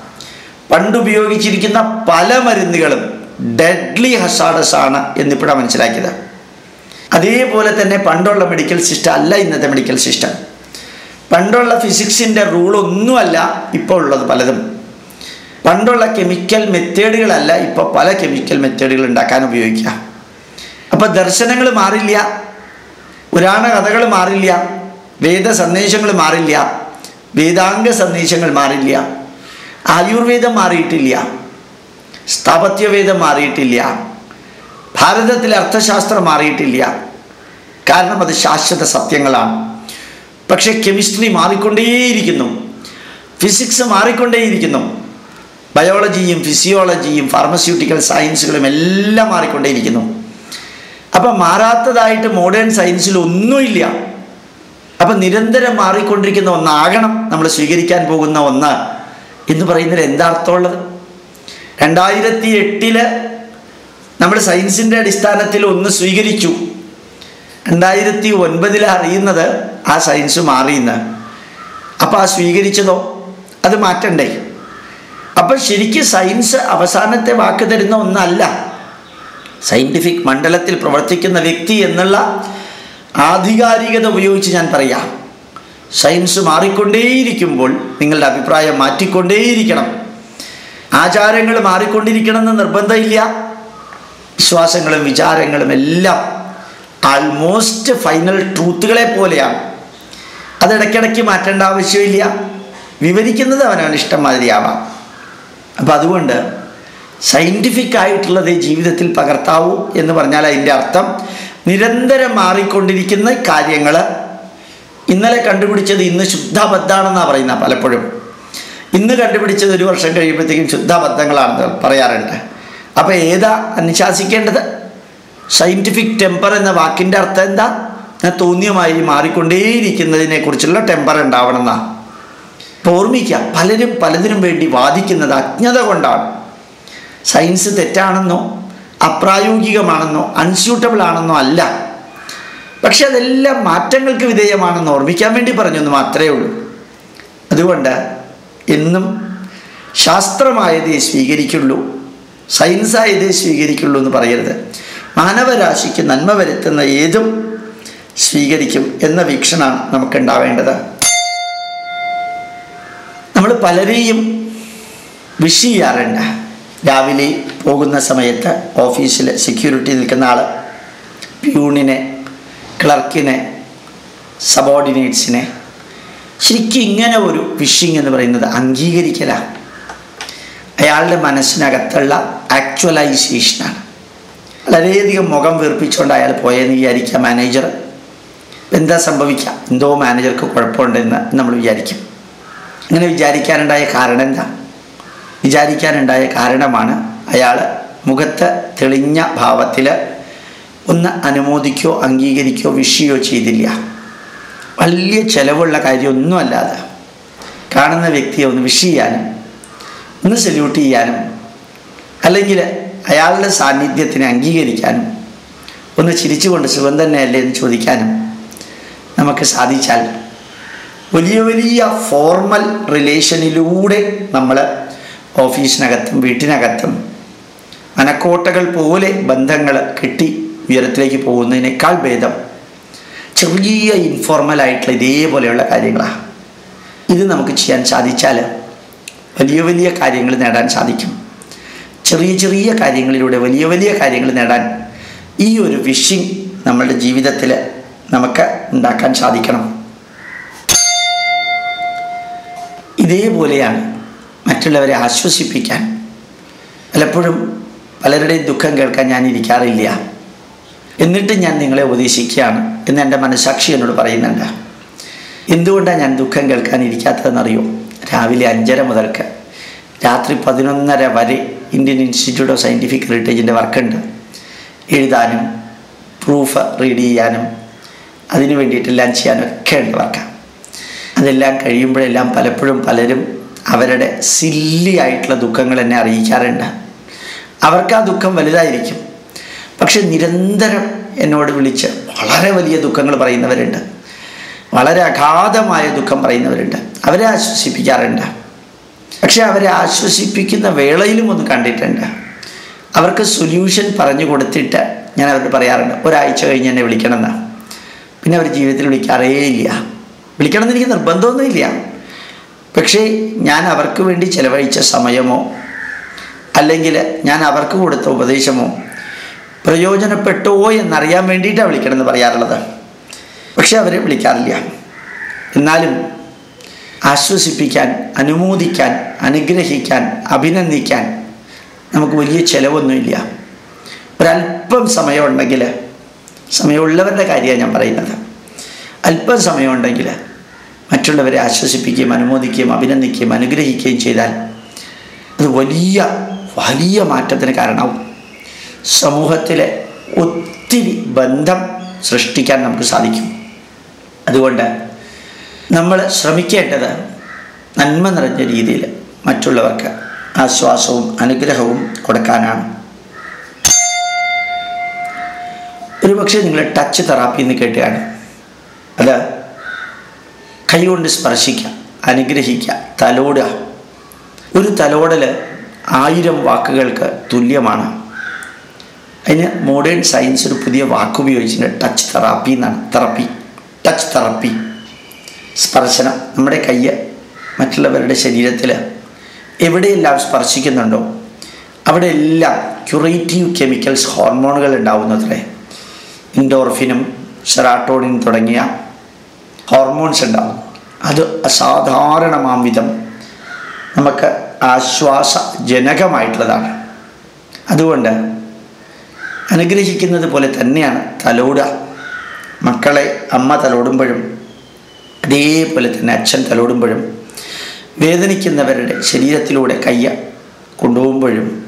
Speaker 1: പണ്ട് ഉപയോഗിച്ചിരിക്കുന്ന പല മരുന്നുകളും ഡെഡ്ലി ഹസാഡസ് ആണ് എന്നിപ്പോഴാണ് മനസ്സിലാക്കിയത്. അതേപോലെ തന്നെ പണ്ടുള്ള മെഡിക്കൽ സിസ്റ്റം അല്ല ഇന്നത്തെ മെഡിക്കൽ സിസ്റ്റം പണ്ടുള്ള ഫിസിക്സിന്റെ റൂളൊന്നുമല്ല ഇപ്പോൾ ഉള്ളത് പലതും. പണ്ടുള്ള കെമിക്കൽ മെത്തേഡുകളല്ല ഇപ്പോൾ പല കെമിക്കൽ മെത്തേഡുകൾ ഉണ്ടാക്കാൻ ഉപയോഗിക്കുക. അപ്പോൾ ദർശനങ്ങൾ മാറില്ല പുരാണ കഥകൾ മാറില്ല വേദ സന്ദേശങ്ങൾ മാറില്ല വേദാംഗ സന്ദേശങ്ങൾ മാറില്ല ആയുർവേദം മാറിയിട്ടില്ല സ്ഥാപത്യവേദം മാറിയിട്ടില്ല ഭാരതത്തിലെ അർത്ഥശാസ്ത്രം മാറിയിട്ടില്ല. കാരണം അത് ശാശ്വത സത്യങ്ങളാണ്. പക്ഷേ കെമിസ്ട്രി മാറിക്കൊണ്ടേയിരിക്കുന്നു. ഫിസിക്സ് മാറിക്കൊണ്ടേയിരിക്കുന്നു. ബയോളജിയും ഫിസിയോളജിയും ഫാർമസ്യൂട്ടിക്കൽ സയൻസുകളും എല്ലാം മാറിക്കൊണ്ടേയിരിക്കുന്നു. അപ്പം മാറാത്തതായിട്ട് മോഡേൺ സയൻസിൽ ഒന്നുമില്ല. അപ്പം നിരന്തരം മാറിക്കൊണ്ടിരിക്കുന്ന ഒന്നാകണം നമ്മൾ സ്വീകരിക്കാൻ പോകുന്ന ഒന്ന് എന്ന് പറയുന്നത് എന്താ അർത്ഥമുള്ളത് രണ്ടായിരത്തി എട്ടിൽ നമ്മൾ സയൻസിന്റെ അടിസ്ഥാനത്തിൽ ഒന്ന് സ്വീകരിച്ചു. രണ്ടായിരത്തി ഒൻപതിൽ അറിയുന്നത് ആ സയൻസ് മാറിയെന്ന്. അപ്പോൾ ആ സ്വീകരിച്ചതോ? അത് മാറ്റണ്ടേ? അപ്പം ശരിക്കും സയൻസ് അവസാനത്തെ വാക്ക് തരുന്ന ഒന്നല്ല. സയന്റിഫിക് മണ്ഡലത്തിൽ പ്രവർത്തിക്കുന്ന വ്യക്തി എന്നുള്ള ആധികാരികത ഉപയോഗിച്ച് ഞാൻ പറയാം. സയൻസ് മാറിക്കൊണ്ടേയിരിക്കുമ്പോൾ നിങ്ങളുടെ അഭിപ്രായം മാറ്റിക്കൊണ്ടേയിരിക്കണം. ആചാരങ്ങൾ മാറിക്കൊണ്ടിരിക്കണമെന്ന് നിർബന്ധമില്ല. വിശ്വാസങ്ങളും വിചാരങ്ങളും എല്ലാം ആൾമോസ്റ്റ് ഫൈനൽ ട്രൂത്തുകളെ പോലെയാണ്. അതിടയ്ക്കിടയ്ക്ക് മാറ്റേണ്ട ആവശ്യമില്ല. വിവരിക്കുന്നത് അവനവൻ ഇഷ്ടം മാതിരിയാവാം. അപ്പം അതുകൊണ്ട് സയന്റിഫിക് ആയിട്ടുള്ളത് ജീവിതത്തിൽ പകർത്താവൂ എന്ന് പറഞ്ഞാൽ അതിന്റെ അർത്ഥം നിരന്തരം മാറിക്കൊണ്ടിരിക്കുന്ന കാര്യങ്ങൾ ഇന്നലെ കണ്ടുപിടിച്ചത് ഇന്ന് ശുദ്ധബദ്ധാണെന്നാണ് പറയുന്നത് പലപ്പോഴും. ഇന്ന് കണ്ടുപിടിച്ചത് ഒരു വർഷം കഴിയുമ്പോഴത്തേക്കും ശുദ്ധബദ്ധങ്ങളാണെന്ന് പറയാറുണ്ട്. അപ്പോൾ ഏതാ അനുശാസിക്കേണ്ടത് സയന്റിഫിക് ടെമ്പർ എന്ന വാക്കിന്റെ അർത്ഥം എന്താ? തോന്നിയമായി മാറിക്കൊണ്ടേയിരിക്കുന്നതിനെ കുറിച്ചുള്ള ടെമ്പർ ഉണ്ടാവണമെന്നാണ് ഓർമ്മിക്കുക. പലരും പലതിനും വേണ്ടി വാദിക്കുന്നത് അജ്ഞത കൊണ്ടാണ്. സയൻസ് തെറ്റാണെന്നോ അപ്രായോഗികമാണെന്നോ അൺസ്യൂട്ടബിൾ ആണെന്നോ അല്ല. പക്ഷെ അതെല്ലാം മാറ്റങ്ങൾക്ക് വിധേയമാണെന്ന് ഓർമ്മിക്കാൻ വേണ്ടി പറഞ്ഞെന്ന് മാത്രമേ ഉള്ളൂ. അതുകൊണ്ട് എന്നും ശാസ്ത്രമായതേ സ്വീകരിക്കുള്ളൂ സയൻസായതേ സ്വീകരിക്കുള്ളൂ എന്ന് പറയരുത്. മാനവരാശിക്ക് നന്മ വരുത്തുന്ന ഏതും സ്വീകരിക്കും എന്ന വീക്ഷണമാണ് നമുക്കുണ്ടാവേണ്ടത് നമ്മൾ പലരെയും വിഷ് ചെയ്യാറുണ്ട്. രാവിലെ പോകുന്ന സമയത്ത് ഓഫീസിൽ സെക്യൂരിറ്റി നിൽക്കുന്ന ആൾ പ്യൂണിനെ ക്ലർക്കിനെ സബോർഡിനേറ്റ്സിനെ ശരിക്കും ഇങ്ങനെ ഒരു വിഷിങ് എന്ന് പറയുന്നത് അംഗീകരിക്കലാണ്. അയാളുടെ മനസ്സിനകത്തുള്ള ആക്ച്വലൈസേഷനാണ് വളരെയധികം മുഖം വീർപ്പിച്ചുകൊണ്ട് അയാൾ പോയെന്ന് വിചാരിക്കുക മാനേജർ എന്താ സംഭവിക്കുക? എന്തോ മാനേജർക്ക് കുഴപ്പമുണ്ടെന്ന് നമ്മൾ വിചാരിക്കും. അങ്ങനെ വിചാരിക്കാനുണ്ടായ കാരണം എന്താ? വിചാരിക്കാനുണ്ടായ കാരണമാണ് അയാൾ മുഖത്ത് തെളിഞ്ഞ ഭാവത്തിൽ ഒന്ന് അനുമോദിക്കോ അംഗീകരിക്കോ വിഷയോ ചെയ്തില്ല. വലിയ ചിലവുള്ള കാര്യമൊന്നുമല്ലാതെ കാണുന്ന വ്യക്തിയെ ഒന്ന് വിഷ് ചെയ്യാനും ഒന്ന് സല്യൂട്ട് ചെയ്യാനും അല്ലെങ്കിൽ അയാളുടെ സാന്നിധ്യത്തിനെ അംഗീകരിക്കാനും ഒന്ന് ചിരിച്ചുകൊണ്ട് സുഖം തന്നെയല്ലേ എന്ന് ചോദിക്കാനും നമുക്ക് സാധിച്ചാൽ വലിയ വലിയ ഫോർമൽ റിലേഷനിലൂടെ നമ്മൾ ഓഫീസിനകത്തും വീട്ടിനകത്തും അനക്കോട്ടകൾ പോലെ ബന്ധങ്ങൾ കെട്ടി ഉയരത്തിലേക്ക് പോകുന്നതിനേക്കാൾ ഭേദം ചെറിയ ഇൻഫോർമലായിട്ടുള്ള ഇതേപോലെയുള്ള കാര്യങ്ങളാണ് ഇത് നമുക്ക് ചെയ്യാൻ സാധിച്ചാൽ വലിയ വലിയ കാര്യങ്ങൾ നേടാൻ സാധിക്കും. ചെറിയ ചെറിയ കാര്യങ്ങളിലൂടെ വലിയ വലിയ കാര്യങ്ങൾ നേടാൻ ഈ ഒരു വിഷിങ് നമ്മളുടെ ജീവിതത്തിൽ നമുക്ക് ഉണ്ടാക്കാൻ സാധിക്കണം. ഇതേപോലെയാണ് മറ്റുള്ളവരെ ആശ്വസിപ്പിക്കാൻ പലപ്പോഴും പലരുടെയും ദുഃഖം കേൾക്കാൻ ഞാൻ ഇരിക്കാറില്ല. എന്നിട്ടും ഞാൻ നിങ്ങളെ ഉപദേശിക്കുകയാണ് എന്ന് എന്റെ മനസാക്ഷി എന്നോട് പറയുന്നുണ്ട്. എന്തുകൊണ്ടാണ് ഞാൻ ദുഃഖം കേൾക്കാൻ ഇരിക്കാത്തതെന്നറിയോ? രാവിലെ അഞ്ചര മുതൽക്ക് രാത്രി പതിനൊന്നര വരെ ഇന്ത്യൻ ഇൻസ്റ്റിറ്റ്യൂട്ട് ഓഫ് സയന്റിഫിക് ഹെറിറ്റേജിന്റെ വർക്കുണ്ട്. എഴുതാനും പ്രൂഫ് റീഡ് ചെയ്യാനും അതിന് വേണ്ടിയിട്ടെല്ലാം ചെയ്യാനും ഒക്കെ ഉണ്ട് വർക്കാണ്. അതെല്ലാം കഴിയുമ്പോഴെല്ലാം പലപ്പോഴും പലരും അവരുടെ സില്ലി ആയിട്ടുള്ള ദുഃഖങ്ങൾ എന്നെ അറിയിക്കാറുണ്ട്. അവർക്ക് ആ ദുഃഖം വലുതായിരിക്കും. പക്ഷെ നിരന്തരം എന്നോട് വിളിച്ച് വളരെ വലിയ ദുഃഖങ്ങൾ പറയുന്നവരുണ്ട്. വളരെ അഗാധമായ ദുഃഖം പറയുന്നവരുണ്ട്. അവരെ ആശ്വസിപ്പിക്കാറുണ്ട്. പക്ഷെ അവരെ ആശ്വസിപ്പിക്കുന്ന വേളയിലും ഒന്ന് കണ്ടിട്ടുണ്ട്. അവർക്ക് സൊല്യൂഷൻ പറഞ്ഞു കൊടുത്തിട്ട് ഞാൻ അവരോട് പറയാറുണ്ട് ഒരാഴ്ച കഴിഞ്ഞ് എന്നെ വിളിക്കണമെന്ന്. പിന്നെ അവർ ജീവിതത്തിൽ വിളിക്കാറേ ഇല്ല വിളിക്കണമെന്ന് എനിക്ക് നിർബന്ധമൊന്നുമില്ല. പക്ഷേ ഞാൻ അവർക്ക് വേണ്ടി ചിലവഴിച്ച സമയമോ അല്ലെങ്കിൽ ഞാൻ അവർക്ക് കൊടുത്ത ഉപദേശമോ പ്രയോജനപ്പെട്ടോ എന്നറിയാൻ വേണ്ടിയിട്ടാണ് വിളിക്കണമെന്ന് പറയാറുള്ളത്. പക്ഷെ അവരെ വിളിക്കാറില്ല. എന്നാലും ആശ്വസിപ്പിക്കാൻ അനുമോദിക്കാൻ അനുഗ്രഹിക്കാൻ അഭിനന്ദിക്കാൻ നമുക്ക് വലിയ ചിലവൊന്നുമില്ല. ഒരല്പം സമയമുണ്ടെങ്കിൽ സമയമുള്ളവരുടെ കാര്യമാണ് ഞാൻ പറയുന്നത്. അല്പം സമയമുണ്ടെങ്കിൽ മറ്റുള്ളവരെ ആശ്വസിപ്പിക്കുകയും അനുമോദിക്കുകയും അഭിനന്ദിക്കുകയും അനുഗ്രഹിക്കുകയും ചെയ്താൽ അത് വലിയ വലിയ മാറ്റത്തിന് കാരണമാവും. സമൂഹത്തിലെ ഒത്തിരി ബന്ധം സൃഷ്ടിക്കാൻ നമുക്ക് സാധിക്കും. അതുകൊണ്ട് നമ്മൾ ശ്രമിക്കേണ്ടത് നന്മ നിറഞ്ഞ രീതിയിൽ മറ്റുള്ളവർക്ക് ആശ്വാസവും അനുഗ്രഹവും കൊടുക്കാനാണ്. ഒരുപക്ഷെ നിങ്ങൾ ടച്ച് തെറാപ്പി എന്ന് കേട്ടുകയാണ് അത് കൈകൊണ്ട് സ്പർശിക്കുക അനുഗ്രഹിക്കുക തലോടുക. ഒരു തലോടൽ ആയിരം വാക്കുകൾക്ക് തുല്യമാണ്. അതിന് മോഡേൺ സയൻസ് ഒരു പുതിയ വാക്ക് ഉപയോഗിച്ചിട്ടുണ്ട്. ടച്ച് തെറാപ്പി എന്നാണ്. തെറപ്പി ടച്ച് തെറപ്പി സ്പർശനം. നമ്മുടെ കയ്യ് മറ്റുള്ളവരുടെ ശരീരത്തിൽ എവിടെയെല്ലാം സ്പർശിക്കുന്നുണ്ടോ അവിടെ എല്ലാം ക്യുറേറ്റീവ് കെമിക്കൽസ് ഹോർമോണുകൾ ഉണ്ടാവുന്നത്രേ ഇൻഡോർഫിനും സെറാട്ടോണിൻ തുടങ്ങിയ ഹോർമോൺസ് ഉണ്ടാവും. അത് അസാധാരണമാം വിധം നമുക്ക് ആശ്വാസജനകമായിട്ടുള്ളതാണ്. അതുകൊണ്ട് അനുഗ്രഹിക്കുന്നത് പോലെ തന്നെയാണ് തലോടുക. മക്കളെ അമ്മ തലോടുമ്പോഴും അതേപോലെ തന്നെ അച്ഛൻ തലോടുമ്പോഴും വേദനിക്കുന്നവരുടെ ശരീരത്തിലൂടെ കയ്യ കൊണ്ടുപോകുമ്പോഴും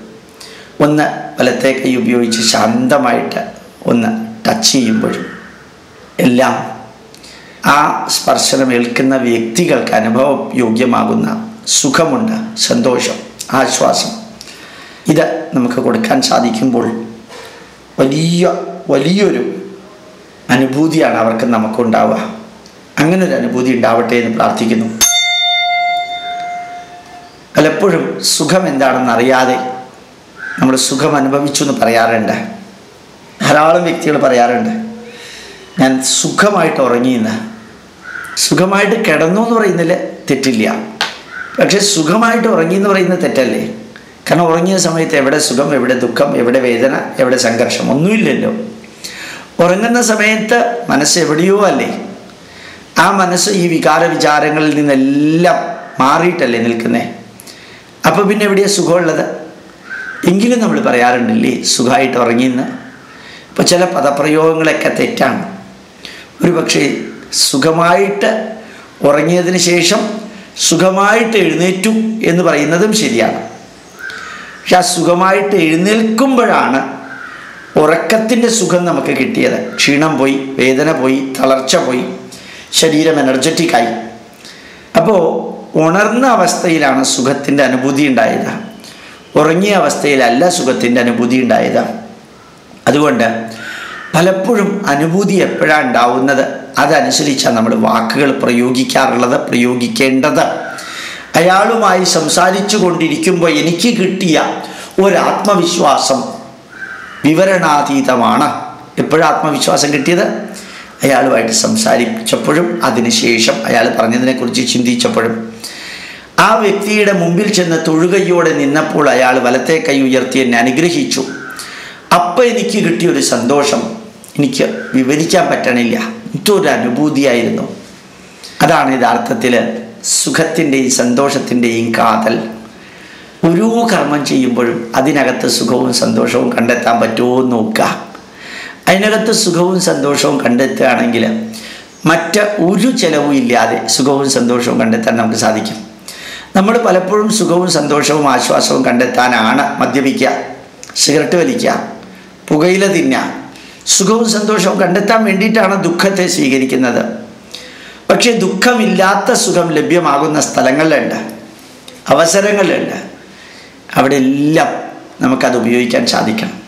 Speaker 1: ഒന്ന് വലത്തെ കൈ ഉപയോഗിച്ച് ശാന്തമായിട്ട് ഒന്ന് ടച്ച് ചെയ്യുമ്പോഴും എല്ലാം ആ സ്പർശനം ഏൽക്കുന്ന വ്യക്തികൾക്ക് അനുഭവയോഗ്യമാകുന്ന സുഖമുണ്ട് സന്തോഷം ആശ്വാസം. ഇത് നമുക്ക് കൊടുക്കാൻ സാധിക്കുമ്പോൾ വലിയ വലിയൊരു അനുഭൂതിയാണ് അവർക്ക് നമുക്കുണ്ടാവുക. അങ്ങനെ ഒരു അനുഭൂതി ഉണ്ടാവട്ടെ എന്ന് പ്രാർത്ഥിക്കുന്നു. പലപ്പോഴും സുഖം എന്താണെന്ന് അറിയാതെ നമ്മൾ സുഖം അനുഭവിച്ചു എന്ന് പറയാറുണ്ട്. ധാരാളം വ്യക്തികൾ പറയാറുണ്ട് ഞാൻ സുഖമായിട്ട് ഉറങ്ങിയെന്ന് സുഖമായിട്ട് കിടന്നു എന്ന് പറയുന്നതിൽ തെറ്റില്ല. പക്ഷെ സുഖമായിട്ട് ഉറങ്ങി എന്ന് പറയുന്നത് തെറ്റല്ലേ? കാരണം ഉറങ്ങിയ സമയത്ത് എവിടെ സുഖം എവിടെ ദുഃഖം എവിടെ വേദന എവിടെ സംഘർഷം ഒന്നുമില്ലല്ലോ. ഉറങ്ങുന്ന സമയത്ത് മനസ്സ് എവിടെയോ അല്ലേ? ആ മനസ്സ് ഈ വികാര വിചാരങ്ങളിൽ നിന്നെല്ലാം മാറിയിട്ടല്ലേ നിൽക്കുന്നേ? അപ്പോൾ പിന്നെ എവിടെയാണ് സുഖമുള്ളത്? എങ്കിലും നമ്മൾ പറയാറുണ്ടല്ലേ സുഖമായിട്ട് ഉറങ്ങിയെന്ന്. ഇപ്പോൾ ചില പദപ്രയോഗങ്ങളൊക്കെ തെറ്റാണ്. ഒരു പക്ഷേ സുഖമായിട്ട് ഉറങ്ങിയതിന് ശേഷം സുഖമായിട്ട് എഴുന്നേറ്റു എന്ന് പറയുന്നതും ശരിയാണ്. പക്ഷെ ആ സുഖമായിട്ട് എഴുന്നേൽക്കുമ്പോഴാണ് ഉറക്കത്തിന്റെ സുഖം നമുക്ക് കിട്ടിയത്. ക്ഷീണം പോയി വേദന പോയി തളർച്ച പോയി ശരീരം എനർജറ്റിക്കായി അപ്പോൾ ഉണർന്ന അവസ്ഥയിലാണ് സുഖത്തിന്റെ അനുഭൂതി ഉണ്ടായത്. ഉറങ്ങിയ അവസ്ഥയിലല്ല സുഖത്തിന്റെ അനുഭൂതി ഉണ്ടായത്. അതുകൊണ്ട് പലപ്പോഴും അനുഭൂതി എപ്പോഴാണ് ഉണ്ടാവുന്നത്? അതനുസരിച്ചാണ് നമ്മൾ വാക്കുകൾ പ്രയോഗിക്കാറുള്ളത് പ്രയോഗിക്കേണ്ടത്. അയാളുമായി സംസാരിച്ചു കൊണ്ടിരിക്കുമ്പോൾ എനിക്ക് കിട്ടിയ ഒരാത്മവിശ്വാസം വിവരണാതീതമാണ്. എപ്പോഴും ആത്മവിശ്വാസം കിട്ടിയത്? അയാളുമായിട്ട് സംസാരിച്ചപ്പോഴും അതിനുശേഷം അയാൾ പറഞ്ഞതിനെക്കുറിച്ച് ചിന്തിച്ചപ്പോഴും. ആ വ്യക്തിയുടെ മുമ്പിൽ ചെന്ന് തൊഴുകയോടെ നിന്നപ്പോൾ അയാൾ വലത്തെ കൈ ഉയർത്തി എന്നെ അനുഗ്രഹിച്ചു. അപ്പം എനിക്ക് കിട്ടിയൊരു സന്തോഷം. എനിക്ക് വിവരിക്കാൻ പറ്റണില്ല. ഇതൊരു അനുഭൂതിയായിരുന്നു. അതാണ് യഥാർത്ഥത്തിൽ സുഖത്തിന്റെയും സന്തോഷത്തിന്റെയും കാതൽ. ഓരോ കർമ്മം ചെയ്യുമ്പോഴും അതിനകത്ത് സുഖവും സന്തോഷവും കണ്ടെത്താൻ പറ്റുമോ എന്ന് നോക്കുക. അതിനകത്ത് സുഖവും സന്തോഷവും കണ്ടെത്തുകയാണെങ്കിൽ മറ്റ് ഒരു ചെലവും ഇല്ലാതെ സുഖവും സന്തോഷവും കണ്ടെത്താൻ നമുക്ക് സാധിക്കും. നമ്മൾ പലപ്പോഴും സുഖവും സന്തോഷവും ആശ്വാസവും കണ്ടെത്താനാണ് മദ്യപിക്കുക സിഗരറ്റ് വലിക്കുക പുകയില തിന്നുക സുഖവും സന്തോഷവും കണ്ടെത്താൻ വേണ്ടിയിട്ടാണ് ദുഃഖത്തെ സ്വീകരിക്കുന്നത്. പക്ഷേ ദുഃഖമില്ലാത്ത സുഖം ലഭ്യമാകുന്ന സ്ഥലങ്ങളുണ്ട് അവസരങ്ങളുണ്ട് അവിടെ എല്ലാം നമുക്കത് ഉപയോഗിക്കാൻ സാധിക്കണം.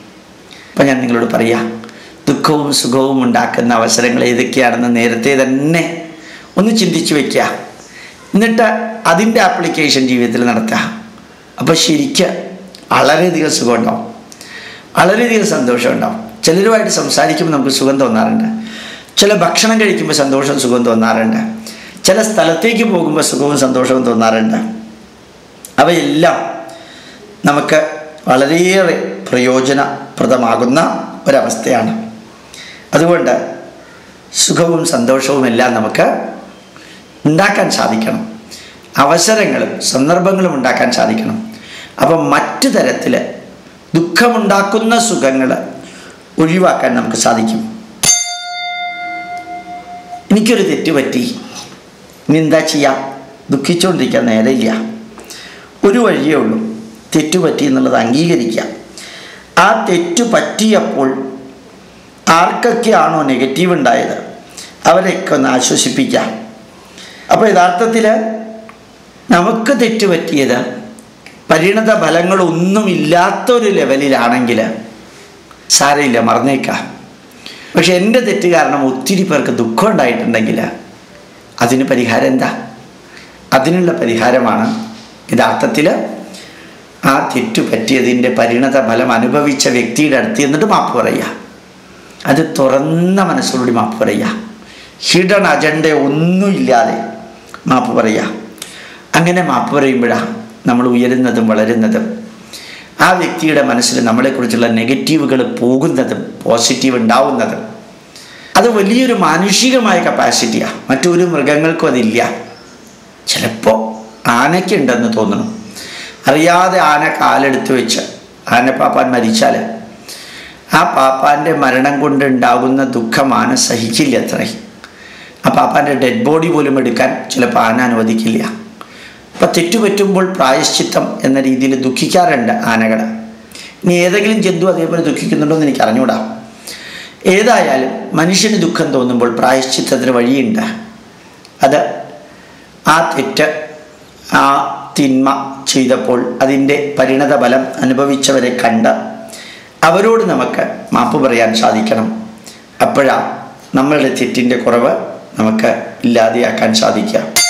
Speaker 1: അപ്പം ഞാൻ നിങ്ങളോട് പറയാം ദുഃഖവും സുഖവും ഉണ്ടാക്കുന്ന അവസരങ്ങൾ ഏതൊക്കെയാണെന്ന് നേരത്തെ തന്നെ ഒന്ന് ചിന്തിച്ചു വയ്ക്കുക എന്നിട്ട് അതിന്റെ ആപ്ലിക്കേഷൻ ജീവിതത്തിൽ നടത്തുക. അപ്പോൾ ശരിക്ക് വളരെയധികം സുഖമുണ്ടാവും. വളരെയധികം സന്തോഷം ഉണ്ടാവും ചിലരുമായിട്ട് സംസാരിക്കുമ്പോൾ നമുക്ക് സുഖം തോന്നാറുണ്ട്. ചില ഭക്ഷണം കഴിക്കുമ്പോൾ സന്തോഷം സുഖം തോന്നാറുണ്ട്. ചില സ്ഥലത്തേക്ക് പോകുമ്പോൾ സുഖവും സന്തോഷവും തോന്നാറുണ്ട്. അവയെല്ലാം നമുക്ക് വളരെയേറെ പ്രയോജനപ്രദമാകുന്ന ഒരവസ്ഥയാണ്. അതുകൊണ്ട് സുഖവും സന്തോഷവും എല്ലാം നമുക്ക് ഉണ്ടാക്കാൻ സാധിക്കണം. അവസരങ്ങളും സന്ദർഭങ്ങളും ഉണ്ടാക്കാൻ സാധിക്കണം. അപ്പം മറ്റു തരത്തിൽ ദുഃഖമുണ്ടാക്കുന്ന സുഖങ്ങൾ ഒഴിവാക്കാൻ നമുക്ക് സാധിക്കും. എനിക്കൊരു തെറ്റ് പറ്റി. ഇനി എന്താ ചെയ്യാം. ദുഃഖിച്ചുകൊണ്ടിരിക്കാൻ നേരമില്ല. ഒരു വഴിയേ ഉള്ളൂ. തെറ്റു പറ്റി എന്നുള്ളത് അംഗീകരിക്കുക. ആ തെറ്റു പറ്റിയപ്പോൾ ആർക്കൊക്കെയാണോ നെഗറ്റീവ് ഉണ്ടായത്? അവരെയൊക്കെ ഒന്ന് ആശ്വസിപ്പിക്കാം അപ്പോൾ യഥാർത്ഥത്തിൽ നമുക്ക് തെറ്റുപറ്റിയത് പരിണത ഫലങ്ങളൊന്നുമില്ലാത്തൊരു ലെവലിലാണെങ്കിൽ സാരമില്ല മറന്നേക്കാം. പക്ഷെ എന്റെ തെറ്റ് കാരണം ഒത്തിരി പേർക്ക് ദുഃഖം ഉണ്ടായിട്ടുണ്ടെങ്കിൽ അതിന് പരിഹാരം എന്താ? അതിനുള്ള പരിഹാരമാണ് യഥാർത്ഥത്തിൽ ആ തെറ്റു പറ്റിയതിന്റെ പരിണത ഫലം അനുഭവിച്ച വ്യക്തിയുടെ അടുത്ത് എന്നിട്ട് മാപ്പ് പറയുക. അത് തുറന്ന മനസ്സോടുകൂടി മാപ്പ് പറയുക. ഹിഡൺ അജണ്ട ഒന്നുമില്ലാതെ മാപ്പ് പറയുക. അങ്ങനെ മാപ്പ് പറയുമ്പോഴാണ് നമ്മൾ ഉയരുന്നതും വളരുന്നതും ആ വ്യക്തിയുടെ മനസ്സിൽ നമ്മളെക്കുറിച്ചുള്ള നെഗറ്റീവുകൾ പോകുന്നതും പോസിറ്റീവ് ഉണ്ടാവുന്നതും. അത് വലിയൊരു മാനുഷികമായ കപ്പാസിറ്റിയാണ് മറ്റൊരു മൃഗങ്ങൾക്കും അതില്ല. ചിലപ്പോൾ ആനയ്ക്കുണ്ടെന്ന് തോന്നുന്നു. അറിയാതെ ആന കാലെടുത്ത് വെച്ച് ആന പാപ്പാൻ മരിച്ചാൽ ആ പാപ്പാന്റെ മരണം കൊണ്ടുണ്ടാകുന്ന ദുഃഖം ആന സഹിക്കില്ല അത്രേ ആ പാപ്പാന്റെ ഡെഡ് ബോഡി പോലും എടുക്കാൻ ചിലപ്പോൾ ആന അനുവദിക്കില്ല. അപ്പം തെറ്റുപറ്റുമ്പോൾ പ്രായശ്ചിത്തം എന്ന രീതിയിൽ ദുഃഖിക്കാറുണ്ട് ആനകൾ ഇനി ഏതെങ്കിലും ജന്തു അതേപോലെ ദുഃഖിക്കുന്നുണ്ടോ എന്ന് എനിക്ക് അറിഞ്ഞൂടാ. ഏതായാലും മനുഷ്യന് ദുഃഖം തോന്നുമ്പോൾ പ്രായശ്ചിത്തത്തിന് വഴിയുണ്ട്. അത് ആ തെറ്റ് ആ തിന്മ ചെയ്തപ്പോൾ അതിന്റെ പരിണത ഫലം അനുഭവിച്ചവരെ കണ്ട് അവരോട് നമുക്ക് മാപ്പ് പറയാൻ സാധിക്കണം. അപ്പോഴാണ് നമ്മളുടെ തെറ്റിന്റെ കുറവ് നമുക്ക് ഇല്ലാതെയാക്കാൻ സാധിക്കുക.